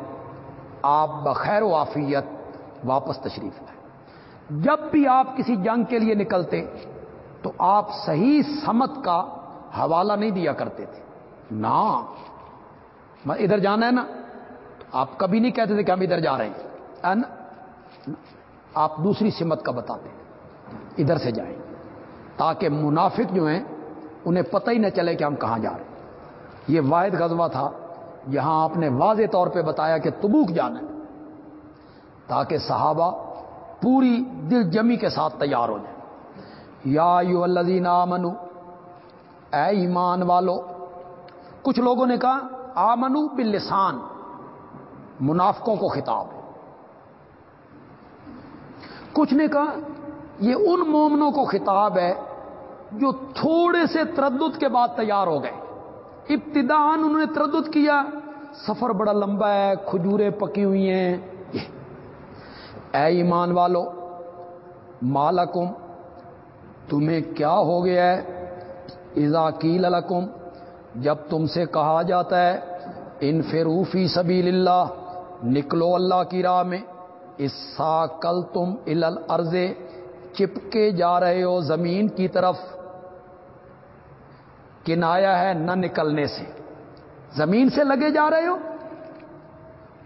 Speaker 1: آپ بخیر و آفیت واپس تشریف لائیں جب بھی آپ کسی جنگ کے لیے نکلتے تو آپ صحیح سمت کا حوالہ نہیں دیا کرتے تھے۔ نا ادھر جانا ہے نا آپ کبھی نہیں کہتے تھے کہ ہم ادھر جا رہے ہیں۔ آپ دوسری سمت کا بتاتے ادھر سے جائیں۔ تاکہ منافق جو ہیں، انہیں پتہ ہی نہ چلے کہ ہم کہاں جا رہے ہیں۔ یہ واحد غزوہ تھا۔ یہاں آپ نے واضح طور پہ بتایا کہ تبوک جانا ہے۔ تاکہ صحابہ پوری دل جمی کے ساتھ تیار ہو جائیں۔ یا یو الذین آمنو، اے ایمان والو، کچھ لوگوں نے کہا، آمنو باللسان، منافقوں کو خطاب ہے۔ کچھ نے کہا، یہ ان مومنوں کو خطاب ہے جو تھوڑے سے تردد کے بعد تیار ہو گئے۔ ابتدان انہوں نے تردد کیا، سفر بڑا لمبا ہے کھجورے پکی ہوئی ہیں اے ایمان والو، مالکم، تمہیں کیا ہو گیا ہے؟ اذا کیل لکم، جب تم سے کہا جاتا ہے ان فروفی سبیل اللہ، نکلو اللہ کی راہ میں اس سا کل تم الارض، چپکے جا رہے ہو زمین کی طرف۔ کنایا ہے نہ نکلنے سے۔ زمین سے لگے جا رہے ہو؟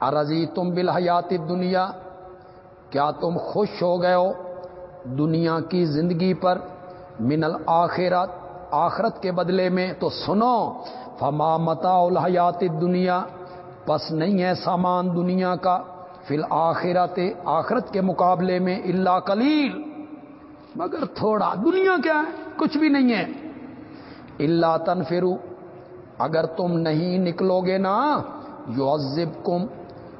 Speaker 1: ارضی تم بالحیات دنیا کیا تم خوش ہو گئے ہو دنیا کی زندگی پر من الآخرت آخرت کے بدلے میں؟ تو سنو، فما متا الحیات دنیا پس نہیں ہے سامان دنیا کا، فی الآخرت آخرت کے مقابلے میں اللہ کلیل مگر تھوڑا، دنیا کیا ہے؟ کچھ بھی نہیں ہے۔ اللہ تنفرو، اگر تم نہیں نکلو گے نا یو کم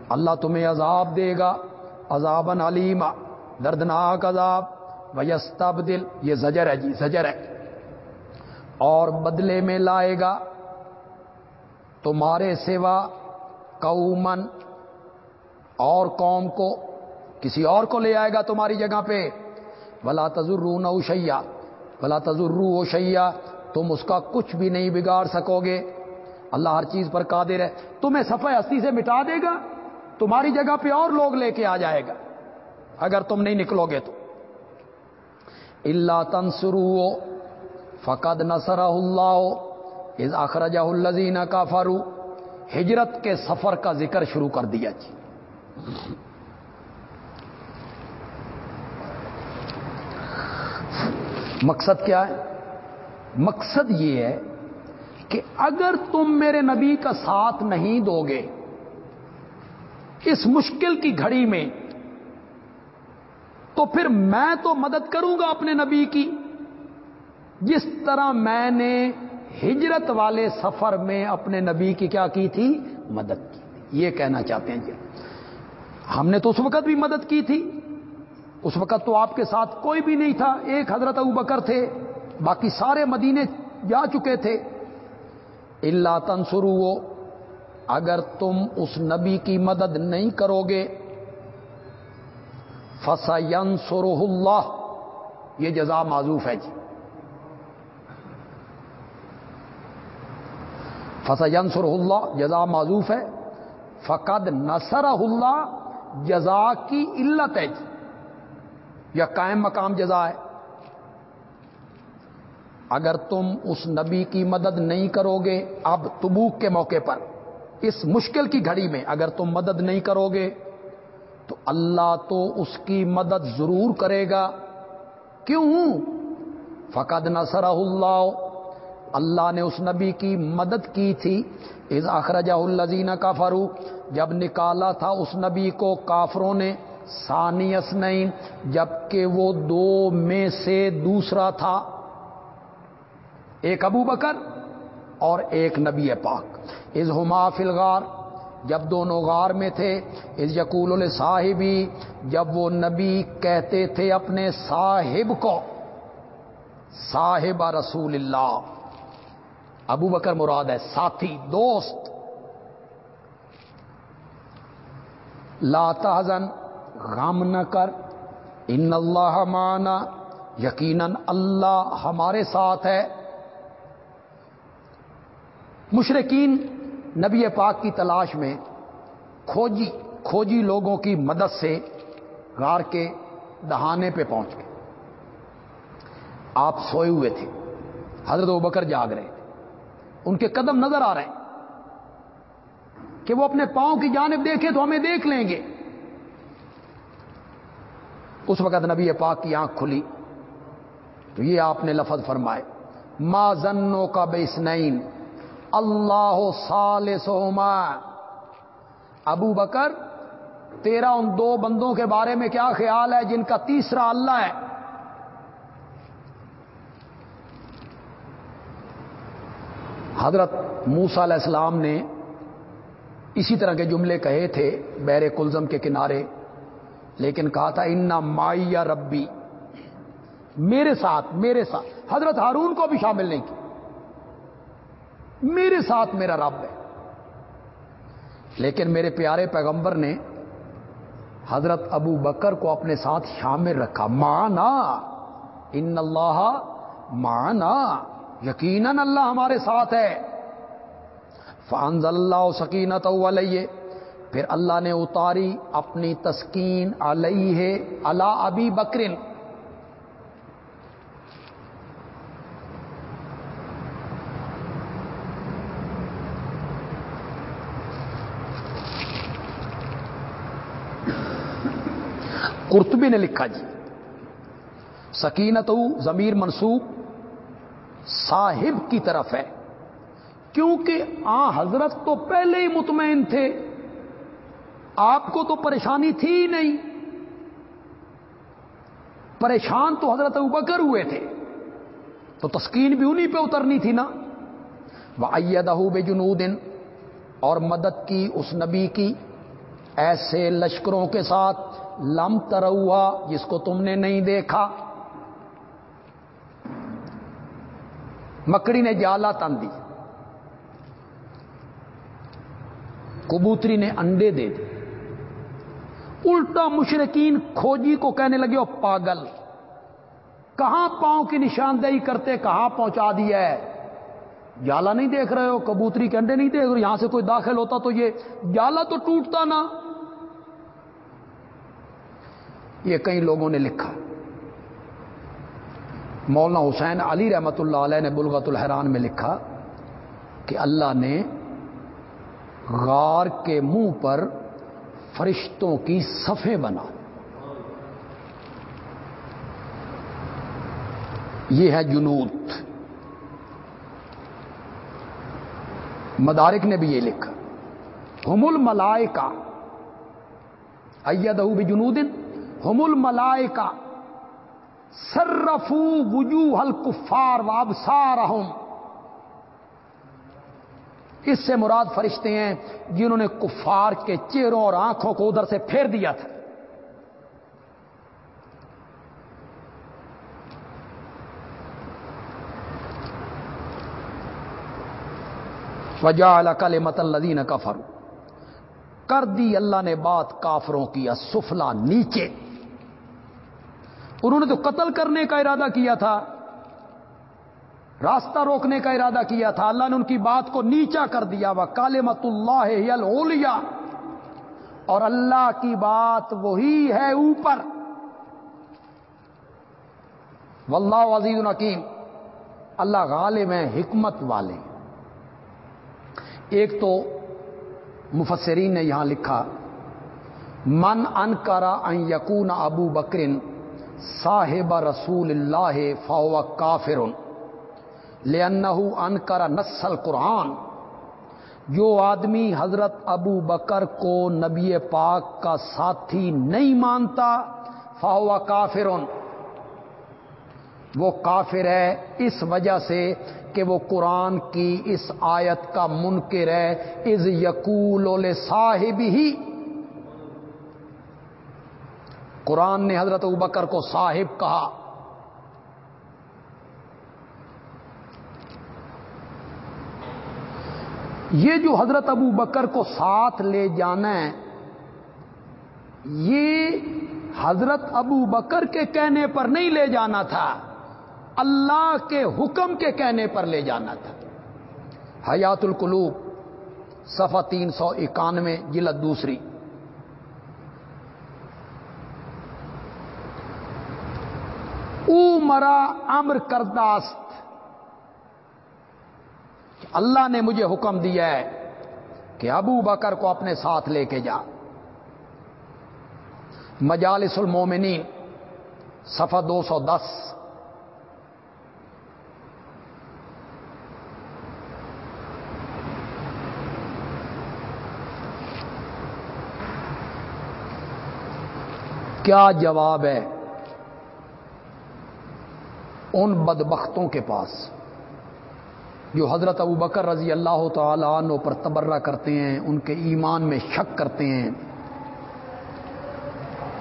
Speaker 1: اللہ تمہیں عذاب دے گا۔ عذاب علیما، دردناک عذاب ویستب دل یہ زجر ہے جی زجر ہے۔ اور بدلے میں لائے گا، تمہارے سوا قومن اور قوم کو، کسی اور کو لے آئے گا تمہاری جگہ پہ۔ ولا تجرو نوشیا ولا تجرو اوشیا تم اس کا کچھ بھی نہیں بگاڑ سکو گے۔ اللہ ہر چیز پر قادر ہے۔ تمہیں صفحہ ہستی سے مٹا دے گا۔ تمہاری جگہ پہ اور لوگ لے کے آ جائے گا۔ اگر تم نہیں نکلو گے تو۔ اللہ تنسرو فقد نصر اللہ از اخرجہ الزین کا فارو ہجرت کے سفر کا ذکر شروع کر دیا جی۔ مقصد کیا ہے؟ مقصد یہ ہے کہ اگر تم میرے نبی کا ساتھ نہیں دو گے اس مشکل کی گھڑی میں تو پھر میں تو مدد کروں گا اپنے نبی کی جس طرح میں نے ہجرت والے سفر میں اپنے نبی کی کیا کی تھی؟ مدد کی یہ کہنا چاہتے ہیں جی۔ ہم نے تو اس وقت بھی مدد کی تھی۔ اس وقت تو آپ کے ساتھ کوئی بھی نہیں تھا۔ ایک حضرت ابو بکر تھے۔ باقی سارے مدینے جا چکے تھے۔ اللہ تنسرو اگر تم اس نبی کی مدد نہیں کرو گے فسین اللہ یہ جزا معذوف ہے جی۔ فسین اللہ جزا معذوف ہے۔ فقد نصر اللہ جزا کی علت ہے جی۔ یا قائم مقام جزا ہے۔ اگر تم اس نبی کی مدد نہیں کرو گے، اب تبوک کے موقع پر۔ اس مشکل کی گھڑی میں اگر تم مدد نہیں کرو گے، تو اللہ تو اس کی مدد ضرور کرے گا۔ کیوں؟ فقد نصر اللہ۔ اللہ نے اس نبی کی مدد کی تھی۔ از اخرجہ الزین کا فروخ جب نکالا تھا اس نبی کو کافروں نے سانیس نہیں جبکہ وہ دو میں سے دوسرا تھا۔ ایک ابو بکر اور ایک نبی پاک۔ از ہما فلغار جب دونوں غار میں تھے از یقول صاحبی جب وہ نبی کہتے تھے اپنے صاحب کو، صاحب رسول اللہ۔ ابو بکر مراد ہے ساتھی، دوست۔ لا تحزن، غم نہ کر، ان اللہ مانا یقیناً اللہ ہمارے ساتھ ہے۔ مشرقین نبی پاک کی تلاش میں کھوجی کھوجی لوگوں کی مدد سے غار کے دہانے پہ پہنچ گئے۔ آپ سوئے ہوئے تھے۔ حضرت و بکر جاگ رہے تھے۔ ان کے قدم نظر آ رہے ہیں کہ وہ اپنے پاؤں کی جانب دیکھیں تو ہمیں دیکھ لیں گے۔ اس وقت نبی پاک کی آنکھ کھلی۔ تو یہ آپ نے لفظ فرمائے۔ ما زنوں کا بے اللہ سال ابو بکر، تیرا ان دو بندوں کے بارے میں کیا خیال ہے جن کا تیسرا اللہ ہے؟ حضرت موسا علیہ السلام نے اسی طرح کے جملے کہے تھے بیر کلزم کے کنارے، لیکن کہا تھا ان مائی یا ربی۔ میرے ساتھ میرے ساتھ۔ حضرت ہارون کو بھی شامل نہیں کی میرے ساتھ میرا رب ہے۔ لیکن میرے پیارے پیغمبر نے حضرت ابو بکر کو اپنے ساتھ شامل رکھا۔ مانا۔ ان اللہ مانا۔ یقیناً اللہ ہمارے ساتھ ہے۔ فانز اللہ سکینت علیہ۔ پھر اللہ نے اتاری اپنی تسکین علیہ اللہ ابی بکرن قرطبی نے لکھا جی سکینت ضمیر منسوب صاحب کی طرف ہے کیونکہ آ حضرت تو پہلے ہی مطمئن تھے آپ کو تو پریشانی تھی ہی نہیں پریشان تو حضرت بکر ہوئے تھے تو تسکین بھی انہیں پہ اترنی تھی نا وہ بے جنودن اور مدد کی اس نبی کی ایسے لشکروں کے ساتھ لم تروا جس کو تم نے نہیں دیکھا۔ مکڑی نے جالا تن دی۔ کبوتری نے انڈے دے دی الٹا مشرقین کھوجی کو کہنے لگے، او پاگل، کہاں پاؤں کی نشاندہی کرتے، کہاں پہنچا دیا ہے؟ جالا نہیں دیکھ رہے ہو، کبوتری کے انڈے نہیں دیکھ رہے یہاں سے کوئی داخل ہوتا تو یہ جالا تو ٹوٹتا نا۔ یہ کئی لوگوں نے لکھا۔ مولانا حسین علی رحمت اللہ علیہ نے بلغت الحران میں لکھا کہ اللہ نے غار کے منہ پر فرشتوں کی صفے بنا۔ یہ ہے جنوت مدارک نے بھی یہ لکھا۔ ہم الملائکہ۔ ایدہ بھی جنودن ہم الملائکہ سرفو وجوہ الکفار وابصارہم اس سے مراد فرشتے ہیں جنہوں نے کفار کے چہروں اور آنکھوں کو ادھر سے پھیر دیا تھا۔ وجا کل مت الدین کفر کر دی اللہ نے بات کافروں کی سفلا نیچے۔ انہوں نے تو قتل کرنے کا ارادہ کیا تھا، راستہ روکنے کا ارادہ کیا تھا۔ اللہ نے ان کی بات کو نیچا کر دیا۔ وہ کال مت اللہ اور اللہ کی بات وہی ہے اوپر۔ واللہ عزیز الحکیم اللہ غالب ہے حکمت والے ایک تو مفسرین نے یہاں لکھا، من ان کرا ان یقون ابو بکرن صاحب رسول اللہ فاو کافر لنہ ان کرا نسل قرآن جو آدمی حضرت ابو بکر کو نبی پاک کا ساتھی نہیں مانتا فاو کافر۔ وہ کافر ہے اس وجہ سے کہ وہ قرآن کی اس آیت کا منکر ہے۔ از یقول صاحب ہی قرآن نے حضرت ابکر کو صاحب کہا۔ یہ جو حضرت ابو بکر کو ساتھ لے جانا ہے، یہ حضرت ابو بکر کے کہنے پر نہیں لے جانا تھا، اللہ کے حکم کے کہنے پر لے جانا تھا۔ حیات القلوب صفحہ تین سو اکانوے، جلد دوسری او مرا امر کرداست اللہ نے مجھے حکم دیا ہے کہ ابو بکر کو اپنے ساتھ لے کے جا۔ مجالس المومنین، صفحہ دو سو دس۔ کیا جواب ہے؟ ان بدبختوں کے پاس جو حضرت ابو بکر رضی اللہ تعالی عنہ پر تبرہ کرتے ہیں، ان کے ایمان میں شک کرتے ہیں،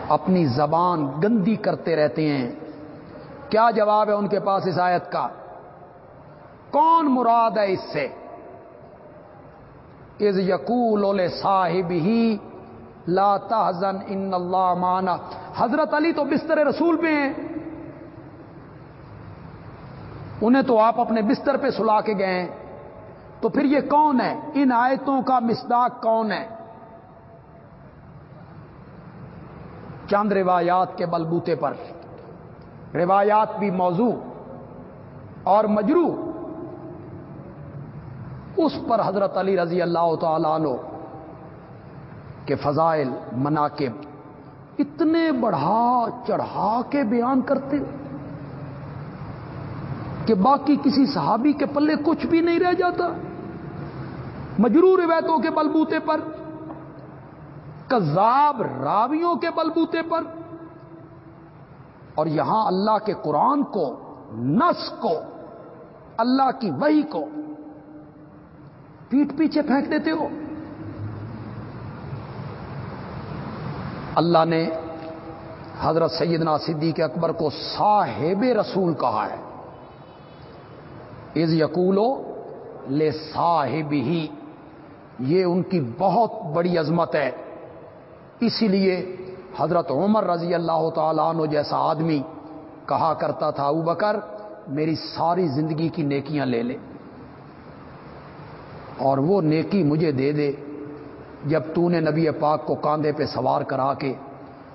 Speaker 1: اپنی زبان گندی کرتے رہتے ہیں۔ کیا جواب ہے ان کے پاس اس آیت کا؟ کون مراد ہے اس سے؟ از یقول صاحب ہی لا تحزن ان اللہ مانا حضرت علی تو بستر رسول پہ ہیں۔ انہیں تو آپ اپنے بستر پہ سلا کے گئے ہیں۔ تو پھر یہ کون ہے؟ ان آیتوں کا مصداق کون ہے؟ چند روایات کے بلبوتے پر۔ روایات بھی موضوع اور مجرو اس پر حضرت علی رضی اللہ تعالی عنہ کے فضائل، مناقب اتنے بڑھا چڑھا کے بیان کرتے۔ کہ باقی کسی صحابی کے پلے کچھ بھی نہیں رہ جاتا۔ مجرور روایتوں کے بلبوتے پر، کذاب راویوں کے بلبوتے پر۔ اور یہاں اللہ کے قرآن کو، نس کو، اللہ کی وہی کو پیٹ پیچھے پھینک دیتے ہو۔ اللہ نے حضرت سیدنا صدیق اکبر کو صاحب رسول کہا ہے۔ از یقولو لے صاحب ہی یہ ان کی بہت بڑی عظمت ہے۔ اسی لیے حضرت عمر رضی اللہ تعالیٰ عنہ جیسا آدمی کہا کرتا تھا او بکر، میری ساری زندگی کی نیکیاں لے لے۔ اور وہ نیکی مجھے دے دے، جب تو نے نبی پاک کو کاندھے پہ سوار کرا کے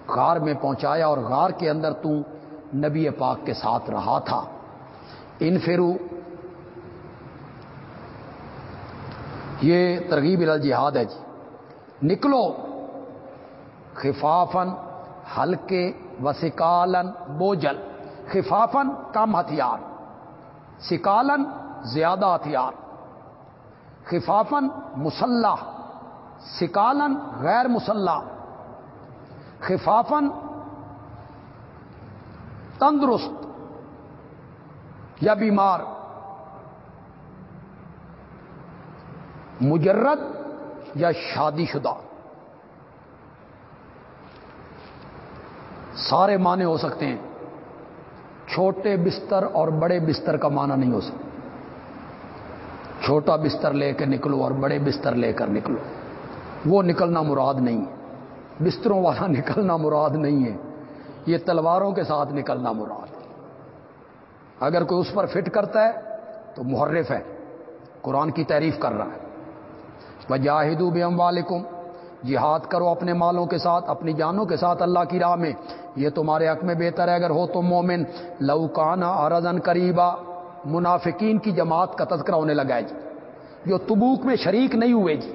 Speaker 1: غار میں پہنچایا اور غار کے اندر تو نبی پاک کے ساتھ رہا تھا۔ ان فرو یہ ترغیب الجہاد ہے جی۔ نکلو۔ خفافن ہلکے، وسکالن بوجل خفافن کم ہتھیار۔ سکالن، زیادہ ہتھیار۔ خفافن مسلح۔ سکالن، غیر مسلح۔ خفافن تندرست یا بیمار۔ مجرد یا شادی شدہ؟ سارے معنی ہو سکتے ہیں۔ چھوٹے بستر اور بڑے بستر کا معنی نہیں ہو سکتا۔ چھوٹا بستر لے کے نکلو اور بڑے بستر لے کر نکلو۔ وہ نکلنا مراد نہیں ہے۔ بستروں والا <laughs> نکلنا مراد نہیں ہے۔ یہ تلواروں کے ساتھ نکلنا مراد ہے۔ اگر کوئی اس پر فٹ کرتا ہے تو محرف ہے۔ قرآن کی تعریف کر رہا ہے۔ وجاہدو بے والکم جہاد کرو اپنے مالوں کے ساتھ، اپنی جانوں کے ساتھ اللہ کی راہ میں۔ یہ تمہارے حق میں بہتر ہے، اگر ہو تو مومن۔ لوکانا ارزن قریبا، منافقین کی جماعت کا تذکرہ ہونے لگا ہے جی۔ جو تبوک میں شریک نہیں ہوئے جی۔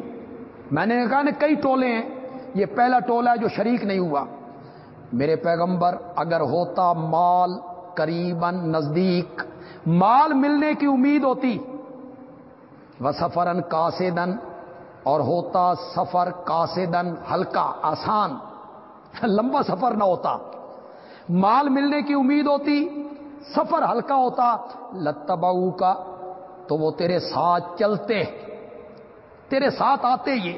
Speaker 1: میں نے کہا نا، کئی ٹولے ہیں۔ یہ پہلا ٹولہ ہے جو شریک نہیں ہوا۔ میرے پیغمبر، اگر ہوتا مال قریباً نزدیک، مال ملنے کی امید ہوتی۔ وہ سفرن کاسدن اور ہوتا سفر کاسدن ہلکا، آسان۔ لمبا سفر نہ ہوتا۔ مال ملنے کی امید ہوتی، سفر ہلکا ہوتا۔ لتباؤ کا تو وہ تیرے ساتھ چلتے تیرے ساتھ آتے یہ۔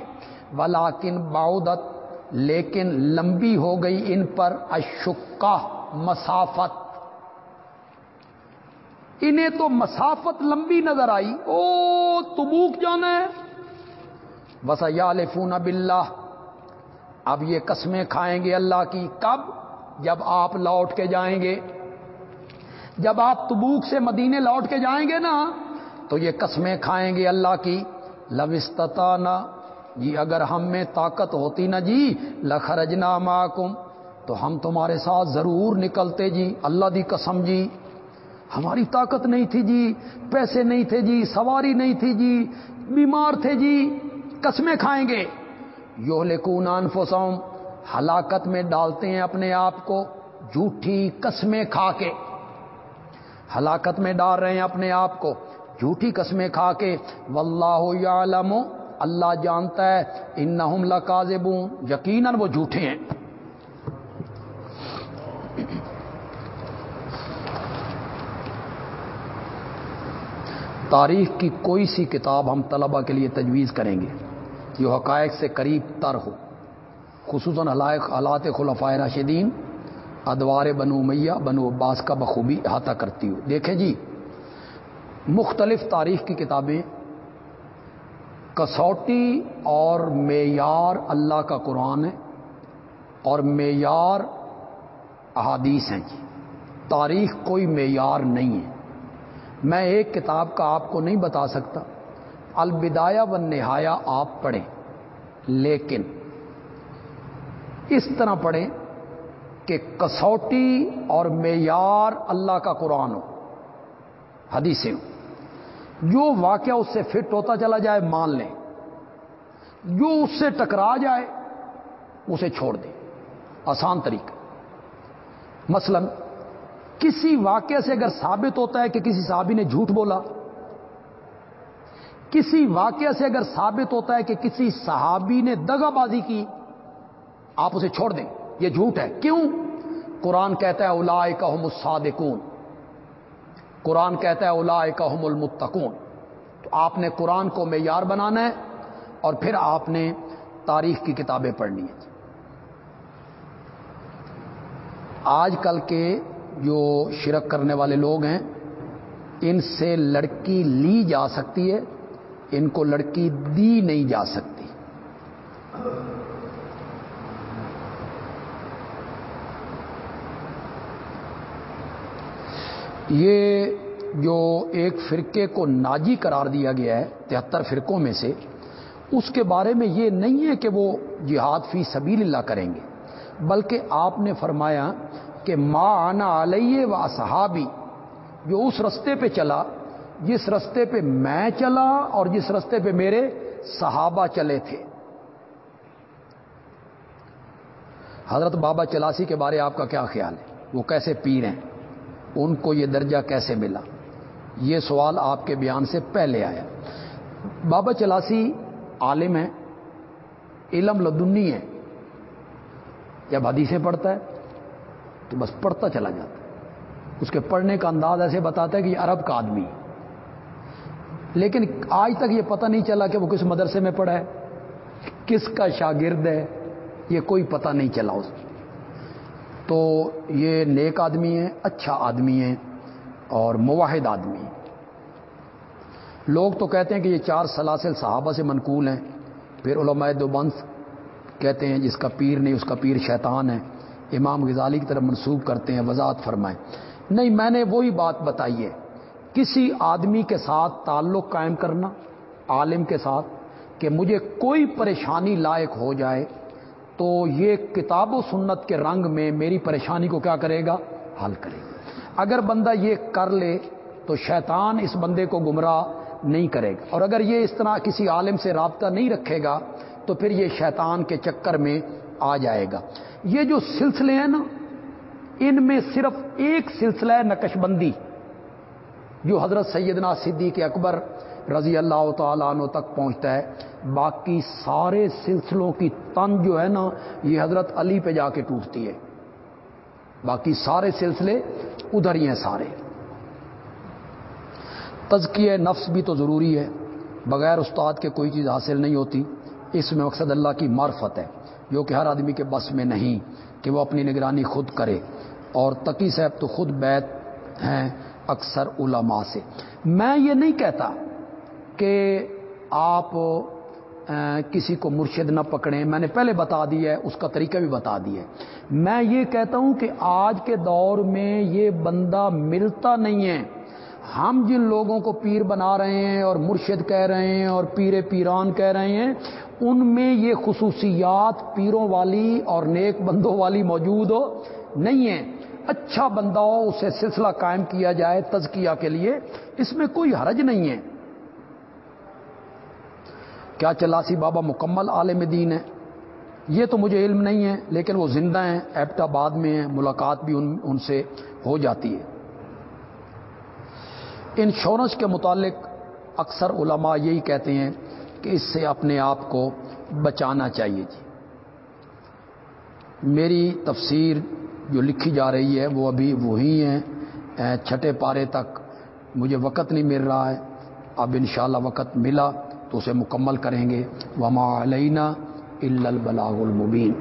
Speaker 1: ولاکن باؤدت لیکن لمبی ہو گئی ان پر اشکا مسافت۔ انہیں تو مسافت لمبی نظر آئی۔ او تبوک جانا ہے۔ بس یالفون باللہ اب یہ قسمیں کھائیں گے اللہ کی۔ کب؟ جب آپ لوٹ کے جائیں گے۔ جب آپ تبوک سے مدینے لوٹ کے جائیں گے نا، تو یہ قسمیں کھائیں گے اللہ کی۔ لوستتا جی اگر ہم میں طاقت ہوتی نا جی لخرجنا معکم تو ہم تمہارے ساتھ ضرور نکلتے جی۔ اللہ دی قسم جی۔ ہماری طاقت نہیں تھی جی پیسے نہیں تھے جی سواری نہیں تھی جی بیمار تھے جی۔ قسمیں کھائیں گے۔ یو لکون انفسوم ہلاکت میں ڈالتے ہیں اپنے آپ کو، جھوٹھی قسمیں کھا کے۔ ہلاکت میں ڈال رہے ہیں اپنے آپ کو، جھوٹھی قسمیں کھا کے۔ واللہ یعلم، اللہ جانتا ہے، انہم لکاذبون، یقیناً وہ جھوٹے ہیں۔ تاریخ کی کوئی سی کتاب ہم طلبہ کے لیے تجویز کریں گے۔ جو حقائق سے قریب تر ہو۔ خصوصاً حالات خلفۂ راشدین، ادوار بنو میاں بنو عباس کا بخوبی احاطہ کرتی ہوں دیکھیں جی مختلف تاریخ کی کتابیں، کسوٹی اور معیار اللہ کا قرآن ہے اور معیار احادیث ہیں جی۔ تاریخ کوئی معیار نہیں ہے۔ میں ایک کتاب کا آپ کو نہیں بتا سکتا۔ البدایہ و نہایا آپ پڑھیں۔ لیکن اس طرح پڑھیں کہ کسوٹی اور معیار اللہ کا قرآن ہو، حدیثیں ہو جو واقعہ اس سے فٹ ہوتا چلا جائے، مان لیں۔ جو اس سے ٹکرا جائے، اسے چھوڑ دیں۔ آسان طریقہ۔ مثلا کسی واقعے سے اگر ثابت ہوتا ہے کہ کسی صحابی نے جھوٹ بولا کسی واقعے سے اگر ثابت ہوتا ہے کہ کسی صحابی نے دگا بازی کی، آپ اسے چھوڑ دیں۔ یہ جھوٹ ہے۔ کیوں؟ قرآن کہتا ہے الا کا ہم الصادقون۔ قرآن کہتا ہے الا کا ہم المتقون۔ تو آپ نے قرآن کو معیار بنانا ہے اور پھر آپ نے تاریخ کی کتابیں پڑھنی ہیں۔ آج کل کے جو شرک کرنے والے لوگ ہیں، ان سے لڑکی لی جا سکتی ہے۔ ان کو لڑکی دی نہیں جا سکتی۔ یہ جو ایک فرقے کو ناجی قرار دیا گیا ہے، تہتر فرقوں میں سے، اس کے بارے میں یہ نہیں ہے کہ وہ جہاد فی سبیل اللہ کریں گے، بلکہ آپ نے فرمایا کہ ماں آنا علیہ و صحابی جو اس رستے پہ چلا جس رستے پہ میں چلا اور جس رستے پہ میرے صحابہ چلے تھے۔ حضرت بابا چلاسی کے بارے آپ کا کیا خیال ہے؟ وہ کیسے پیر ہیں؟ ان کو یہ درجہ کیسے ملا؟ یہ سوال آپ کے بیان سے پہلے آیا۔ بابا چلاسی عالم ہے علم لدنی ہے جب حدیثیں پڑھتا ہے تو بس پڑھتا چلا جاتا ہے۔ اس کے پڑھنے کا انداز ایسے بتاتا ہے کہ یہ عرب کا آدمی لیکن آج تک یہ پتہ نہیں چلا کہ وہ کس مدرسے میں پڑھا ہے، کس کا شاگرد ہے، یہ کوئی پتہ نہیں چلا اس تو یہ نیک آدمی ہے اچھا آدمی ہے اور مواحد آدمی ہے لوگ تو کہتے ہیں کہ یہ چار سلاسل صحابہ سے منقول ہیں، پھر علماء دوبنس کہتے ہیں جس کا پیر نہیں، اس کا پیر شیطان ہے۔ امام غزالی کی طرف منسوب کرتے ہیں، وضاحت فرمائیں۔ نہیں، میں نے وہی بات بتائی ہے۔ کسی آدمی کے ساتھ تعلق قائم کرنا، عالم کے ساتھ، کہ مجھے کوئی پریشانی لائق ہو جائے، تو یہ کتاب و سنت کے رنگ میں میری پریشانی کو کیا کرے گا؟ حل کرے گا۔ اگر بندہ یہ کر لے، تو شیطان اس بندے کو گمراہ نہیں کرے گا۔ اور اگر یہ اس طرح کسی عالم سے رابطہ نہیں رکھے گا، تو پھر یہ شیطان کے چکر میں آ جائے گا۔ یہ جو سلسلے ہیں نا، ان میں صرف ایک سلسلہ ہے نقش بندی جو حضرت سیدنا صدیق اکبر رضی اللہ تعالیٰ عنہ تک پہنچتا ہے، باقی سارے سلسلوں کی تن جو ہے نا، یہ حضرت علی پہ جا کے ٹوٹتی ہے۔ باقی سارے سلسلے ادھر ہی ہیں سارے۔ تزکیہ نفس بھی تو ضروری ہے، بغیر استاد کے کوئی چیز حاصل نہیں ہوتی۔ اس میں مقصد اللہ کی معرفت ہے، جو کہ ہر آدمی کے بس میں نہیں، کہ وہ اپنی نگرانی خود کرے۔ اور تقی صاحب تو خود بیت ہیں۔ اکثر علماء سے۔ میں یہ نہیں کہتا کہ آپ کسی کو مرشد نہ پکڑیں۔ میں نے پہلے بتا دیا ہے، اس کا طریقہ بھی بتا دیا ہے۔ میں یہ کہتا ہوں کہ آج کے دور میں یہ بندہ ملتا نہیں ہے۔ ہم جن لوگوں کو پیر بنا رہے ہیں اور مرشد کہہ رہے ہیں اور پیر پیران کہہ رہے ہیں، ان میں یہ خصوصیات پیروں والی اور نیک بندوں والی موجود ہو، نہیں ہے۔ اچھا بندہ ہو، اسے سلسلہ قائم کیا جائے تزکیہ کے لیے، اس میں کوئی حرج نہیں ہے۔ کیا چلاسی بابا مکمل عالم دین ہے؟ یہ تو مجھے علم نہیں ہے، لیکن وہ زندہ ہیں ایپٹ آباد میں ہیں، ملاقات بھی ان ان سے ہو جاتی ہے۔ انشورنس کے متعلق اکثر علماء یہی کہتے ہیں کہ اس سے اپنے آپ کو بچانا چاہیے جی۔ میری تفسیر جو لکھی جا رہی ہے وہ ابھی وہی ہیں۔ چھٹے پارے تک مجھے وقت نہیں مل رہا ہے۔ اب انشاءاللہ وقت ملا تو اسے مکمل کریں گے۔ وما علینا البلاغ المبین